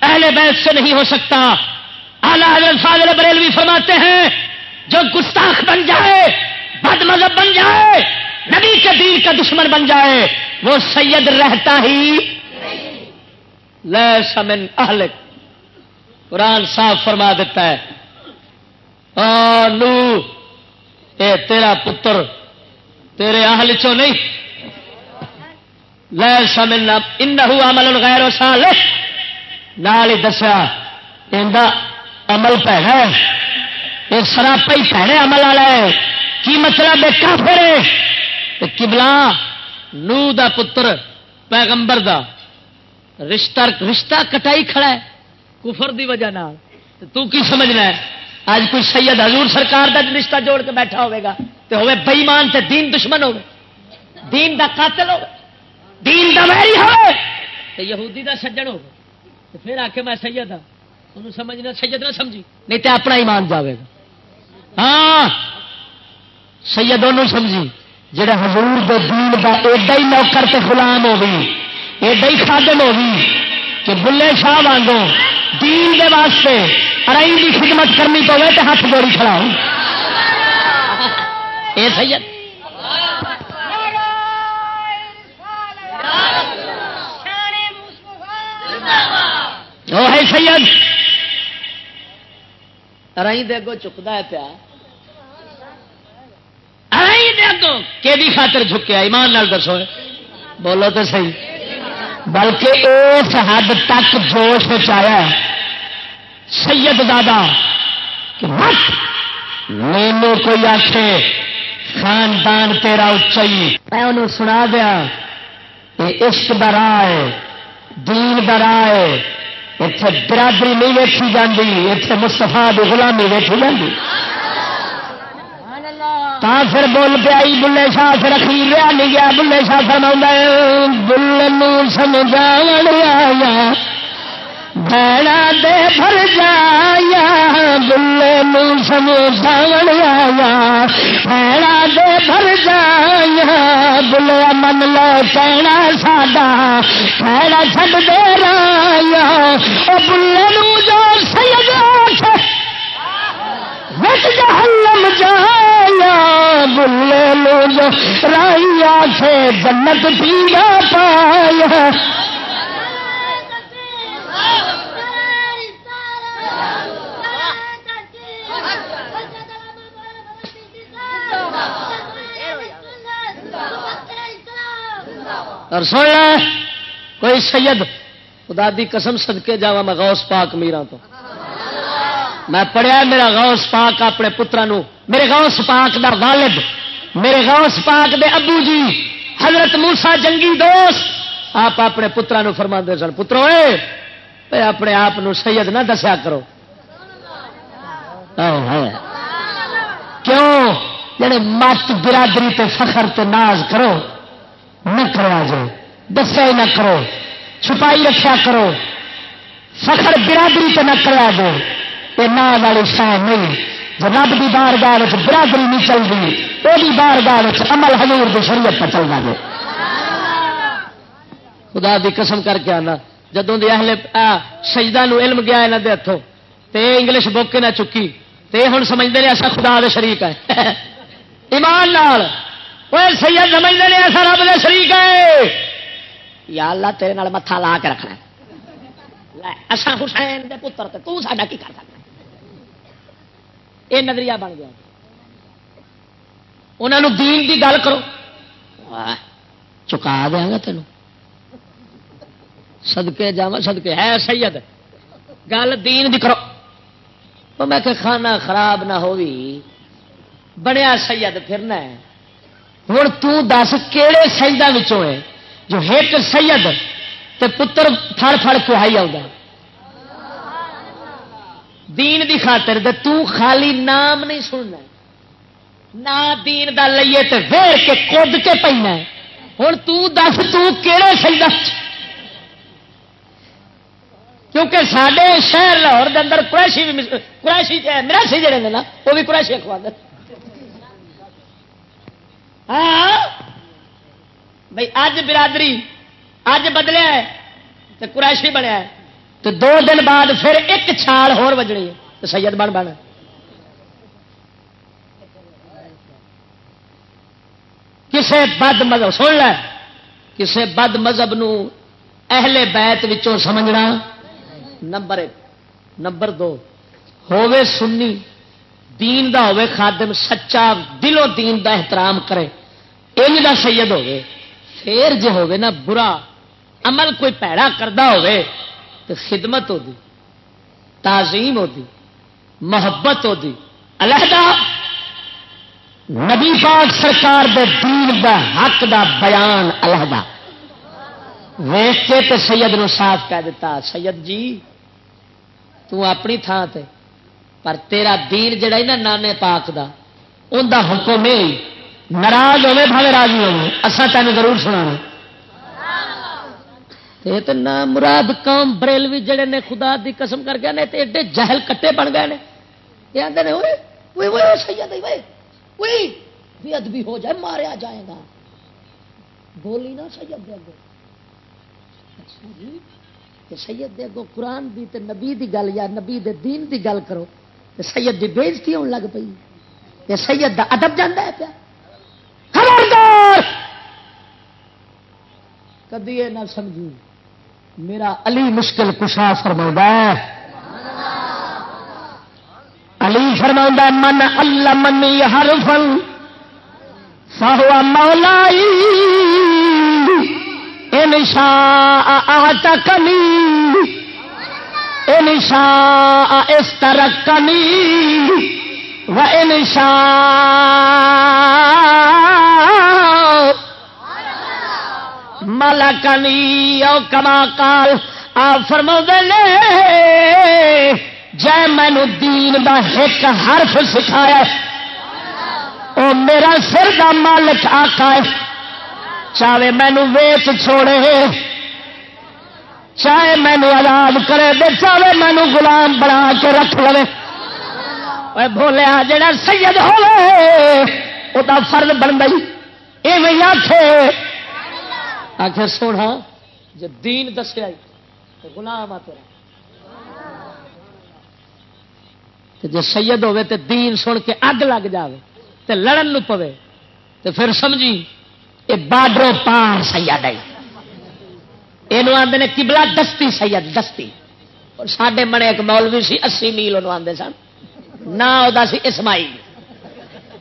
اہل بیت سے نہیں ہو سکتا۔ اعلی حضرت فاضل بریلوی فرماتے ہیں، جو گستاخ بن جائے، بد مذہب بن جائے، نبی کے دین کا دشمن بن جائے، وہ سید رہتا ہی سمن اہل قرآن صاف فرما دیتا ہے۔ نو اے تیرا پتر، تیرے اہل چو نہیں؟ لے سمنا انہو عمل غیر صالح۔ نال ہی دسیا عمل پیڑا یہ سراپا ہی پیڑے عمل والا ہے۔ کی مطلب ہے؟ کافر کبلا نو دا پتر، پیغمبر دا رشتہ رشتہ کٹائی کھڑا ہے کفر دی وجہ نال۔ تو کی سمجھنا ہے؟ آج کوئی سید حضور سرکار دا رشتہ جوڑ کے بیٹھا ہوئے گا تو ہوئے بئیمان تے دین دشمن ہوگا دین دا قاتل ہوگا دین دا ویری ہوئے۔ تو یہودی دا سجن ہوگا تو پھر آ کے میں سید ہاں۔ انہوں سمجھنا سید نہ سمجھی۔ نہیں تو اپنا ایمان جاوے گا۔ ہاں۔ سید انہوں سمجھی۔ جڑا حضور دے دین دا ایڈا ہی نوکر تے غلام ہوگی ایڈا ہی خادم ہوگی کہ بلے شاہ وانگوں دین دے واسطے ارائی کی خدمت کرنی پوے تو ہاتھ جوڑی کھڑا ہوں اے سید۔ وہ ہے سید۔ ارائی دے گو چکتا ہے پیا۔ ارائی دے کہ خاطر جھکیا؟ ایمان نال دسو۔ بولو تو صحیح۔ بلکہ اس حد تک جوش آیا سید دادا کہ مت مینو کوئی آخے خاندان تیرا اچائی میں انہوں سنا دیا یہ عشق درا ہے، دین درا ہے۔ اتنے برادری نہیں ویچی جاتی اتنے مستفا غلامی ویچی جاتی تا پھر بول پیا بلے شاہ پھر اخیر رہا نہیں گیا بلے شاہ فرما بل سمجھا آیا بھڑا دے بھر جایا بلے سمجھا آیا بھڑا دے بھر جایا بلے من لو کہنا ساڈا بھڑا چھ دے رایا بلے جو سید جہنم جایا، بلے لو رائی سے جنت پیا پایا۔ اور سن لے، کوئی سید خدا دی قسم صدقے جاوا میں غوث پاک میرا تو۔ میں پڑھیا میرا غوث پاک اپنے پترا میرے غوث پاک دا والد، میرے غوث پاک دے ابو جی حضرت موسا جنگی دوست، آپ اپنے پترا فرما سن، پترو اپنے آپ سید نہ دسیا کرو۔ کیوں؟ جڑے مت برادری تے فخر تے ناز کرو، نہ کروا جائے دسیا ہی نہ کرو، چھپائی رکھا کرو، فخر برادری تے نہ کروا دو یہ نام والی شان نہیں جو رب کی بار گاہ برادری نہیں چل رہی وہ بھی بار گاہ عمل حضور کی شریعت پر چل رہا خدا دی قسم کر کے آنا۔ جدوں دی اہل سجدہ نو علم گیا یہاں کے ہاتھوں تے انگلش بک نہ چکی، تے ہوں سمجھتے ہیں ایسا خدا دے شریک ہے۔ ایمان نال۔ وہ سید سمجھتے ہیں ایسا رب دے شریک ہے۔ یا اللہ تیرے نال متھا لا کے رکھنا اصا حسین دے پتر تے، تو ساڈا کی کر سکتا یہ نظریہ بن گیا انہوں دین کی گل کرو چکا دیا گا تین سدکے جا سدکے ہے سید گل دین دی کرو میں کہ کھانا خراب نہ ہوئی بنیا سید پھرنا ہے ہوں تس کہڑے سجدوں ہے جو ایک سید تے پتر فڑ فڑ کے آئی آؤں دین دی خاطر دے، تو خالی نام نہیں سننا نہ دین دا لئیے تے ویر کے کد کے پینا ہوں تس تیڑے سجدہ کیونکہ سڈے شہر لاہور دے اندر قریشی بھی قریشی مراسی جڑے نے نا، وہ بھی قریشی اخوا ہاں؟ بھائی اج برادری اج بدلیا ہے تو قریشی بنیا ہے۔ تو دو دن بعد پھر ایک چھال ہور وجنی تو سید بن بن۔ کسے بد مذہب، سن لے، کسے بد مذہب نو اہل بیت وچوں سمجھنا نمبر ایک۔ نمبر دو ہوے سنی، دین دا ہوے خادم، سچا دلوں دین دا احترام کرے۔ ان دا سید ہوے پھر جے ہوے نا، برا عمل کوئی پیڑا کرتا ہوے تو خدمت ہوتی، تعظیم ہوتی، محبت ہوتی۔ علیحدہ نبی پاک سرکار دے دین دا حق دا بیان علیحدہ۔ ویخ کے تو سید نو صاف کہہ دیتا، سید جی تو اپنی تھان تے، پر تیرا دین جڑا ہی نا نانے پاک دا ان دا حکم ناراض ہوے بھاوے راضی ہوے اصا تین ضرور سنا تو نہ مراد قوم بریلوی جڑے نے خدا دی قسم کر گئے تے ایڈے جہل کٹے بن گئے نے۔ یہ آتے ہیں سید ادبی ہو جائے، ماریا جائے گا۔ بولی نا سید دے گو اچھا جی سید دے گو قرآن دی تے نبی دی گل یا نبی دے دین دی گل کرو، تے سید دی بےزتی ہونے لگ پئی۔ یہ سید دا ادب جانا ہے پیا۔ خبردار! کدی یہ نہ سمجھو میرا علی مشکل کشا فرما علی فرما من اللہ منی ہر فن فہو مولائی انشا آٹکنی انشا اس طرح کنی و انشا ملکنی او کما کال۔ آ فرما نے، جے مینو دین دا ایک حرف سکھایا او میرا سر کا مالک آقا ہے۔ چاہے مینو ویچ چھوڑے، چاہے مینو آزاد کرے، دے چاہے مینو غلام بنا کے رکھ لے بولیا جڑا سید ہوئے وہ فرد بن گئی۔ یہ آخے آخر سونا ہاں، جو دین دسیا تو گلام آ تیرا جی سید ہوے تو دین سن کے اگ لگ جائے تو لڑن نو پوے۔ تو پھر سمجھی یہ بارڈرو پار سید ہے یہ آدھے نے کبلا دستی سید، دستی۔ اور سڈے منے ایک مولوی سی، اسی میل وہ آدھے سن۔ نہ وہ سی اسمائی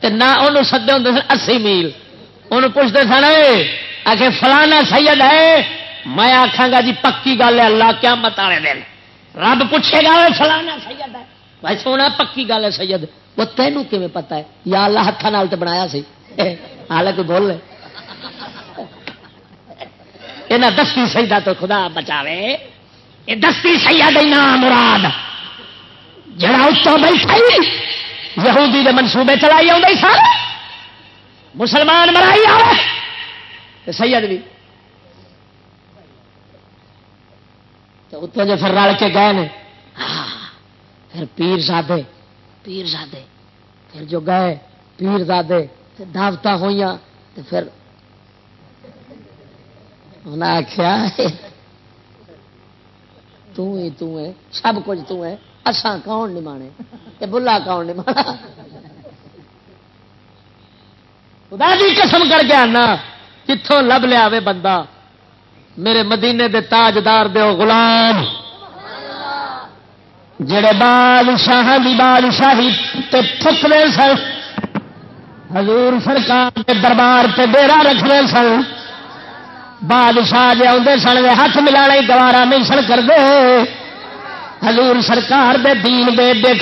نہ انہوں سدے ہوں سن، اسی میل۔ انہوں پوچھتے سن آ کے فلانا سید ہے، میں آخا گا جی پکی گل ہے، اللہ کیا مت والے دن۔ رب پوچھے گا فلانا سید ہے؟ بھائی سونا، پکی گل ہے سید۔ وہ تینوں کیون پتا ہے؟ یا اللہ ہاتھ تو بنایا سی؟ حالانکہ بول لے۔ یہ دستی سیدا تو خدا بچاوے، یہ دستی سید نام مراد۔ جڑا اس کو بیٹھا یہودی دے منصوبے چلائی آئی سارے مسلمان مرائی آئے سید بھی۔ تو اتوں جو پھر رل کے گئے نے۔ پھر پیر زادے۔ پیر زادے۔ پھر جو گئے، پیر زادے۔ دعوت ہوئی تو پھر انہیں آخیا سب کچھ تے اسان کون نہیں مانے۔ بلا کون نہیں مانا۔ خدا دی قسم کر کے آنا۔ کتوں لب لیا بندہ؟ میرے مدینے دے تاجدار دے غلام۔ جڑے بادشاہ دی بادشاہی تے تھکنے سن، حضور سرکار کے دربار تے ڈیرا رکھنے سن، بادشاہ جی آدھے سن ہاتھ ملا گوارا نہیں سن کرتے حضور سرکار دے دین دے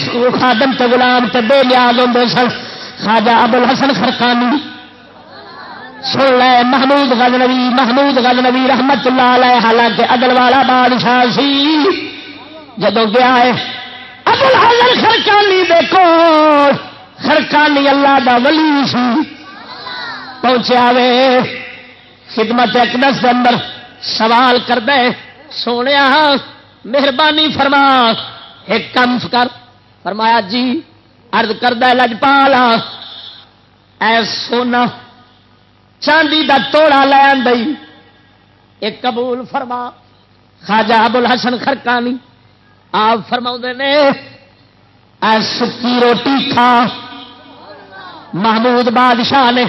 خادم تے غلام تے بے نیاز ہوں سن۔ خواجہ ابل حسن خرکانی سن لے محمود غزنوی محمود غزنوی رحمت اللہ علیہ، حالانکہ عدل والا بادشاہ سی۔ جدو گیا ہے ابل حسن خرکانی دیکھو خرکانی اللہ دا ولی سی۔ پہنچیا وے، خدمت اقدس اندر سوال کر دے سونے مہربانی فرما، ایک کم کر۔ فرمایا جی ارد کر دے لجپالا۔ اے سونا چاندی دا توڑا لے آئی ایک قبول فرما۔ خاجا ابل حسن خرکانی آپ فرما نے سکی روٹی کھا۔ محمود بادشاہ نے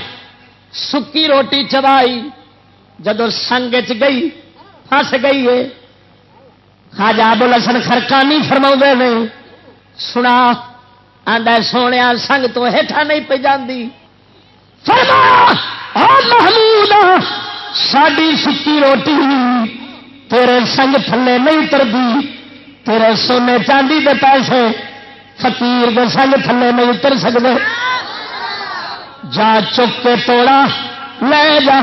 سکی روٹی چبائی۔ جدو سنگ چ گئی فس گئی ہے۔ خاجا بول سن خرکانی فرما نے، سنا آدھا سونے سنگ تو ہیٹھا نہیں پہ جاندی۔ محمود ساری سکی روٹی تیرے سنگ تھلے نہیں ترتی تیرے سونے چاندی دے پیسے فقیر دے سنگ تھلے نہیں اتر سکتے جا چک کے توڑا، لے جا۔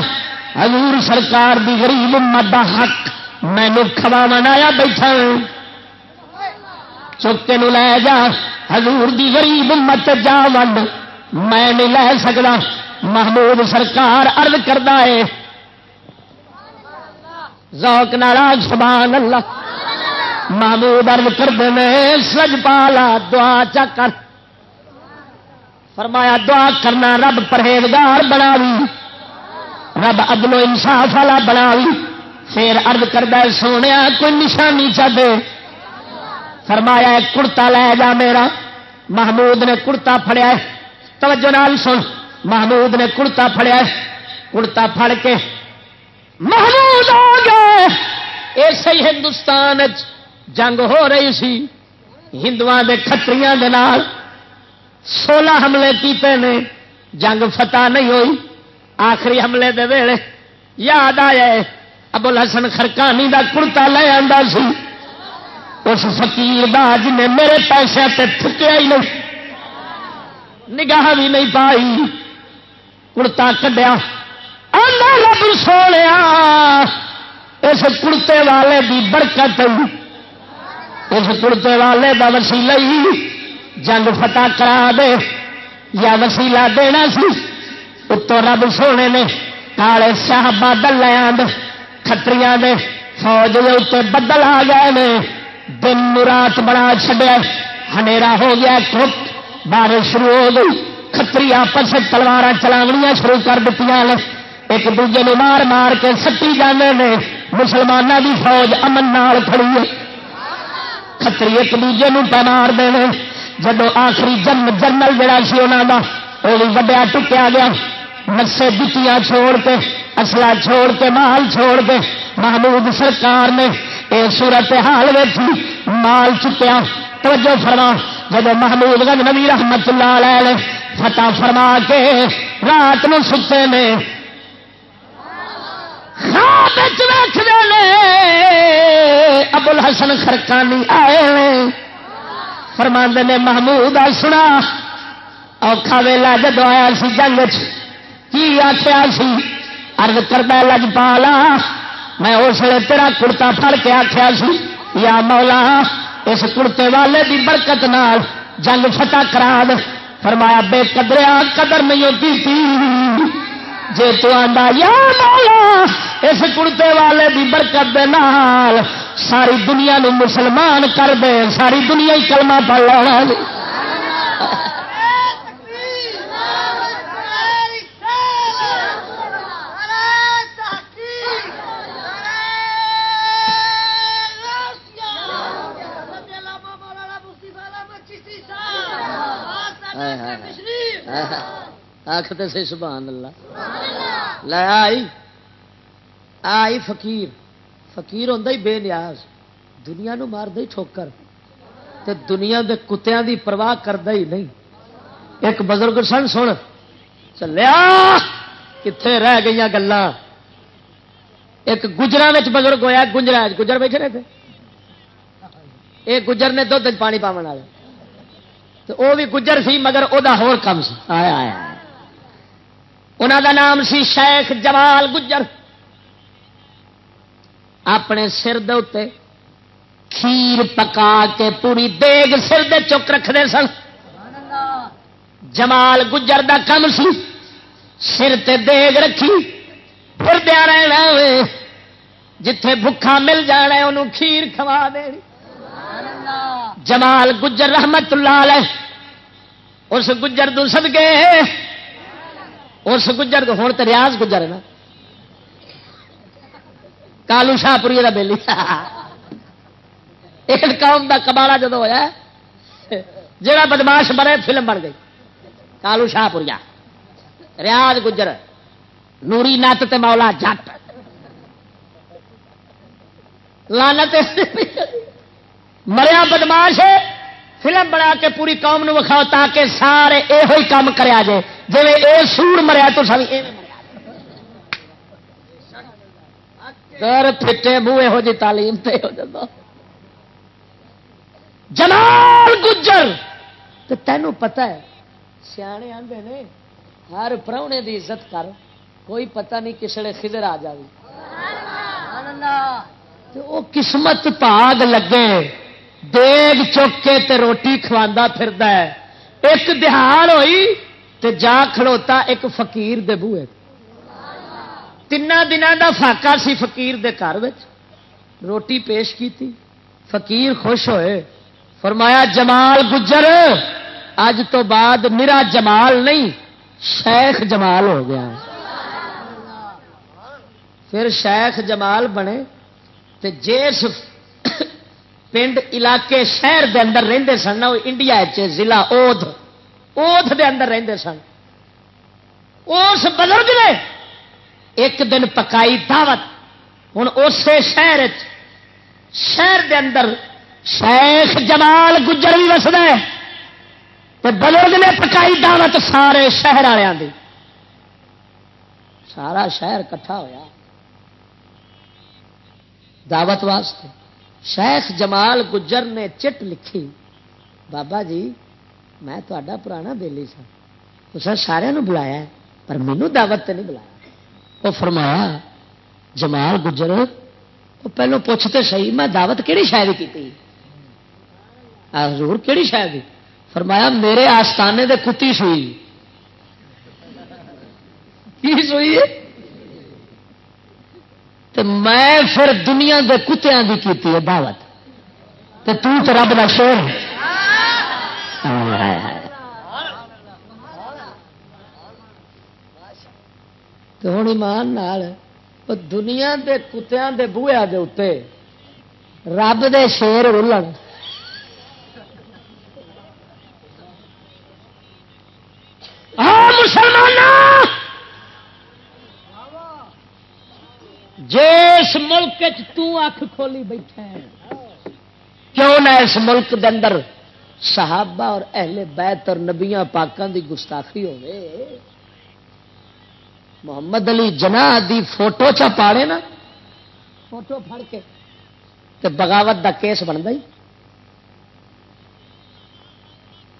حضور سرکار دی غریب امت دا حق میں کھوا منایا بیٹھا۔ چکے نو لے جا۔ حضور دی غریب امت جا ونڈ۔ میں نہیں لے سکتا محمود سرکار ارد کرتا ہے، ذوق ناراض سبحان اللہ محمود ارد کرتے ہیں سج پالا دعا چا کر۔ فرمایا، دعا کرنا رب پرہیزگار بنا رب ادب و انصاف والا بنا پھر ارد کردہ سونے، کوئی نشانی چاہے فرمایا کڑتا لے جا میرا۔ محمود نے کڑتا فڑیا توجہ نال سن۔ محمود نے کڑتا فڑیا کڑتا فڑ کے محمود آ گئے ایسے ہی ہندوستان جنگ ہو رہی سی۔ ہندو کتری سولہ حملے کیتے نے، جنگ فتح نہیں ہوئی۔ آخری حملے دے ویلے یاد آیا ابو الحسن خرکانی دا کرتا لے آتا سی۔ اس فکیر دا جن میرے پیسے تے تھکیا ہی نہیں۔ نگاہ بھی نہیں پائی۔ کڑتا کڈیا رب سونے اس کڑتے والے دی برکت اس کڑتے والے کا وسیلہ ہی جنگ فتح کرا دے یا وسیلہ دینا سی اتو رب سونے نے کالے سیاہ بادل لے کتری فوج کے اتنے بدل آ گئے نے دن رات بڑا چڈیا ہنیرا ہو گیا کٹ بارش شروع ہو گئی کتری آپس تلوار چلاویاں شروع کر دیتی ایک دوجے نے مار مار کے سٹی جانے نے۔ مسلمانوں کی فوج امن نال کھڑی ہے۔ کتری ایک دوجے پہ مار دے جب آخری جن جنرل جڑا سی انہوں کا وہ بھی وڈیا ٹکیا گیا۔ نسے بتیاں چھوڑ کے اصلا چھوڑ کے، مال چھوڑ کے محمود سرکار نے یہ سورت حال مال چکیا۔ توجہ فرما جب محمود گنج نبی رحمت اللہ علیہ فتح فرما کے رات میں ستے نے۔ ابل حسن خرکانی آئے فرما نے، محمود آ، سنا۔ اوکھا ویلا جدو آیا سی جنگ کی آخیا سی؟ ارد کردہ لج پالا۔ میں اس لیے تیرا کڑتا پھڑ کے آخیا سی۔ یا مولا، اس کڑتے والے دی برکت نال جنگ فتح کرا دے۔ فرمایا، بے قدریا قدر نہیں ہوتی تھی؟ جی تو آندا، یا مولا، اس کڑتے والے دی برکت دے نال ساری دنیا نو مسلمان کر دے، ساری دنیا ہی کلمہ پڑھ لینا۔ آختے سے سبحان اللہ۔ لے آئی۔ آئی فقیر۔ فقیر ہوں بے نیاز۔ دنیا نو مار دے ٹھوکر۔ تے دنیا دے کتیاں دی پرواہ کرتا ہی نہیں۔ ایک بزرگ سن سن۔ چلیا۔ کتنے رہ گئی گلا ایک گجرا بزرگ ہوا گجرا گجر بیٹھے رہے تھے۔ ایک گجر نے دھد پانی پاؤن والے تو وہ بھی گجر سی مگر وہ ہو کم سی۔ آیا آیا انہوں دا نام سی شیخ جمال گجر۔ اپنے سر دے کھیر پکا کے پوری دیگ سر دے چک رکھتے سن۔ جمال گجر دا کم سی۔ سر تے دیگ رکھی۔ پھر دیا رہنا جتھے بکھا مل جانا انہوں کھیر کھوا دینی جمال گجر رحمت اللہ علیہ، اس گجر تو سد گئے اس گجر تو ہوں تو ریاض گجر ہے نا۔ کالو شاہ پوری کا بےلی ایک قوم کا کباڑا جدو ہوا جا بدماش بنے، فلم بن گئی۔ کالو شاہ پوریا۔ ریاض گجر، نوری نت تے مولا جٹ لانت مریا بدماش فلم بنا کے پوری قوم نو وکھاؤ تاکہ سارے یہ کام کریا جائے جی یہ سور مریا تو سب پھٹے منہ یہو جی تعلیم تے ہو جاتا جی جمال گجر! تو تینوں پتا ہے، سیانے آدھے نے، ہر پراؤنے دی عزت کر، کوئی پتہ نہیں کسڑے خضر آ جائے وہ قسمت پاگ لگے۔ دیگ چک کے تے روٹی کھوا پھر ایک دہان ہوئی تے جا کھڑوتا ایک فقیر دے بوئے تین دنوں دا فاقا سی فقیر دے گھر روٹی پیش کی تھی فقیر خوش ہوئے۔ فرمایا، جمال گجر، اج تو بعد میرا جمال نہیں، شیخ جمال ہو گیا۔ پھر شیخ جمال بنے تے جیس پنڈ علاقے شہر دے اندر رہندے سن وہ انڈیا ضلع اوھ اوھ دے اندر رہندے سن اس بزرگ نے ایک دن پکائی دعوت ہوں اسی شہر شہر دے اندر شیخ جمال گجر بھی وسد بزرگ نے پکائی دعوت سارے شہر والوں کی سارا شہر کٹھا ہوا دعوت واسطے شیخ جمال گجر نے چٹ لکھی، بابا جی میں تا پرانا بےلی سا تو سارے بلایا پر مینو دعوت نہیں بلایا۔ وہ فرمایا، جمال گجر وہ پہلو پوچھتے سی میں دعوت کہڑی شاید کی ضرور کہڑی شاید فرمایا، میرے آستانے دے کتی سی چیز ہوئی ہے؟ تو میں پھر دنیا کے کتوں کی کی ہے دعوت۔ تو تو رب کا شور تو ہوں ایمان دنیا کے کتوں کے بویا کے اتنے رب دے شیر رولن مسلمان جس ملک اکھ کھولی بیٹھا ہے۔ کیوں نہ اس ملک دے اندر صحابہ اور اہل بیت اور نبیاں پاکوں دی گستاخی ہوئے۔ محمد علی جنا دی فوٹو چا پاڑے نا۔ فوٹو پھڑ کے۔ تے بغاوت دا کیس بنتا ہی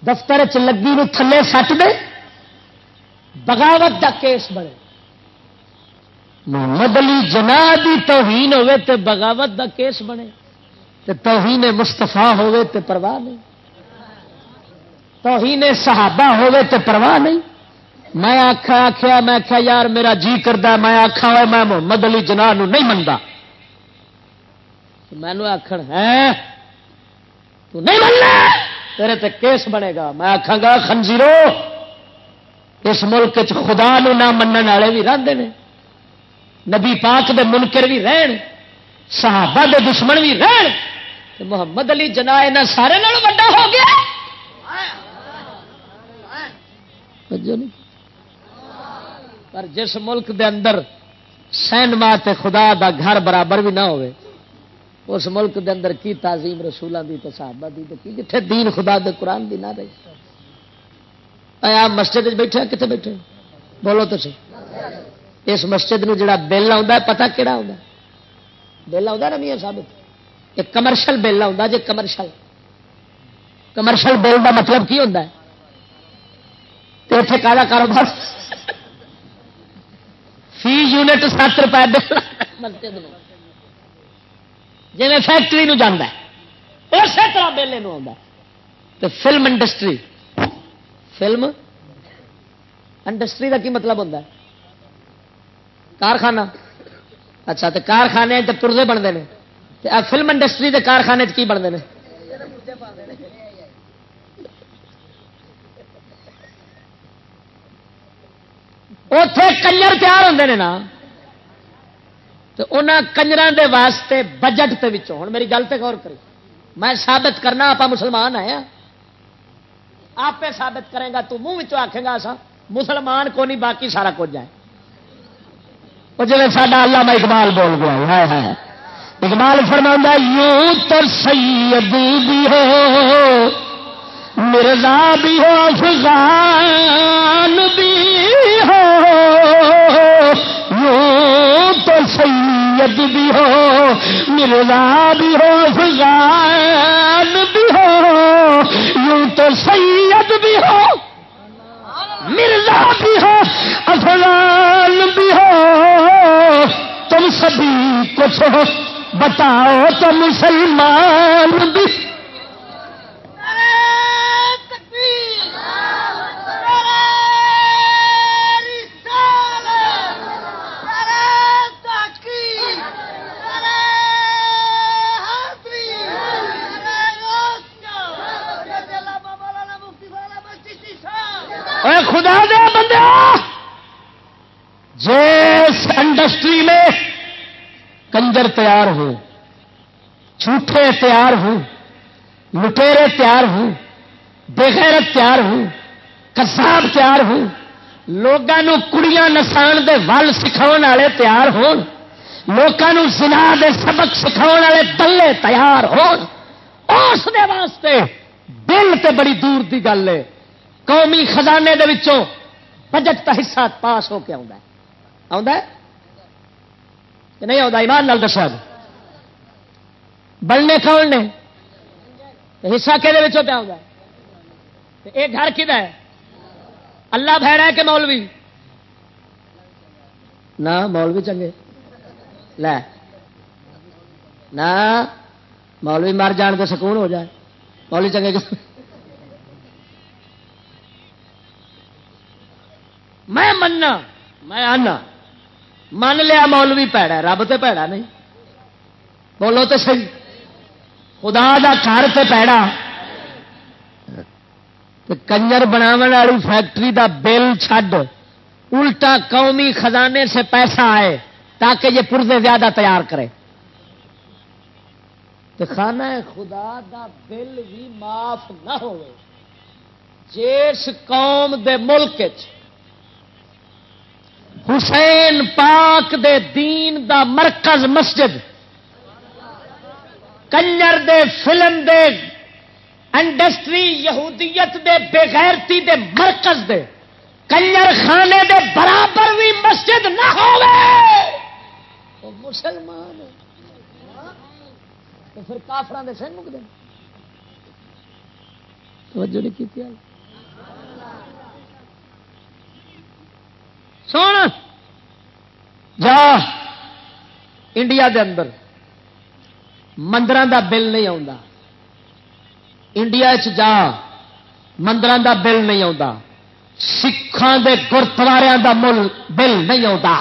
دفتر چ لگی نو تھلے سٹ دے۔ بغاوت دا کیس بنے۔ محمد علی جنا دی توہین ہوے تے بغاوت دا کیس بنے۔ تے توہین مستفا ہوے تے پرواہ نہیں۔ توہین صحابہ ہوے تے پرواہ نہیں۔ میں آخا آخیا میں آخیا یار میرا جی کرتا میں آخا ہوا میں محمد علی جناح نہیں منتا مینو آخر ہے ہاں؟ تو نہیں مننا! تیرے تے کیس بنے گا۔ میں آخا گا، خنزیرو، اس ملک چ خدا نو نہ منن والے بھی رہتے ہیں نبی پاک دے منکر بھی رہن، صحابہ دے دشمن بھی رہن محمد علی جنا یہاں سارے وڈا ہو گیا۔ پر جس ملک دے اندر سینما تے خدا دا گھر برابر بھی نہ ہوئے، اس ملک دے اندر کی تعظیم رسولوں دی تے صحابہ دی تے کی؟ جتھے دین خدا دے قرآن دی نہ رہی۔ آپ مسجد بیٹھے کتنے بیٹھے بولو تو سی اس مسجد نو جڑا بل آتا ہے پتا کہڑا آتا بل آتا نا میاں صاحب؟ ایک کمرشل بل آتا جی کمرشل کمرشل بل کا مطلب کی ہوتا ہے؟ اتنے کا کاروبار؟ فی یونٹ سات روپئے بل مسجد جی فیکٹری نو جانا اسی طرح بل آتا تو فلم انڈسٹری فلم انڈسٹری کا کی مطلب ہوتا ہے؟ کارخانہ۔ اچھا تو کارخانے پرزے بنتے ہیں فلم انڈسٹری کے کارخانے کی بنتے ہیں؟ اتے کنجر تیار ہوتے ہیں نا۔ تو انہوں کنجر دے واسطے بجٹ کے ہوں میری گل تو غور کری۔ میں ثابت کرنا آپ مسلمان آیا ہاں۔ آپ ثابت کرے گا، تو منہ آخے گا سا مسلمان کو نہیں باقی سارا کچھ جائے۔ وہ جی سا اللہ میں اقبال بول گیا ہے ہے اقبال فرما یوں تو سید بھی ہو، مرزا بھی ہو، افغان بھی ہو۔ یوں تو سید بھی ہو، مرزا بھی ہو، افغان بھی ہو۔ یوں تو سید بھی ہو۔ مرزا بھی ہو افغان بھی ہو تم سبھی کچھ ہو۔ بتاؤ تو مسلمان بھی خدا دے بندے! جس انڈسٹری میں کنجر تیار ہو جھوٹے تیار ہوں، لٹیرے تیار ہوں، بغیرت تیار ہوں کساب تیار ہوں لوگوں کڑیاں نسان دے ول سکھاؤ والے تیار ہون لوگوں سنا دے سبق سکھاؤ والے دلے تیار ہون۔ اس دے واسطے دل تے بڑی دور دی گل ہے۔ قومی خزانے دے وچوں بجٹ کا حصہ پاس ہو کے آ نہیں آتا ایمان لال دسا بننے کون نے؟ حصہ کہ پہ آؤں یہ گھر کھا ہے؟ اللہ بہرا ہے کہ مولوی؟ نہ، مولوی چنگے۔ لے۔ نہ، مولوی مر جان کے سکون ہو جائے۔ مولوی چنگے میں مننا میں آنا من لیا مولوی پیڑا رب تو پیڑا نہیں۔ بولو تو صحیح۔ خدا دا گھر سے پیڑا۔ کنجر بناو والی فیکٹری دا بل چھڈ۔ الٹا قومی خزانے سے پیسہ آئے تاکہ یہ پرزے زیادہ تیار کرے۔ تو خانہ خدا دا بل بھی معاف نہ ہو جس قوم دے ملک حسین پاک دے دین دا مرکز مسجد، کنجر دے فلم دے انڈسٹری یہودیت دے بےغیرتی دے مرکز دے، کنجر خانے دے برابر بھی مسجد نہ ہو مسلمان تو پھر کافران دے سن مک دیں توجہ نہیں کی سن۔ جا۔ انڈیا دے اندر مندر دا بل نہیں آتا انڈیا جا مندر دا بل نہیں آتا سکھان دے گردوارے دا مل بل نہیں آتا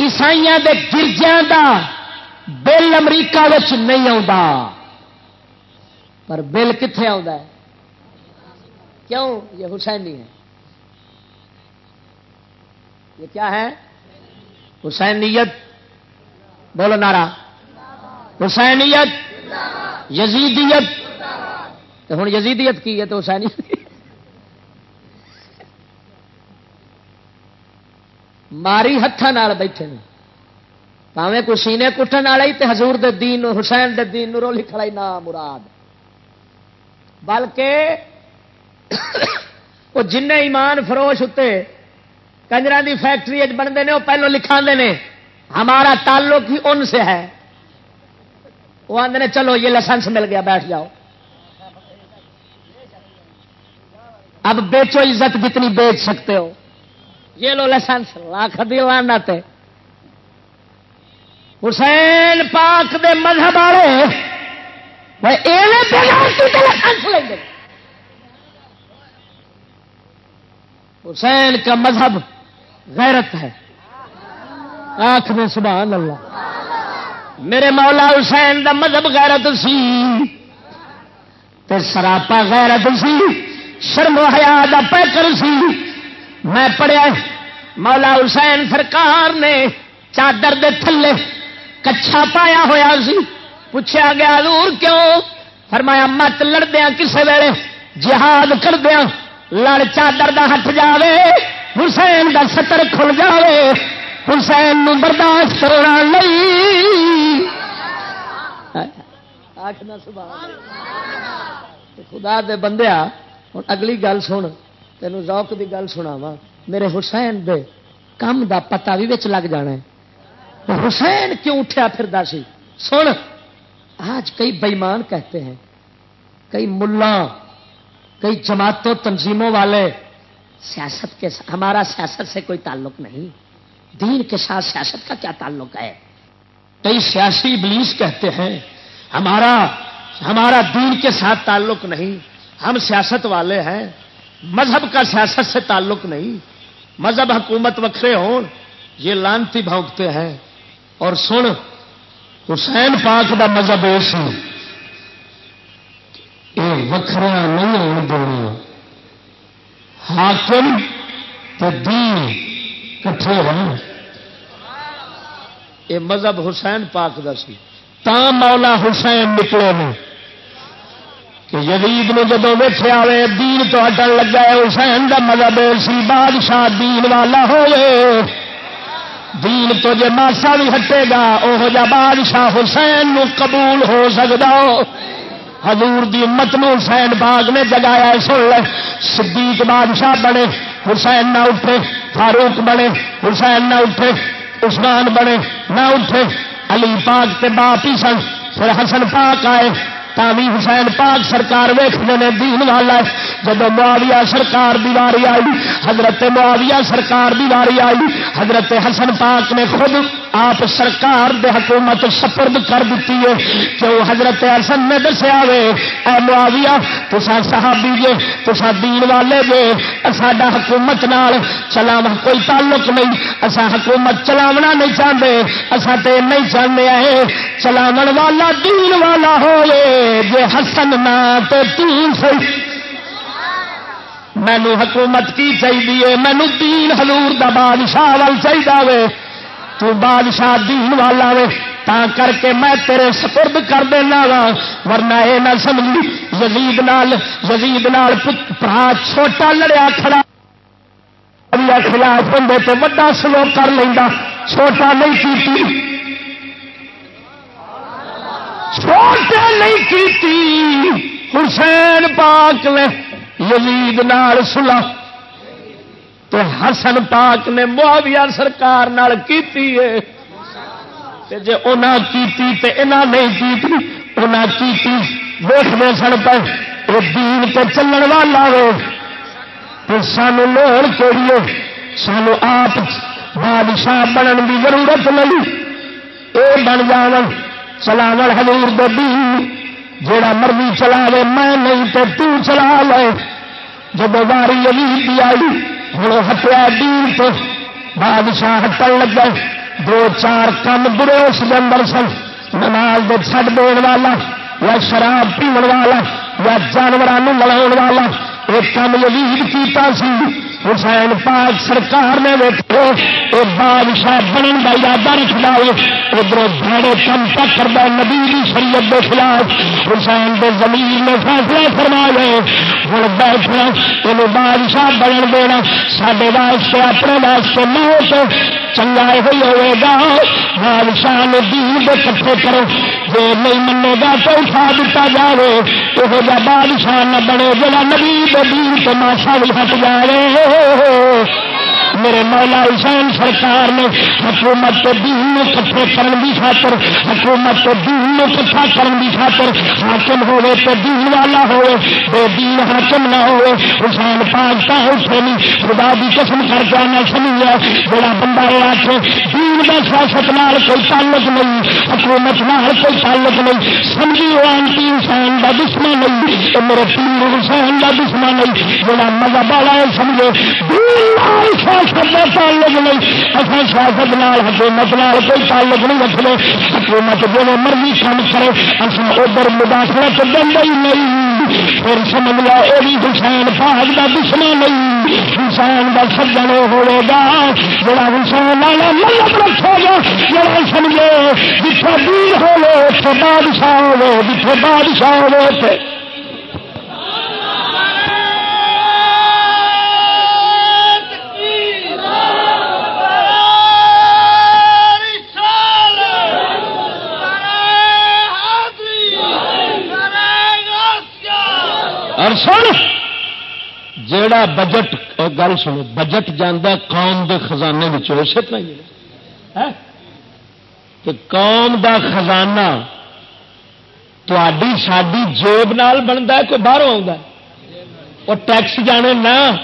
عیسائی دے گرجیا دا بل امریکہ نہیں آتا پر بل کتنے آ کیوں؟ یہ حسینی ہے۔ یہ کیا ہے؟ حسینیت بولو نارا حسینیت یزیدیت تو ہوں یزیدیت کی ہے تو حسینی ماری ہاتھوں بیٹھے پاوے کو سینے کٹن والا ہی حضور دے دین حسین دے دین رو لکھا نہ مراد۔ بلکہ وہ جن ایمان فروش اتنے کنجر کی فیکٹری بنتے ہیں وہ پہلو لکھا نے۔ ہمارا تعلق ہی ان سے ہے۔ وہ آدھے چلو یہ لائسنس مل گیا، بیٹھ جاؤ۔ اب بیچو عزت جتنی بیچ سکتے ہو۔ یہ لو لائسنس، لاکھ دیوانا تے۔ حسین پاک دے مذہب والے حسین کا مذہب غیرت ہے۔ آخ میں سبحان اللہ۔ میرے مولا حسین دا مذہب غیرت سی۔ تے سراپا غیرت سی۔ شرم و حیا دا پیکر سی۔ میں پڑھیا مولا حسین سرکار نے چادر دے تھلے کچھا پایا ہوا سی۔ پوچھا گیا دور کیوں؟ فرمایا، مت لڑدیا کسے ویلے۔ جہاد کردیا لڑ چادر دا ہٹ جاوے۔ حسین دا ستر کھل جاوے، حسین نو برداشت کرنا نہیں۔ خدا دے بندیا ہوں اگلی گل سن۔ تینوں ذوق دی گل سنا وا میرے حسین دے کم دا پتا بھی لگ جانا ہے۔ حسین کیوں اٹھیا پھر سی؟ سن۔ آج کئی بےمان کہتے ہیں۔ کئی ملا کئی جماعتوں تنظیموں والے سیاست کے ہمارا سیاست سے کوئی تعلق نہیں۔ دین کے ساتھ سیاست کا کیا تعلق ہے؟ کئی سیاسی ابلیس کہتے ہیں، ہمارا ہمارا دین کے ساتھ تعلق نہیں۔ ہم سیاست والے ہیں۔ مذہب کا سیاست سے تعلق نہیں۔ مذہب حکومت وکھرے ہوں، یہ لانتی بھونکتے ہیں۔ اور سن، حسین پاک کا مذہب اس یہ وکھرا نہیں ہونے دینا حاکم تو دین کٹھے ہو یہ مذہب حسین پاک کا سی۔ تا مولا حسین نکلے نے۔ کہ یزید نے جب ویٹے آئے دین تو ہٹن لگا ہے۔ حسین کا مذہب سی بادشاہ دین والا ہوئے۔ دین تو جے ماسا بھی ہٹے گا وہ جا بادشاہ حسین نو قبول ہو سکتا حضور دی امت نو حسین باغ نے جگایا سن لے۔ صدیق بادشاہ بنے، حسین نہ اٹھے۔ فاروق بنے، حسین نہ اٹھے۔ عثمان بنے، نہ اٹھے۔ علی پاک تے باپ ہی سن۔ پھر حسن پاک آئے۔ تاوی حسین پاک سرکار ویختے ہیں دین والا جب معاویہ سرکار دی واری آئی، حضرت معاویہ سرکار دی واری آئی، حضرت حسن پاک نے خود آپ سرکار دے حکومت سپرد کر دیتی ہے۔ کہ حضرت حسن نے دسیا وے، اے معاویہ تسا صحابی جے تسا دین والے جے ساڈا حکومت نال چلاو کوئی تعلق نہیں۔ اسا حکومت چلاونا نہیں چاہتے اسا تے نہیں چاہتے چلاو والا دین والا ہوئے۔ جے حسن نہ تو تین مینو حکومت کی چاہیے؟ مینو دین ہلور دا بادشاہ وال چاہیے تو بادشاہ دین والا وے۔ تا کر کے میں تیرے سپرد کر دینا وا۔ ورنہ یہ نہ سمجھی۔ یزید نال یزید نال پرا چھوٹا لڑیا کھڑا۔ خلاف بندے تو وا سلو کر لینا چھوٹا نہیں کی چھوٹا نہیں کی حسین پاک نے یزید نال سلا تو حسن پاک نے معاویہ سرکار نال کیتی ہے۔ جی انہیں کیتی تے انہاں نہیں کیتی، انہاں کیتی ویختے سن پہ وہ دین تے چلن والا ہو تو سانو لوڑ کیڑی ہے؟ سانو آپ بادشاہ بنن کی ضرورت نہیں۔ اے بن جان چلاو حضور دے دین جیڑا مرضی چلا لے میں نہیں تو تو چلا لے۔ جب واری علی دی آئی ہوں ہٹیا دین تو بادشاہ ہٹن لگا دو چار کم بروس اندر سن، نماز دے چھڈ دین والا، یا شراب پیو والا، یا جانوروں لڑا والا۔ ایک کام یزید کیتا سی۔ حسین پاک سرکار نے ویکو یہ بادشاہ بننے کا ارادہ رکھنا ہے، ادھر بھاڑے کم تک کرتا نبی کی شریعت کے خلاف حسین کے زمین نے فیصلہ فرما لے ہوں بیٹھنا یہ بادشاہ بنن دینا سڈے واسطے، اپنے واسطے نہ ہو تو چنگا یہ ہوئے گا۔ بادشاہ نے دین کٹھے کرو جی نہیں منے گا تو اٹھا دیتا جائے یہ بادشاہ نہ بنے جا نبی دین تو ماشا بھی ہٹ جائے ہے میرے مولا حسین سرکار نے حکومت کے دین کٹھے کرنے کی خاطر، حکومت کے دین کٹھا کرنے کی خاطر حاکم ہوے تو دین والا ہوے بے دین حاکم نہ ہوے حسین پاک کا حسین خدا کی قسم کر کے آنا سنیا بڑا بندہ یہ آخ دین کا سیاست نال کوئی تعلق نہیں، حکومت نال کوئی تعلق نہیں۔ سمجھی وہ آنٹی انسان کا دشمن نہیں، تو میرے پیر حسین کا دشمن نہیں۔ جڑا مذہب والا ہے سمجھے دین سیاست کا تعلق نہیں۔ اصل سیاست نال، حکومت نال کوئی تعلق نہیں رکھنے حکومت جو مرضی کام کرے، اصل ادھر مداخلت دن ہی نہیں۔ پھر سمجھ لو یہ بھی حسین پاک کا دشمن نہیں۔ حسین کا سجن ہوئے گا، جڑا حسین والا ملک رکھے گا۔ جڑا سمجھے جتنے دور ہوئے اتنے بادشاہ ہوئے جتنے بادشاہ ہوئے اور سن۔ جیڑا بجٹ گل سنو، بجٹ جانا قوم دے خزانے اسی طرح ہی ہاں؟ کہ قوم دا خزانہ تھی ساری جیب نال بنتا ہے کوئی باہروں آ وہ ٹیکس جانے نہ۔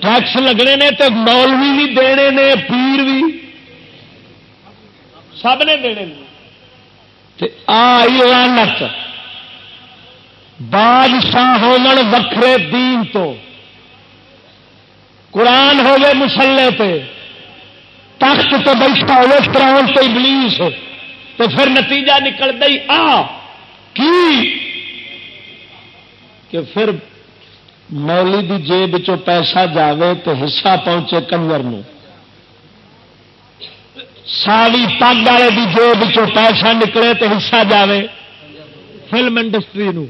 ٹیکس لگنے نے تو مولوی بھی دینے نے، پیر بھی۔ سب نے دینے آئی لانت بادشاہ ہون وکھرے دین تو۔ قرآن ہوے مسلے پہ تخت تو بیٹھا ہوئے فران تو ابلیس۔ تو پھر نتیجہ نکل گئی آ، کی؟ کہ پھر مولی دی جیب چو پیسہ جاوے تو حصہ پہنچے کنور ساری پگ والے کی جیب چو پیسہ نکلے تو حصہ جاوے۔ فلم انڈسٹری نو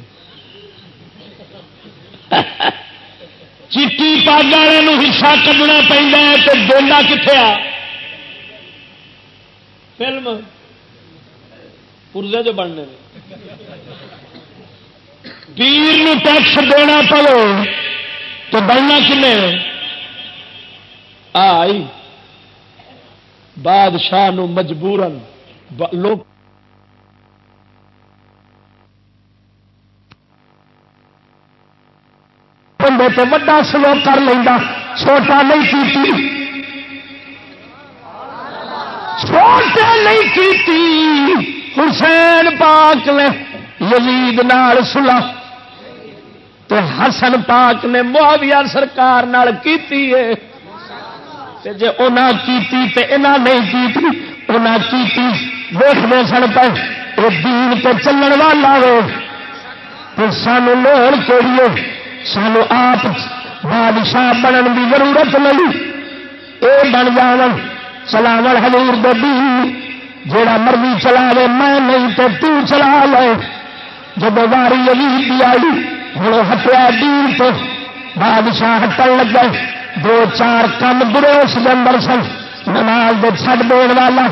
چیٹی پگ والے حصہ کھڈنا پہنا تو بولنا کتنے آ؟ فلم۔ پورزے جو بننے پیر ٹیکس دینا پڑو تو بننا کن آئی۔ بادشاہ مجبورن لوگ بندے تو وا سلو کر لینا چھوٹا نہیں کی چھوٹے نہیں کیتی۔ حسین پاک نے یزید نال سلا۔ تو حسن پاک نے معاویہ سرکار نال کیتی ہے۔ تے جے انہاں کیتی تے انہاں نہیں کیتی انہاں کیتی دیکھنے سن پہ وہ دین تے چلن والا ہو تو سانو لوڑ کیڑی سانو آپ بادشاہ بنن کی ضرورت نہیں۔ اے بن جان چلاو ہزور دین۔ جیڑا مرضی چلاوے، میں نہیں تو تو چلا لے۔ جب واری علی بھی آئی ہوں ہٹیا دین تو بادشاہ ہٹن لگے۔ دو چار کم برے اس اندر سن۔ نماز دے چھڈ دین والا،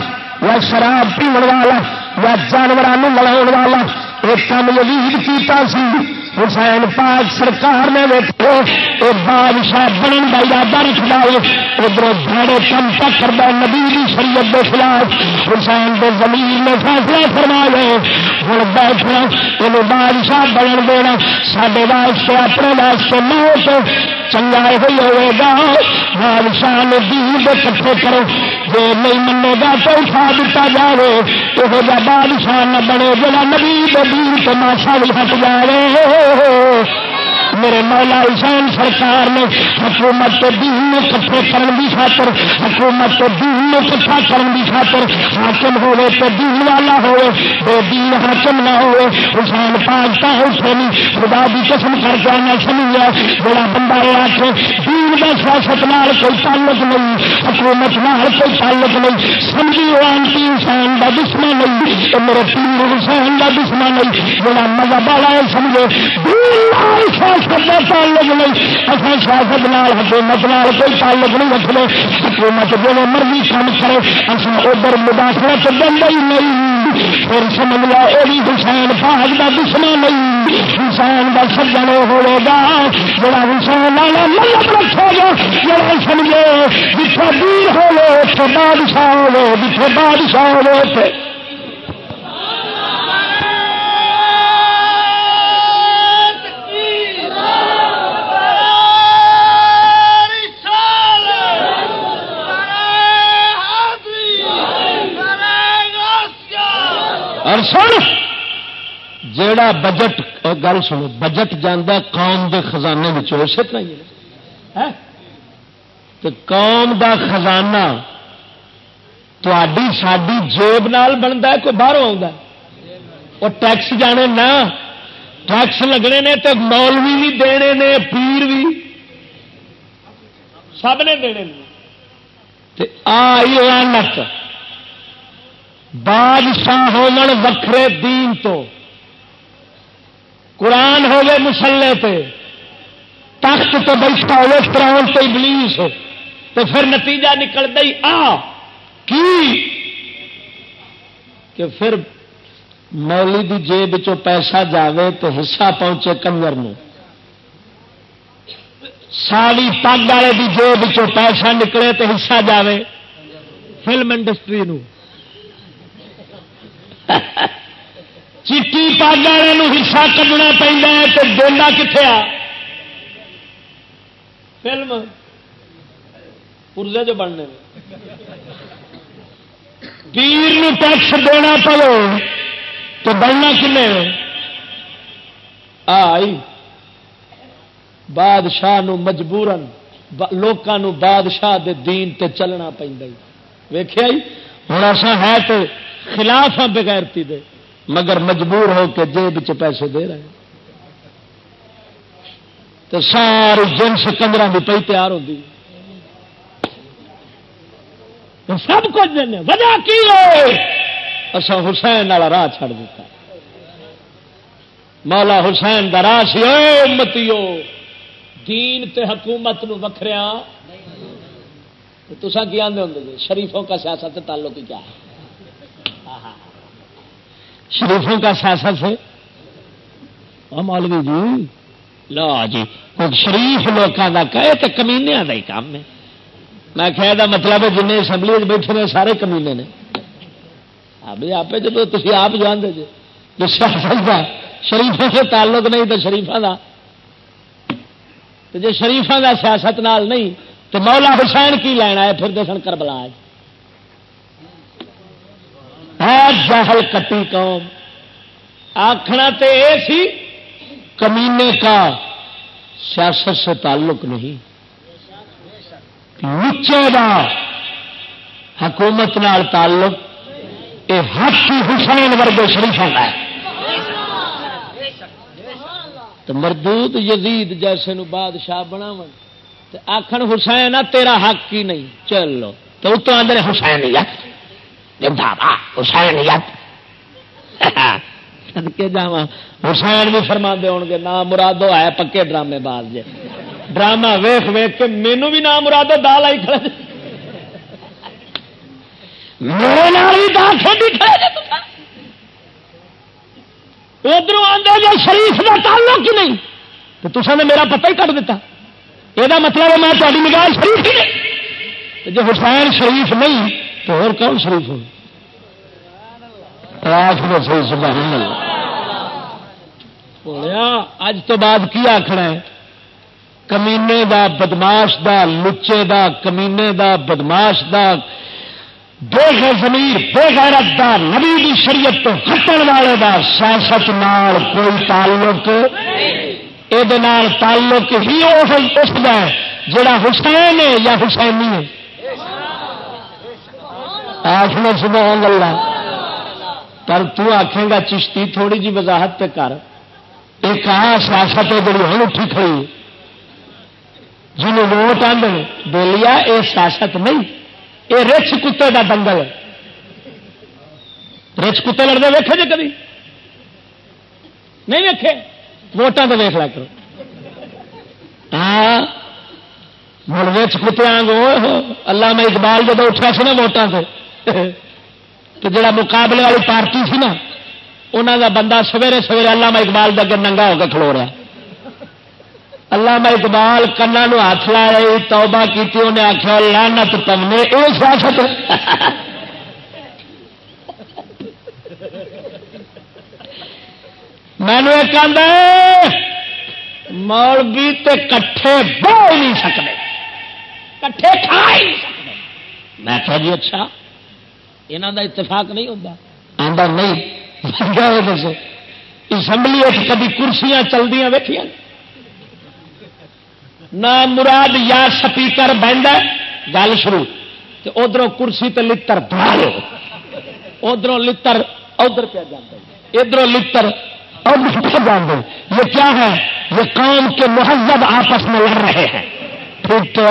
یا شراب پیو والا، یا جانوروں ملاؤ والا۔ ایک کام یزید کیتا سی۔ حسین پاک سرکار نے ویکو وہ بادشاہ بننے کا ارادہ رکھتا ہے۔ ادھر بڑے کم تک کرتا نبی کی شریعت کے خلاف۔ حسین کے زمین نے فیصلہ فرمایا ہوں بیٹھنا یہ بادشاہ بنن دینا سارے واسطے، اپنے واسطے نہ ہو چنگا یہ ہوئے گا۔ بادشاہ نے دین کے کٹھے کرو۔ جو نہیں منے گا تو اٹھا دیتا جائے یہ بادشاہ نہ بنے جا نبی دین کے بھی ہٹ جائے۔ میرے مولا حسین سرکار نے حکومت دین کٹھے کرنے کی خاطر، حکومت دین کٹھا کرنے کی خاطر حاکم ہوے تو دین والا ہوے بے دین حاکم نہ ہوے حسین پاک کا حسین خدا کی قسم کر کے آنا سمجھا بڑا بندہ یہ آخ دین کا سیاست نال کوئی تعلق نہیں، حکومت نال کوئی تعلق نہیں۔ سمجھی وہ آنٹی حسین کا دشمن نہیں میرے پیر حسین کا دشمن نہیں۔ بڑا مذہب والا ہے سمجھے دین سیاست تعلق نہیں اصل سیاست نال حکومت نال کوئی تعلق نہیں رکھنے حکومت جی مرضی کام کرے اصل ادھر مداخلت بند ہی نہیں پھر سمجھ لو یہ حسین فاج کا دشمن نہیں حسین کا سجن ہوئے گا جڑا حسین والا ملک رکھے گا جڑا سمجھے جتنے دور ہوئے اتنے بادشاہ ہوئے جتنے بادشاہ ہوئے اور سن جیڑا بجٹ گل سنو بجٹ جانا قوم کے خزانے اسی طرح ہی تو قوم دا خزانہ تھی ساری جیب نال بنتا ہے کوئی باہر وہ ٹیکس جانے نہ۔ ٹیکس لگنے نے تو مولوی بھی دینے نے پیر بھی۔ سب نے دینے آئی لانت بادشاہ ہون وکھرے دین تو۔ قرآن ہوے مسلے پہ تخت تو بیٹھا ہو فران تو ابلیس ہو۔ تو پھر نتیجہ نکل گئی آ، کی؟ کہ پھر مولی دی جیب چو پیسہ جاوے تو حصہ پہنچے کنجر نو ساری پگ والے کی جیب چو پیسہ نکلے تو حصہ جاوے۔ فلم انڈسٹری نو چیٹی پگ والے حصہ کھڈنا پہنا ہے تو بولنا کتنے آ؟ فلم۔ پورزے جو بننے پیر ٹیکس دینا پڑو تو بننا کنے؟ آئی۔ بادشاہ مجبورن لوگوں بادشاہ دے دین تے چلنا پہ ویخیا ہوں ایسا ہے تو خلاف ہاں بغیرتی دے۔ مگر مجبور ہو کے جیب چ پیسے دے رہے تو ساری جنس کنجر بھی پی تیار ہوتی سب کچھ دینا وجہ کی اصا حسین والا راہ چھڑ دیتا مولا حسین کا راہ سی۔ متیو دین تے حکومت نو وکھریا۔ تو کی آدھے ہوں جی؟ شریفوں کا سیاست تعلق کیا ہے؟ شریفوں کا سیاست سے مولوی جی لو جی شریف لوگوں کا کہے تو کمینیا کا ہی کام ہے۔ میں کہ مطلب ہے جن اسمبلی بیٹھے نے سارے کمینے نے۔ آپ جب تھی آپ جانتے جی جو سیاست کا شریفوں سے تعلق نہیں تو شریفا کا جی شریفا کا سیاست نال نہیں تو مولا حسین کی لینا ہے پھر دسن کر بلا جہل کٹی قوم۔ آخنا تو یہ سی، کمینے کا سیاست سے تعلق نہیں۔ نیچے کا حکومت نال تعلق یہ حق حسین ورگے شریف ہے۔ تو مردود یزید جیسے نو بادشاہ بناو آخر حسین تیرا حق ہی نہیں۔ چلو، تو اتو آدھے حسین بابا حسین کے جا حسین بھی فرما دے ہو گے نام مرادو ہے پکے ڈرامے باز جے۔ ڈرامہ ویخ ویخ کے مینو بھی نام مرادو دال آئی کھڑے میرے دال کھیلی کھڑے ادھر آدھے جو شریف کا تعلق ہی نہیں۔ تو تصا نے میرا پتہ ہی کٹ دیتا یہ مطلب ہے میں تاری نگاہ شریف ہی نہیں۔ جو حسین شریف نہیں تو اور کون شریف ہو اج تو بعد کی آخنا ہے؟ کمینے دا بدماش دا، لچے دا، کمینے دا بدماش دا۔ بے زمیر بے غیرت دا نبی دی شریعت تو ہٹن والے دا سیاست نال کوئی تعلق۔ یہ تعلق ہی اس کا جڑا حسین ہے یا حسینی ہے۔ آخر سبحان اللہ پر تو آخے گا چشتی تھوڑی جی وضاحت پہ کر۔ ایک آ سیاست ہے ہوں اٹھی کھڑی۔ جنہوں ووٹ آدھے بولیا یہ سیاست نہیں یہ رچ کتے کا دنگل۔ رچ کتے لڑتے ویکے جی کبھی؟ نہیں ویکے ووٹان تو ویخ لا کرو۔ ہاں مڑ وچ کتیا گو اللہ میں اقبال جب اٹھا سا ووٹان سے تو جڑا مقابلے والی پارٹی سی نا انہوں کا بندہ سویرے سویرے اللہ میں اقبال کے ننگا ہو کے کھلو رہا اللہ میں اقبال کنا ہاتھ لا رہی توبہ کی انہیں آخیا لانت پمنے یہ سیاست مینو ایک مولوی تے کٹھے بول نہیں سکتے کٹھے کھا ہی نہیں سکتے میں کہا جی اچھا۔ یہاں دا اتفاق نہیں ہوتا آدھا نہیں۔ اسمبلی کبھی کرسیاں چلدیاں ویکیا نہ مراد یا سپیکر بہن گل شروع۔ ادھر کرسی تے لڑ ادھر لڑ ادھر پہ جانا ادھر لڑ اور جان دو یہ کیا ہے؟ یہ قوم کے مہذب آپس میں لڑ رہے ہیں۔ پھر تو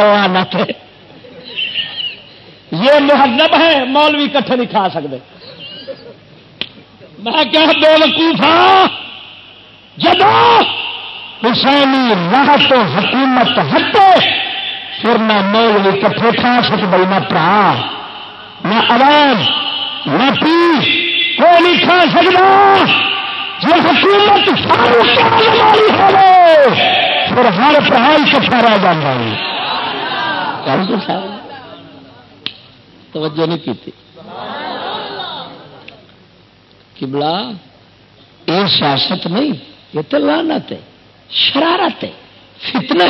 یہ مہذب ہے مولوی کٹھے نہیں کھا سکتے۔ میں کیا بے وقوفا جب حسینی راہ تو حکومت ہٹے پھر نہ مولوی کٹھے کھا سکتے نہ پرا نہ عوام نہ پی کوئی نہیں کھا سکتا۔ جو حکومت والی ہو پھر ہر پڑھائی کٹھا رہ جانا۔ توجہ نہیں کی کبلا یہ سیاست نہیں، یہ تو لانت ہے، شرارت ہے، فتنہ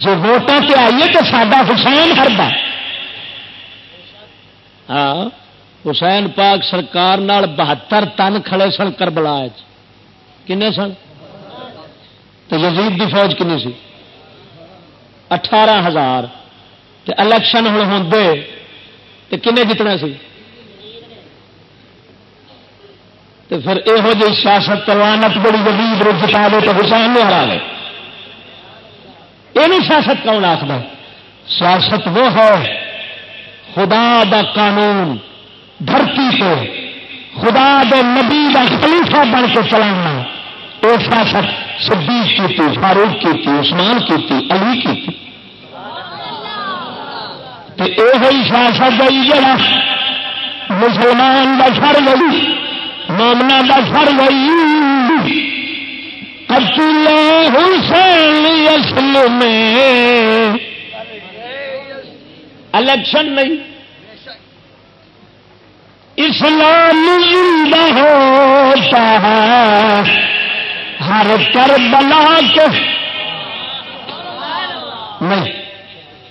جو ووٹوں سے آئیے تو سڈا حسین ہردا ہاں حسین پاک سرکار بہتر تن کھڑے سن کربلا کنے سن؟ تو یزید دی فوج کنی سی؟ اٹھارہ ہزار۔ الیکشن ہوں ہوں تو کنے جتنا سی؟ تو پھر یہو جی سیاست کروانت بڑی جدید رو جتا دے تو حسین نے ہرا لے۔ یہ سیاست کون آخر سیاست وہ ہے، خدا دا قانون دھرتی پہ خدا دے نبی دا خلیفہ بن کے چلانا۔ وہ سیاست صدیق کی تھی فاروق کی تھی عثمان کی تھی علی کی تھی یہ سیاست گئی جڑا مسلمان کا سر گئی، مومنا کا سر گئی۔ قتل حسین اصل میں۔ الیکشن نہیں۔ اسلام زندہ ہوتا ہے۔ ہر کر بلا کے۔ نہیں۔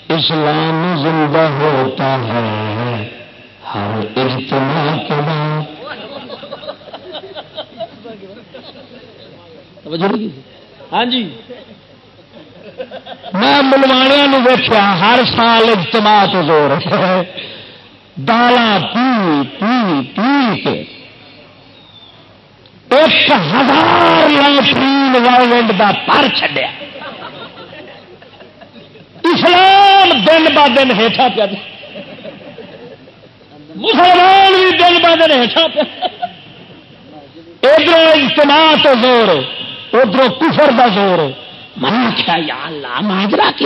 اسلام زندہ ہوتا ہے۔ ہر اجتماع کے بعد۔ ہاں جی۔ میں ملوانیا ویچیا ہر سال اجتماع تو زور دال پی پی پی کے۔ ایک ہزار لائٹرین وائلنٹ کا پر چڈیا اسلام دن ب دن ہیٹھا پیا جی۔ مسلمان بھی دن ب دن ہیٹھا پیا۔ ادھر اجتماع تو زور، ادھر کفر کا زور۔ میں کیا یا اللہ ماجرا کی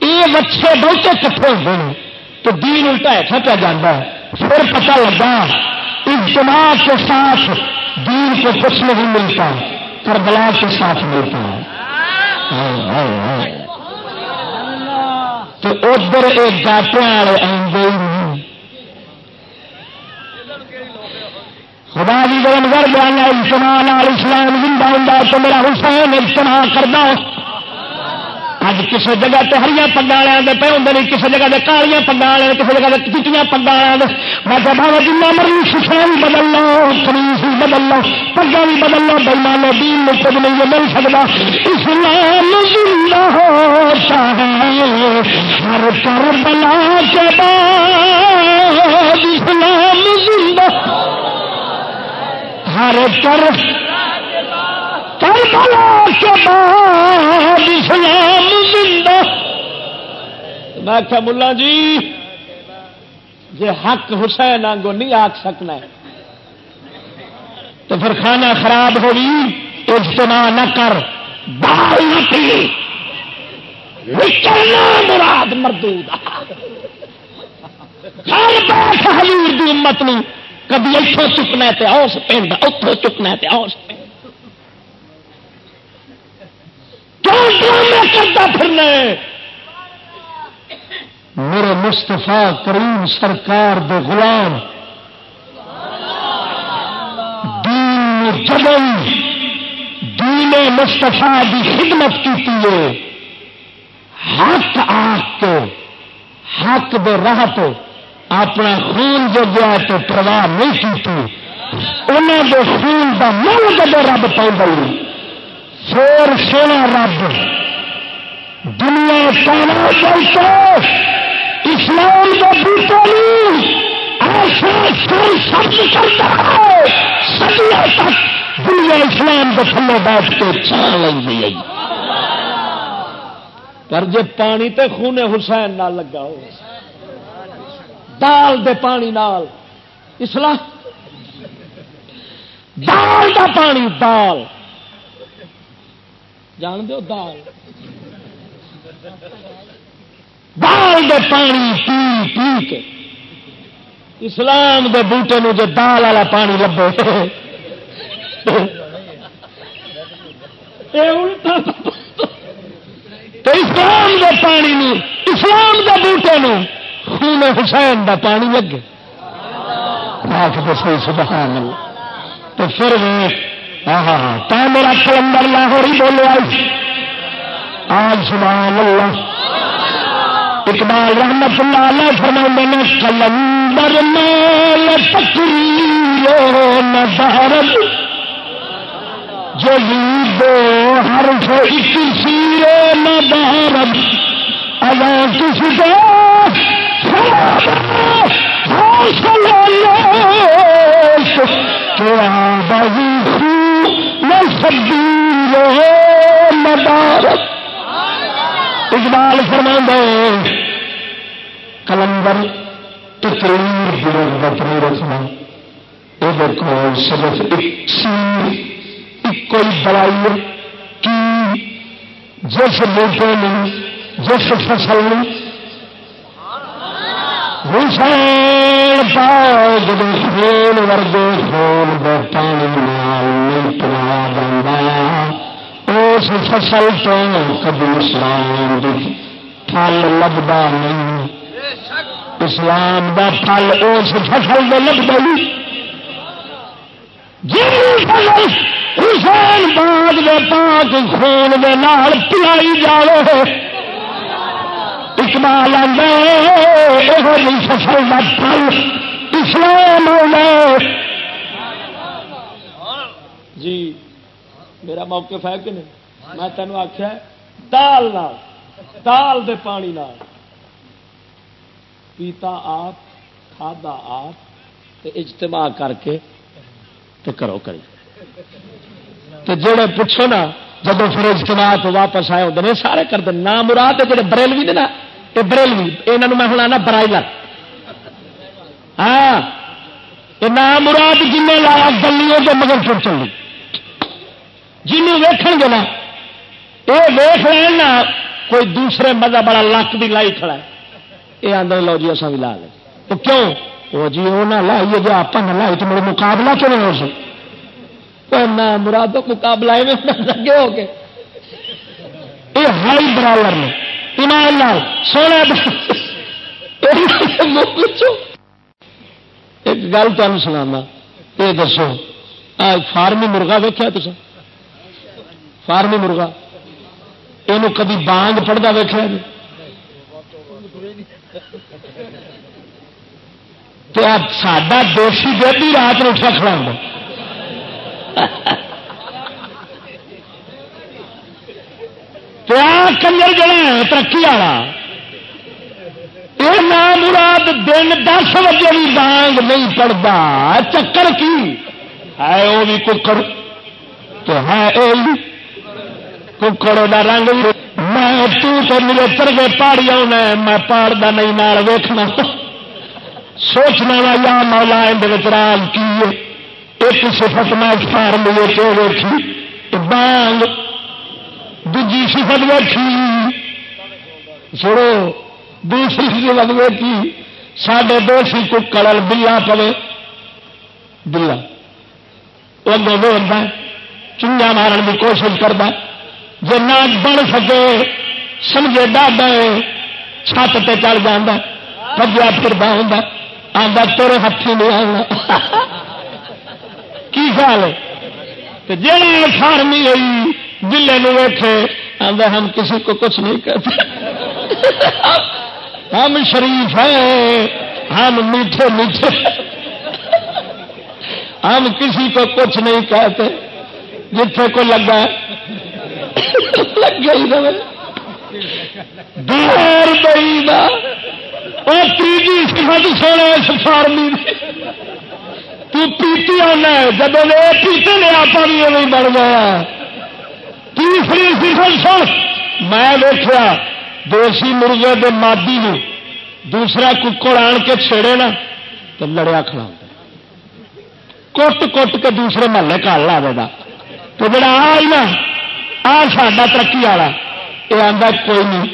یہ بچے بہتے کٹھے ہوتے ہیں تو دین الٹا ہیٹھا پہ جانا پھر پتہ لگا، اجتماع کے ساتھ دین کو کچھ نہیں ملتا، کربلا کے ساتھ ملتا۔ ہے تو ادھر ایک گاٹے والے آئیں نہیں۔ خدا جی بھی گرم گھر جانا اسلام اسلام زندہ ہوں تو میرا حسین اجتماع کرنا اج کسی جگہ تو ہری پگا والے پہ ہوں نہیں کسی جگہ کالیاں پگا والے کسی جگہ چیٹیاں پگا والے میں کہ بابا جنا مرضی شکشا بھی بدل لو کمیس بھی بدل لو پگا بھی بدل لو بلمان دین میں کچھ نہیں مل سکتا اسلام زندہ ہوتا ہے ہر کر بلا کے بعد اسلام زندہ۔ ہر کر کربلا کے بعد اسلام زندہ۔ میں کیا ملا جی جی حق حسین آنگو نہیں آخ سکنا ہے، تو پھر کھانا خراب ہوگی اجتماع نہ کر بال نہ پی نکلنا مراد مردود۔ گھر بیٹھ حضور دی امت نو کبھی اتوں چکنا ہے اوس پنڈ اتوں چکنا ہے اوس پنڈ کیوں ڈرامے کرتا پھرنا ہے۔ میرے مستفا کریم سرکار دے غلام، دین جگن دین مستفا دی خدمت کی حق آگ کے حق دے راہ تو، اپنا خون جو گیا تو پرواہ نہیں کی انہوں دے خون کا مل جب رب پاؤ پھر سونا رب۔ دنیا پانا چلتے اسلام کا بوٹا ایسا سر سبز کرتا ہے۔ سدیوں تک دنیا اسلام کے تھلے بیٹھ کے چھان لگی آئی پر جے پانی تے خون حسین نہ لگا ہو۔ دال دے پانی نال۔ اسلام دال دا پانی، دال۔ جان دو دال دال دے پانی پی پی کے اسلام دے بوٹے نو جو دال والا پانی لبے تو اسلام دے پانی نو اسلام دے بوٹے نو خون حسین دا پانی لگے سبحان اللہ تو پھر ہاں ہاں میرا کلندر لاہور ہی بولے آئی۔ آج سبحان اللہ۔ اقبال رحمت اللہ علیہ فرما نے، کلندر مال تقریر نظارت جو دو ہر سو کسی ندارت اگر کسی کو مدارت اقبال فرما کلندر تقریر ضرورت نہیں رکھنا یہ کو صرف ایک سیر، ایک کوئی دوائی کی، جس بوٹے میں، جس فصل میں حسین پاؤ جب خون ورگے خون دے پانی نہیں پلا بنایا اس فصل تو کبھی اسلام دی پھل لبدا نہیں۔ اسلام دا پھل اس فصل میں لبدا نہیں جی فصل حسین باغ دے پاک خون دے نال پلائی جاؤ اقبال آدھے یہ فصل کا پھل اسلام جی میرا موقف ہے کہ نہیں؟ میں تینوں آخیا دال نال، دال دے پانی نال۔ پیتا آپ، کھادا آپ اجتماع کر کے تو کرو کری۔ تو جڑے پوچھو نا جب پھر اجتماع تو واپس آئے ہوتے ہیں سارے کرتے نام مراد جڑے بریلوی نے نا۔ یہ بریلوی یہاں میں ہوں آنا برائلر ہاں یہ نام مراد جن لایا گلیوں کے مگر چڑ چلی جنوں ویخ گے نا یہ ویخ لین نا کوئی دوسرے مزہ بڑا لک بھی لائی کھڑا ہے یہ آدھے لو جی اصل بھی لا لے تو کیوں وہ جی وہ نہ لائیے جی آپ نہ لائی تو میرے مقابلہ کیوں نہیں ہو سکتا نہ مراد مقابلہ میں لگے ہو کے یہ ہائی برابر نے ایمان لال سونا ایک گل تمہیں سنا یہ دسو فارمی مرغا ویکیا تو فارمی مرغا یہ کبھی بانگ پڑھتا ویکیا جی تو ساڈا دوشی بھی رات میں اٹھا کھڑا ہوں کنجر جڑا ہے، ترقی والا۔ یہ نام مراد دن دس بجے بھی بانگ نہیں پڑتا۔ چکر کی؟ ہے وہ بھی ککڑ۔ تو ہے ککڑ کا رنگ میں تو میرے ترگے پہاڑی آنا میں پہاڑ کا نہیں، نال ویخنا سوچنا وا یا مولا اندر کی ایک سفت میں فارم ویکھی۔ بانگ دجی سفت ویکھی چھوڑو دوسری سفت ویکھی سڈے دو سی ککڑ بلا پوے بلا وہ بولتا چنگا مارن کی کوشش کرتا جی نہ بن سکے سمجھے ڈاڈا چھت تے چل جا پگیا پھردا ہوں آتا تیرے ہاتھی نہیں آنا کی خیال ہے جی فارمی ہوئی دلے ویٹے آدھا ہم کسی کو کچھ نہیں کرتے ہم شریف ہیں، ہم میٹھے میٹھے۔ ہم کسی کو کچھ نہیں کہتے جتنے کو لگا۔ لگ گئی رہے۔ دور بئی اور تیجی سفت سونا اس فارمی تو پیتی آنا جب وہ پیتے نے آپ بھی نہیں بن گیا تیسری سفت سن میں دیکھا دیسی مرغے کے مادی نے دوسرا ککڑ آن کے چھڑے نا تو لڑیا کھڑا کٹ کٹ کے دوسرے محلے کال لا دے تو جڑا آئی نا، آ ساڈا ترقی والا یہ آتا کوئی نہیں،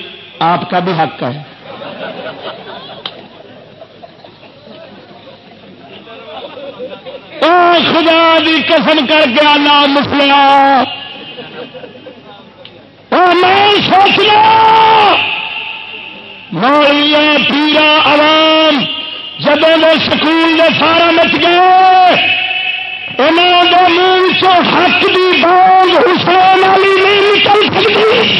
آپ کا بھی حق ہے۔ خدا دی قسم کر کے آنا مسلیا ہاں، میں سوچنا مولیا پیرا عوام جب وہ سکول کے سارا مچ گئے منہ حق کی بانگ حسین والی نہیں نکل سکتی۔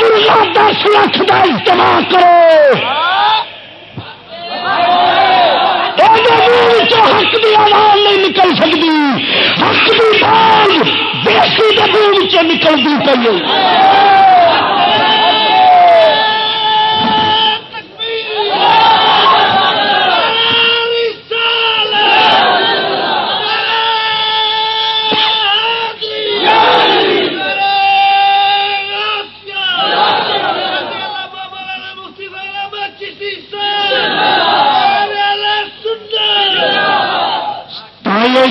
مرغا دس لاکھ کا اجتماع کرو۔ حق کی آواز نہیں نکل سکتی۔ حق کی بانگ دیسی دبو نکلتی پی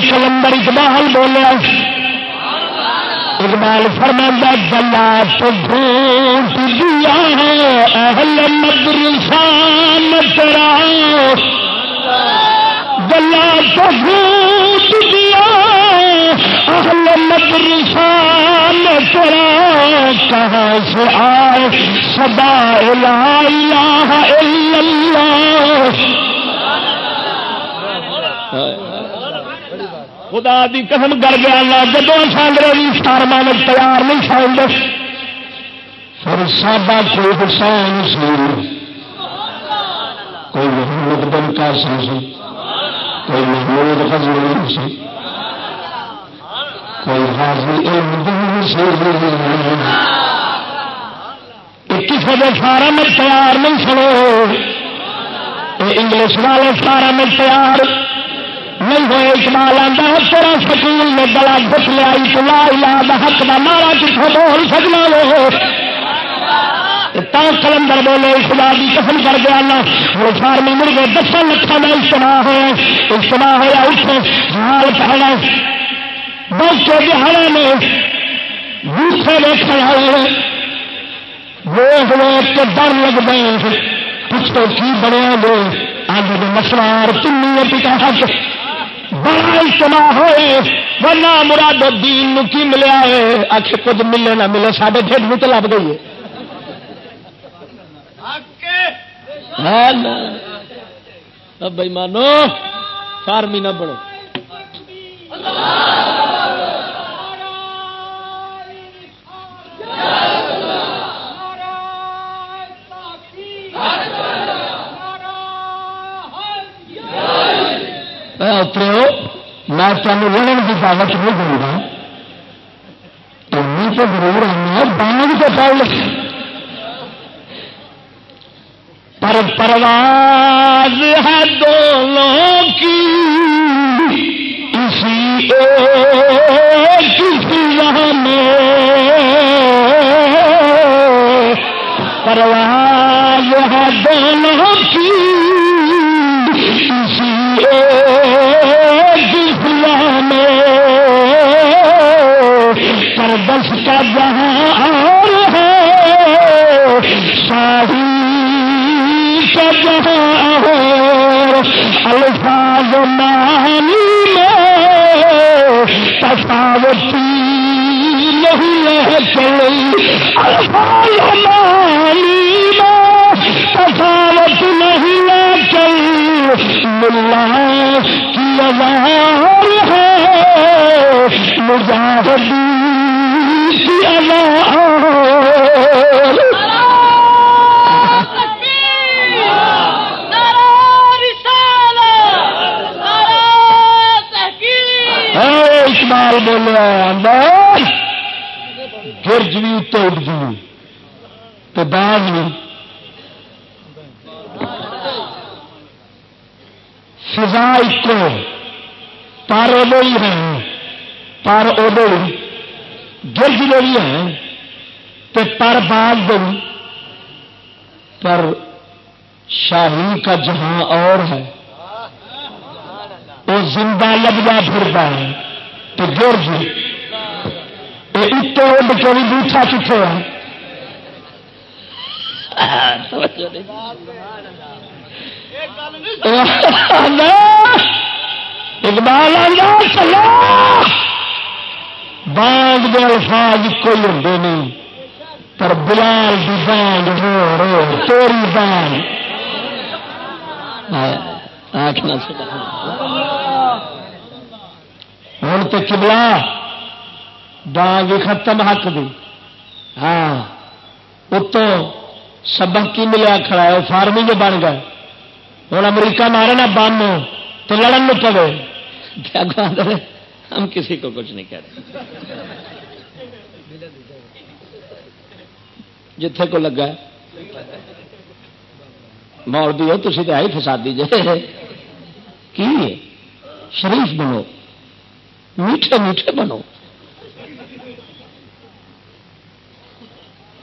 کلندر اقبال بولیا اقبال فرما گلا تو گھوٹ دیا اہل مدرسان تیرا۔ گلا تو گھوٹ دیا اہل مدرسان تیرا۔ کہاں سے آئے؟ سدا الہ الا اللہ۔ خدا دی قسم کر گیا اللہ جب انگریزی سارمان تیار نہیں سمجھ پھر سادہ کوئی حسین سی کوئی محمد بن قاسم سی۔ کوئی محمود غزنوی سی۔ کوئی حاضی علم سی۔ کسی کے فارم تیار نہیں سنو۔ انگلش والے فارم تیار۔ نہیں ہوئے اقبال آتا ہے، تیرا سکول نے گلا بچ لیا لا یاد حق کا مارا کتوں بول سکنا وہ کلندر بولے اقبال کی قسم کر گیا نا وہ فارمی مڑ گئے دس لکھان کا اجتماع ہوا اجتماع ہوا اس حال پہنا بس بچے دہاڑے میں دوسرے دیکھنے والے ویخ ویخ کے ڈر لگ گئے پوچھو کی بنیا گے اج مسوار تین پتا بڑا اجتماع ہوئے، ورنہ مراد دین نو کی ملیا ہے؟ آخ کچھ ملے نہ ملے سارے ڈیڈ میں تو لگ گئی ہے۔ ہاں بھائی مانو فارمی نہ بڑو اترو میں تمہیں لڑن کی دعوت نہیں دوں گا تمہیں تو ضرور آنا بانگ تو پڑھ پر پرواز ہے دونوں کی اسی کسی میں پرواز الفاظ مانی میں تفاوتی نہیں ہے چلی۔ الفاظ مانی میں تفاوت نہیں ہے چل ملا کی آزار ہے مجاہدی کی مجاہدین اقبال بولیا گرج بھی اتو اٹھ گئی تو باغ بھی۔ فضا ایک پر ادو ہی ہے، پر ادو گرج بھی ہے تو پر باغ بھی۔ پر شاہی کا جہاں اور ہے، وہ زندہ لگتا پھرتا ہے۔ تو گرج جی۔ اتنے اڈ کے بھی بوٹا کتنے ہے؟ اقبال چلا بانگ کے الفاظ کوئی ہوں نہیں، پر بلال کی بانگ ہو توری بانگ ہوں تو چبلا بانگ ختم حق دی۔ ہاں اتوں سبق کی ملیا کھڑا ہے فارمی بن گئے۔ ہوں امریکہ مارے نا بم تو لڑن پڑے۔ ہم کسی کو کچھ نہیں کہتے جتھے کو لگا مول بھی ہو تھی تو آئی فسادی جی کی شریف بنو۔ میٹھے میٹھے بنو۔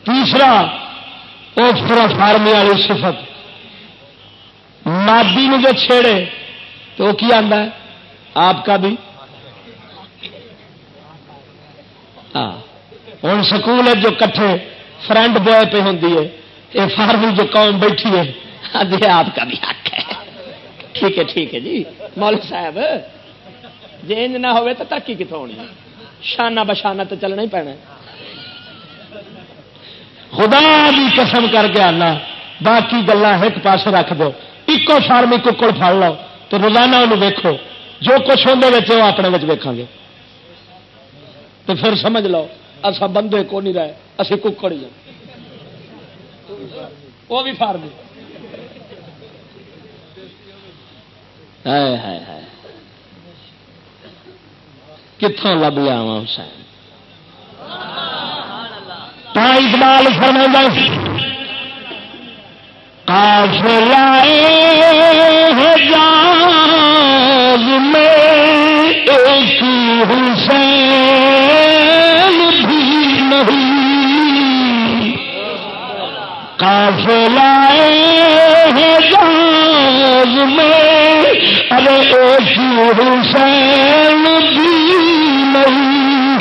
تیسرا، اس طرح فارمی والی صفت۔ مادی نے جو چھیڑے، تو وہ کی آتا ہے؟ آپ کا بھی۔ ہاں۔ ہوں سکول جو کٹھے فرینڈ بوائے پہ ہوں یہ فارمی جو قوم بیٹھی ہے۔ آپ کا بھی حق ہے۔ ٹھیک ہے ٹھیک ہے جی۔ مولک صاحب۔ جی انج نہ ہوئے تو ترقی کتوں ہونی شانہ بشانہ تو چلنا ہی پینا خدا بھی قسم کر کے آنا، باقی گلا ایک پاس رکھ دو۔ ایکو فارمی ککڑ پڑ لو تو روزانہ انہوں ویکو جو کچھ اندر وہ اپنے ویکا گے۔ تو پھر سمجھ لو اصا بندے کو نہیں رہے اسی ککڑ ہی وہ بھی فارمی کتوں لب لیا حسین۔ اقبال فرما کاف لائے جاز میں ایک حسین کاف لائے جاز میں، ارے ایک حسین بھی نہیں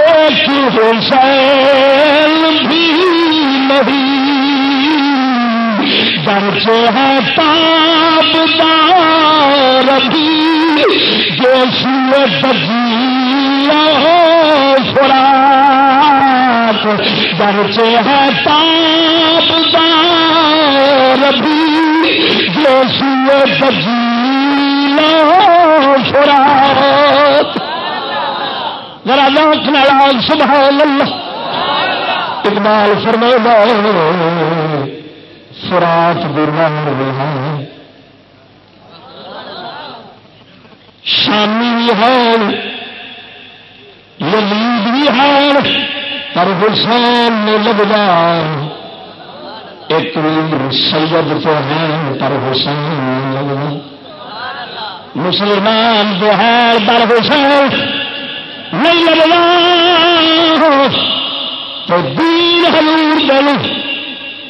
ایک حسین بھی نہیں درچے ہے تاب دار بھی جو سورت جی فراق درچے ہے تاپ دار بھی جو سوئے بجیلا ذرا لوک نال سبحان اللہ۔ اقبال فرمے فرات برا ہے شامی ہے یزید بھی ہے پر حسین نے لگا ایک سید تو ہے پر حسین مسلمان جو ہے پر حسین نہیں لگا تو دین حضور دل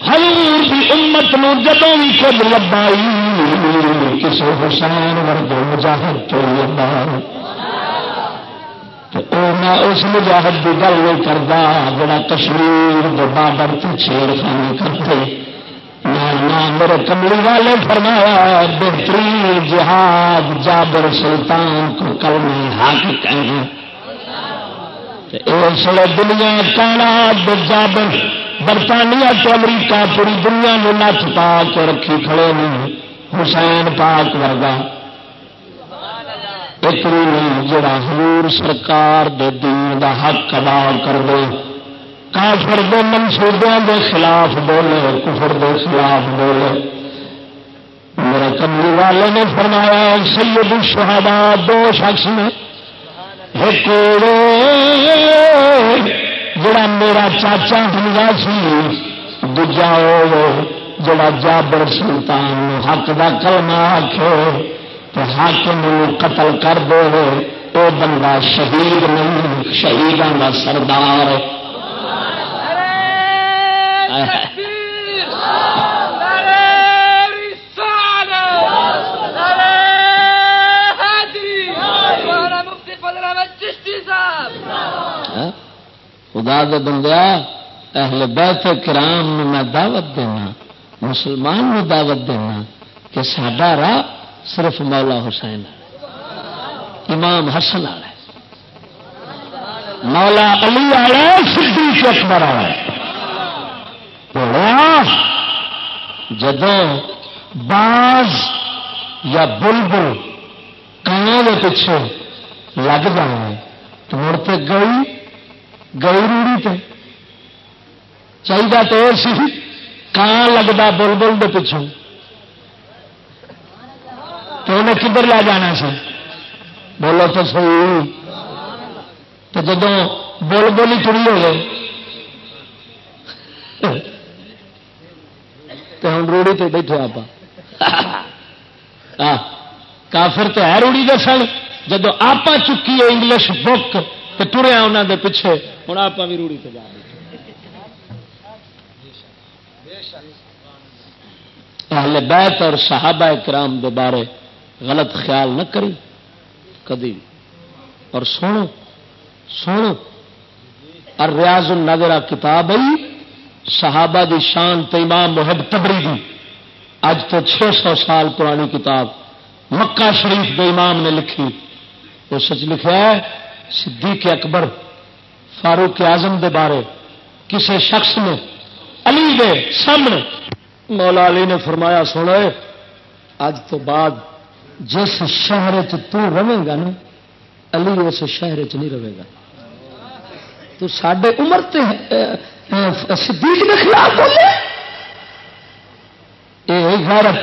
حضور کی امت نو جدوں بھی خود لبائی کسی حسین ورگ مجاہد تو لبائی۔ اس مجاہد کی گل نہیں کرتا جڑا کشمیر بابر کی چھیڑ خانی کرتے میرے کملی والے فرمایا، بہترین جہاد جابر سلطان کو کل میں حق کہیں اس لیے دنیا کانا جابر، برطانیہ تو امریکہ پوری دنیا میں نچ پا کے رکھی کھڑے نہیں حسین پاک ورگا۔ اتنی نہیں جڑا حضور سرکار دے دین دا حق ادا کر دے کافر دے منصوبوں دے خلاف بولے کفر دے خلاف بولے میرے کملی والے نے فرمایا سید الشہداء دو شخص نے ایک جڑا میرا چاچا ہنگا سی دوجا جڑا جابر سلطان حق دا کلمہ آخ آخے حاکم قتل کر دے وہ بندہ شہید نہیں شہیدان کا سردار ہاں؟ خدا دے بندیا اہل بیت کرام میں دعوت دینا، مسلمان میں دعوت دینا کہ سڈا راہ صرف مولا حسین امام حسن والا مولا علی والا صدیق اکبر والا جدو باز یا بلبل کانوں کے پیچھے لگ جائے، تو مڑتے گئی گئی روڑی تے۔ چاہیے تو سی کان لگتا بلبل کے پیچھوں۔ تو انہیں کدھر لے جانا سر بولو تو سی تو جب بول بولی چڑی ہو گئے تو ہم روڑی تو بیٹھے آپ ہاں، کافر تو ہے روڑی دے سن۔ جب آپ چکی ہے انگلش بک تو ٹریا انہوں دے پیچھے۔ ہوں آپ بھی روڑی تو جا اہل بیت اور صحابہ کرام دے بارے غلط خیال نہ کری، کدی اور سنو سنو۔ اور ریاض النظرہ کتاب صحابہ دی شان تو امام محب تبری دی اج تو چھ سو سال پرانی کتاب مکہ شریف دے امام نے لکھی۔ وہ سچ لکھا ہے، صدیق اکبر، فاروق اعظم دے بارے۔ کسی شخص نے، علی دے سامنے۔ مولا علی نے فرمایا سونا اج تو بعد جس شہر گا نا، علی اس شہر چ نہیں رہے گا تو سڈے عمر تے صدیق کے خلاف بولے۔ یہ غیرت۔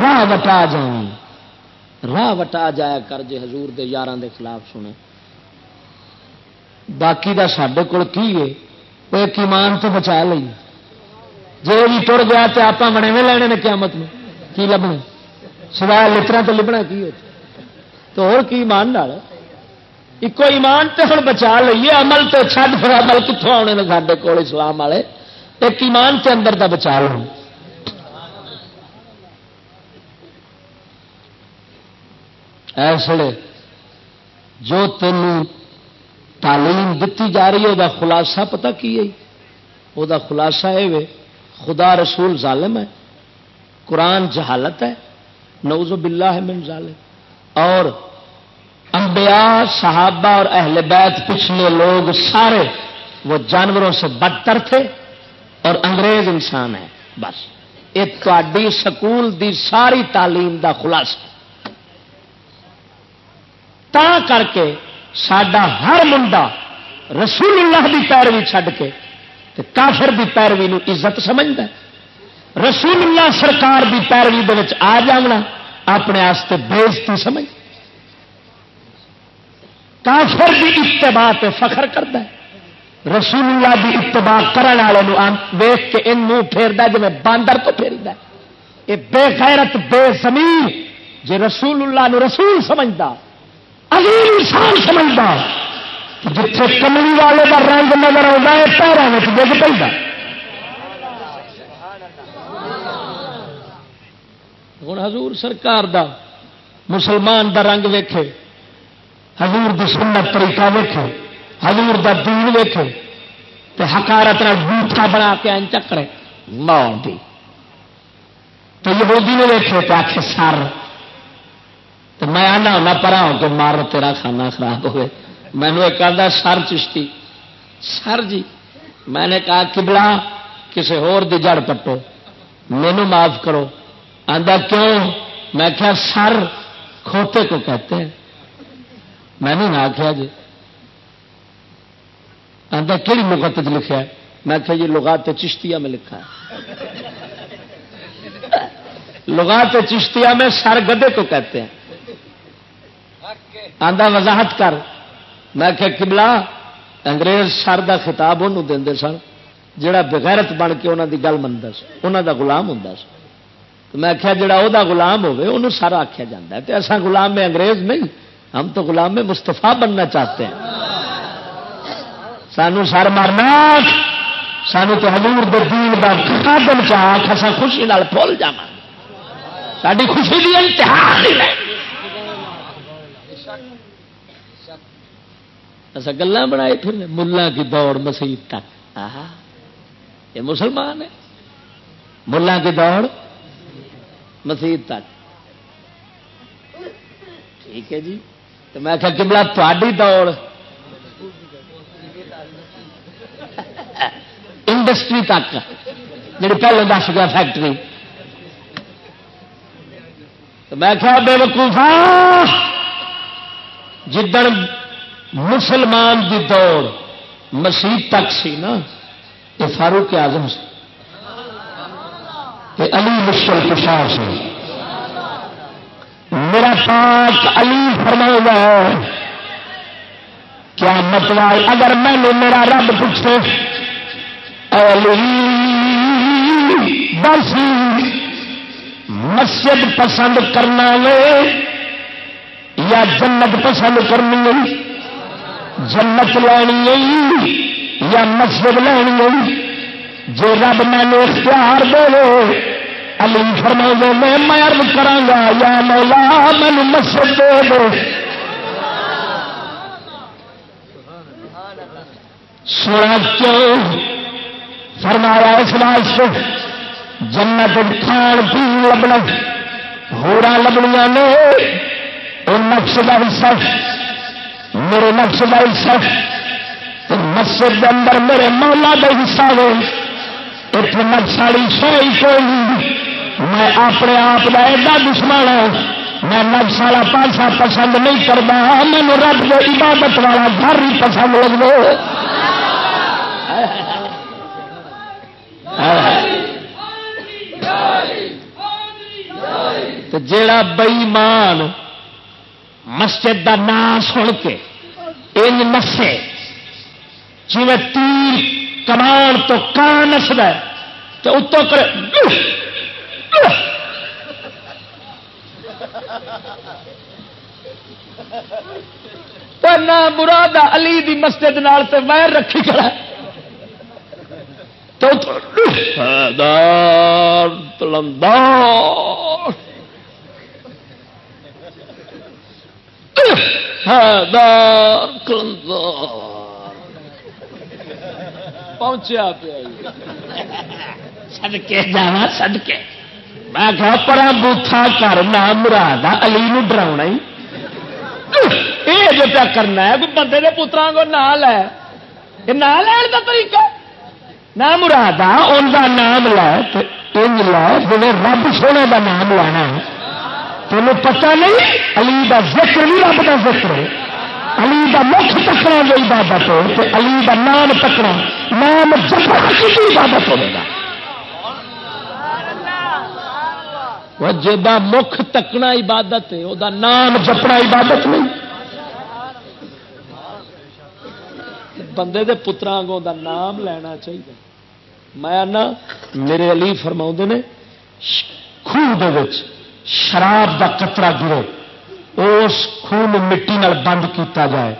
راہ وٹا جائیں راہ وٹا جایا کر جے حضور دے یاراں دے خلاف سنے۔ باقی دا سڈے کول کی ہے؟ وہ ایک ایمان تو بچا لئی۔ جی بھی تر گیا تو آپ بنے میں لینے نے قیامت میں کی لبنا سوائے لطرا تو لبنا کی ہوتا تو اور کی ایمان ڈال ایک ایمان تو ہوں بچا لیے عمل تو چھڈ پھر عمل کتوں آنے نے سارے کول اسلام والے ایک ایمان تے اندر دا بچا لو ایسے جو تین تعلیم دیتی جا رہی ہے وہ خلاصہ پتہ کی ہے وہ خلاصہ یہ خدا رسول ظالم ہے قرآن جہالت ہے نوز باللہ من ظالم اور انبیاء، صحابہ اور اہل بیت پچھلے لوگ سارے وہ جانوروں سے بدتر تھے اور انگریز انسان ہے بس۔ یہ سکول دی ساری تعلیم دا خلاصہ۔ تا کر کے سڈا ہر منڈا رسول اللہ کی پیروی چھڈ کے کافر کی پیروی عزت سمجھتا رسول اللہ سرکار کی پیروی آ جانا اپنے آستے بےزتی سمجھ۔ کافر کی اتباع فخر کرتا ہے۔ رسول اللہ کی اتباع کرنے والے ویخ کے ان منہ پھیرتا جی باندر تو پھیرتا یہ بے غیرت، بے زمین جی رسول اللہ نو رسول سمجھتا عظیم انسان سمجھتا جتنے کملی والے کا رنگ نظر آتا ہے پیروں میں ڈگ پہ ہوں حضور سرکار دا، مسلمان دا رنگ ویکھے، حضور دی سنت طریقہ ویکھے، حضور دا دین ویکھے، تے حکارت بوٹا بنا کے این چکرے ماؤ دی۔ تو یہ نے ویکھے تو آخ سر۔ تو میں آنا ہونا پرا ہو کے مار تیرا کھانا خراب ہوئے۔ میں نے ایک آدھا سر چشتی۔ سر جی میں نے کہا کبلا کسی ہور دی جڑ پٹو مینو معاف کرو۔ آدھا کیوں؟ میں کیا سر کھوتے کو کہتے ہیں۔ میں نے نہ آخیا جی۔ آدھا کہڑی لغت لکھا ہے میں کہا یہ لغات چشتیا میں لکھا۔ ہے لغات چشتیا میں سر گدے کو کہتے ہیں۔ آدھا وضاحت کر۔ میں کہ کبلا انگریز سر کا خطاب انہوں دے سن، جڑا بغیرت بن کے انہوں کی گل منتا انہوں کا گلام ہوں تو میں آخیا جڑا وہ گلام ہوے انہوں سر آخیا جا تو ایسا گلام میں انگریز نہیں، ہم تو غلام میں مستفا بننا چاہتے ہیں۔ سانو سر مارنا، سانو تو حضور دین کا قدم چاہ اصا خوشی نال پھول جا ساری خوشی کی انتہا نہیں ایسا گلا بنائے پھر ملا کی دوڑ مسیح تک۔ آہا، یہ مسلمان ہے۔ ملا کی دوڑ مسیح تک۔ ٹھیک ہے جی۔ تو میں کہ کملا تھی دوڑ۔ انڈسٹری تک۔ جی پہلے دس گیا فیکٹری تو میں کیا بے وقوفا جدن مسلمان کی دوڑ مسیح تک سی نا، یہ فاروق آزم سے علی مشکل کشار سے۔ میرا پاک علی فرما ہے کیا مطلب اگر میں نے میرا رب پوچھے بس مسجد پسند کرنا لے یا جنت پسند کرنی جنت لینی یا مسجد لینی جو رب میں اختیار دے علی فرما میں مرد کرا یا مولا، مینو مسجد دے دو سونا کیوں؟ فرمایا اس واسطے، جنت کھان پی لبنا، ہورا لبنیا نے نقش کا حصہ، میرے نقش کا حصہ مسجد کے اندر میرے مولا کا حصہ ہو اتنے نقش والی سوئی کوئی میں اپنے آپ کا ایڈا دشمن ہوں میں نفس والا پاسا پسند نہیں کرتا مینو رب کے عبادت والا گھر ہی پسند لگے جڑا بئیمان مسجد دا نام سن کے نسے جی تیر کمان تو کان نسد تو اتوں کرے نہ مراد علی دی مسجد نال تے ویر رکھی کھڑا تو تلندار پہنچیا پیا جی۔ سدکے جا سدکے۔ میں کہ پرا بوتھا کر نہ مراد علی نو ڈرا یہ جو پیا کرنا ہے، کوئی بندے کے پترا کو نہ لے۔ یہ نہ لین کا طریقہ۔ نہ مراد ان کا نام لے تو لے جی رب سونے کا نام لینا تمہیں پتا نہیں، علی کا ذکر نہیں رب کا ذکر ہے۔ علی کا مکھ تکنا جو عبادت ہو تو علی کا نام تکنا نام جپنا کسی عبادت ہوگا جا مکھ تکنا عبادت ہے وہ نام جپنا عبادت نہیں۔ بندے دے پترا دا نام لینا چاہیے۔ میں میرے علی فرما نے، خوہ شراب دا کترا گرے اس خون مٹی نال بند کیتا جائے۔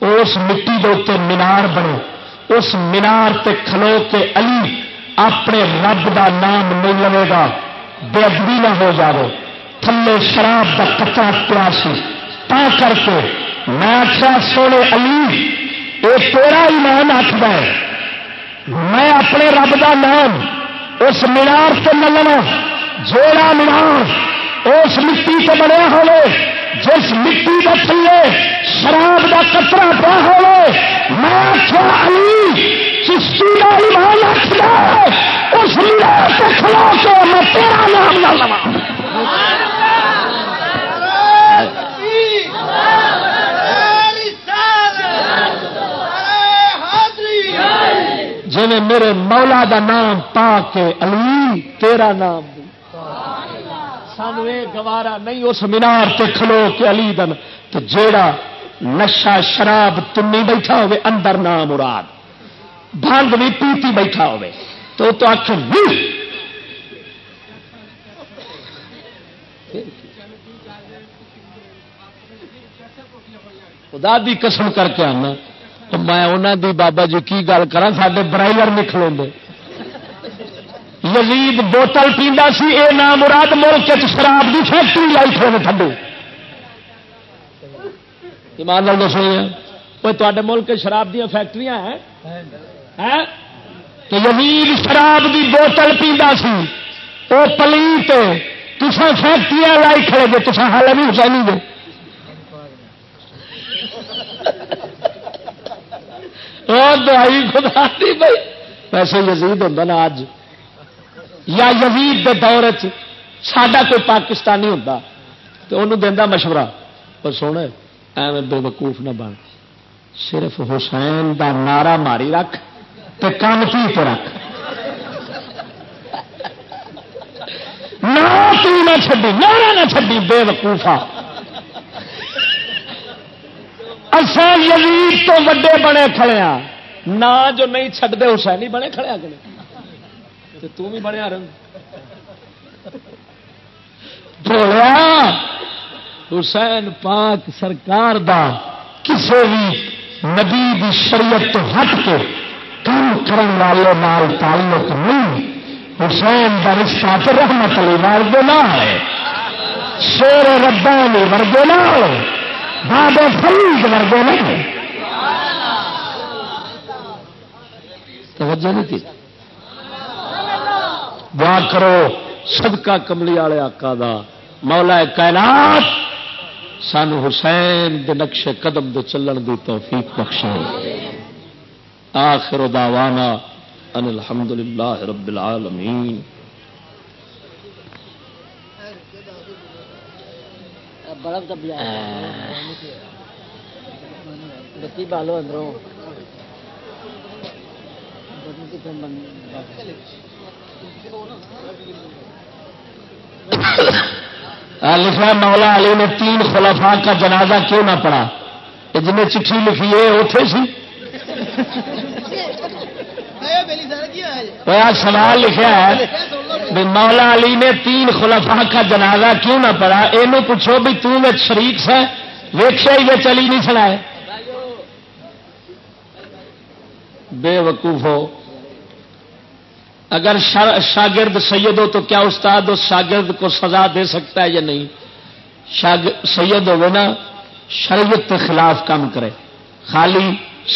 اس مٹی دے اتنے مینار بنے۔ اس مینار تے کھلو کے علی اپنے رب دا نام نہیں لے گا۔ بے ادبی نہ ہو جائے تھلے شراب کا کچرا پیا سی تا کر کے میں آخیا سونے علی یہ تیرا ایمان آخر ہے۔ میں اپنے رب دا نام اس مینار سے ملنا جوڑا مینار اس مٹی سے بنیا ہوئے جس مٹی کے تھلے شراب کا کچرا پیا ہو میں آخیا علی، چشتی کا ایمان آخر اس مینار سے کھلا کے میں تیرا نام نہ لوا جی میرے مولا دا نام پا کے علی، تیرا نام۔ سانو یہ گوارا نہیں، اس مینار تے کھلو کے علی دن تو جیڑا نشا شراب تمی بیٹھا ہوئے، اندر نام مراد۔ بھنگ بھی پیتی بیٹھا ہوئے تو تو آخ خدا دی قسم کر کے آنا میں انہوں دی بابا جی کی گل کرا سارے برائلر نکلو یزید بوتل پیندا سی، اے نام مراد ملک شراب دی فیکٹری لائی تھوڑے تھڈو۔ ایمان لال دسو۔ وہ تے ملک شراب دیا فیکٹری ہیں۔ تو یزید شراب دی بوتل پیندا سی۔ وہ پلیت تسا فیکٹری لائی کھڑے گے تصا حال بھی حسینی گے دوائی خدا دی بھائی۔ ویسے یزید ہوں نا اج یا یزید دے دور سڈا کوئی پاکستانی ہوتا تو انہوں دینا مشورہ۔ پر سونے، ایویں بے وقوف نہ بن۔ صرف حسین دا نعرہ ماری رکھ تو کام کی رکھ۔ نہ چڈی نعرہ نہ چڈی بے وقوفا۔ اصا یزید تو وڈے بنے کھڑے ہاں۔ نہ جو نہیں چڈتے حسین بنے کھڑے ہاں اگلے تو بھی بنیا رنگ بولیا حسین پاک سرکار دا کسی بھی نبی دی شریعت تو ہٹ کے کام کرن والے نال تعلق نہیں۔ حسین کا رشتہ تو رحمت علی ورگے نہ ہے۔ شیر ربانی ورگے نہ ہو بابے فرید ورگے نہ نہیں توجہ نہیں تھی دعا کرو، صدقہ کملی والے آقا دا۔ مولا کائنات سان حسین دے نقشے قدم دے چلن دی توفیق بخشے۔ آخر دعوانا ان الحمدللہ رب العالمین۔ بتی بالو اندروں لکھا مولا علی نے تین خلفاء کا جنازہ کیوں نہ پڑا جن چٹھی لکھی ہے اتے سی۔ سوال لکھا ہے مولا علی نے تین خلفاء کا جنازہ کیوں نہ پڑا یہ پوچھو بھی تم شریک سے ویخیا ہی چلی نہیں سنا بے وقوف ہو۔ اگر شاگرد سید ہو تو کیا استاد اس شاگرد کو سزا دے سکتا ہے یا نہیں؟ سید ہوگا نا، شریعت کے خلاف کام کرے۔ خالی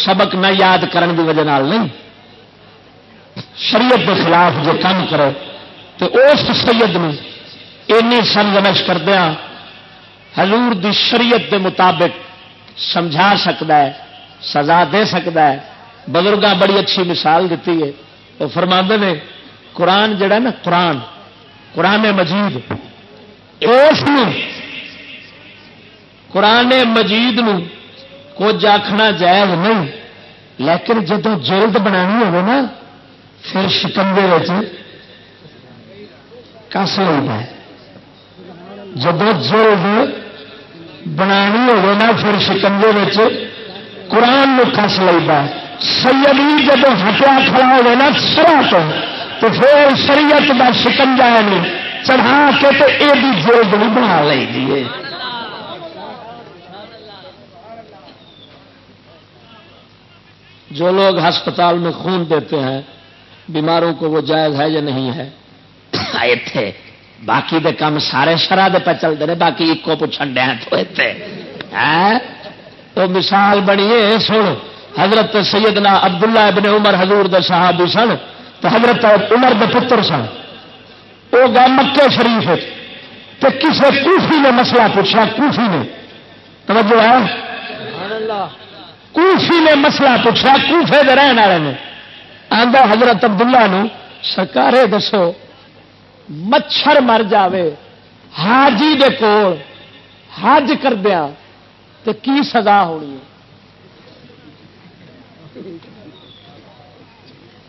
سبق نہ یاد کرن کی وجہ نہیں۔ شریعت کے خلاف جو کام کرے، تو اس سید نے اینی سنگنش کردیا ہاں، حضور دی شریعت دے مطابق سمجھا سکتا ہے، سزا دے سکتا ہے۔ بزرگاں بڑی اچھی مثال دیتی ہے۔ وہ فرما نے، قرآن جڑا نا، قرآن قرآن مجید۔ اس قرآن مجید نو کچھ آخنا جائز نہیں، لیکن جب جلد بنا ہو نا، پھر شکنجے کس لگتا ہے؟ جب جلد بنا نا، پھر شکنجے قرآن کس لگتا ہے؟ سیدی جب ہٹیا کھڑا ہوگا نا سرا تو تو پھر شریعت کا شکنجا نہیں چڑھا کے تو یہ بھی جلد نہیں بنا لے گی جو لوگ ہسپتال میں خون دیتے ہیں، بیماروں کو وہ جائز ہے یا نہیں ہے؟ تھے۔ باقی دے کام سارے شرح پہ چلتے رہے، باقی ایک کو پوچھن دیا ہاں؟ تو مثال بنی سن حضرت سیدنا عبداللہ ابن عمر حضور دے صحابی سن تو حضرت عمر دے پتر سن۔ وہ گئے مکے شریف تو کسی کوفی نے مسئلہ پوچھا کوفی نے۔ توجہ ہے؟ کوفی نے مسئلہ پوچھا کوفے کے رہن والے نے۔ آدھا حضرت عبداللہ نو سرکارے دسو مچھر مر جاوے حاجی دے کول حج کردیا تو کی سزا ہونی ہے؟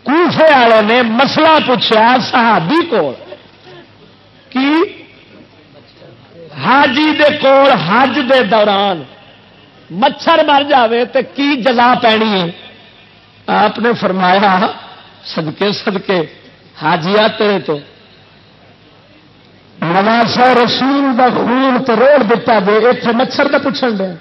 کوفے والے نے مسئلہ پوچھا صحابی کو کی حاجی دے کول حج دے دوران مچھر مر جاوے تو کی جزا پینی ہے؟ آپ نے فرمایا سدکے سدکے حاجیا تیرے تو۔ نواسا رسول دا خون تو روڑ دتا دے اتنے مچھر کا پوچھن دیا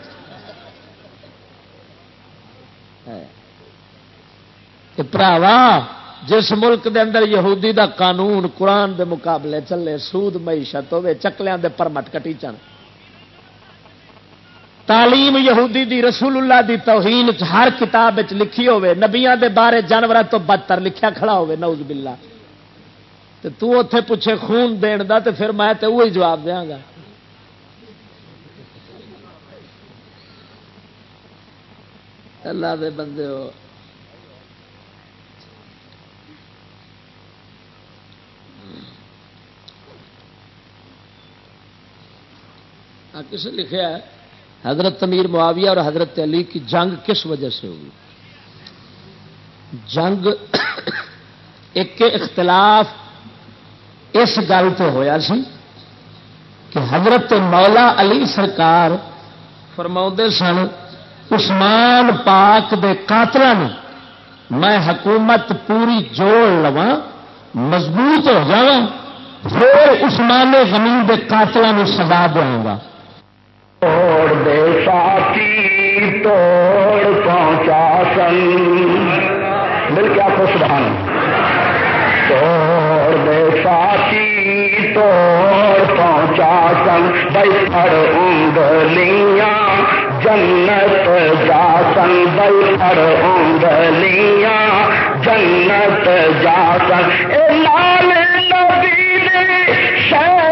پراوا، جس ملک دے اندر یہودی دا قانون قرآن دے مقابلے چلے، سود، معیشت ہوے چکلیاں دے پرمٹ کٹی چن۔ تعلیم یہودی دی، رسول اللہ دی توہین ہر کتاب لکھی ہوے نبیاں دے بارے جانور تو بدتر لکھیا کھڑا ہوے نعوذ باللہ۔ تے تو اتے پوچھے خون دین دا، تے پھر میں تے وہی جواب دیاں گا۔ اللہ دے بندے ہو۔ ہاں، کس لکھا ہے؟ حضرت امیر معاویہ اور حضرت علی کی جنگ کس وجہ سے ہوئی؟ جنگ ایک اختلاف اس گل تو ہوا سی کہ حضرت مولا علی سرکار فرما سن، عثمان پاک دے قاتل میں حکومت پوری جوڑ لوا مضبوط ہو جا پھر عثمان زمین کے قاتلوں سزا دوں گا۔ توڑ دے ساتھی توڑ پہنچا سن۔ مل کے آپ سبحان توڑ دے ساتھی توڑ پہنچا سن۔ بھائی پڑ انگلیاں جنت جا سن۔ بھائی پڑ انگلیاں جنت جا سن۔ اے لال نبی نے شہر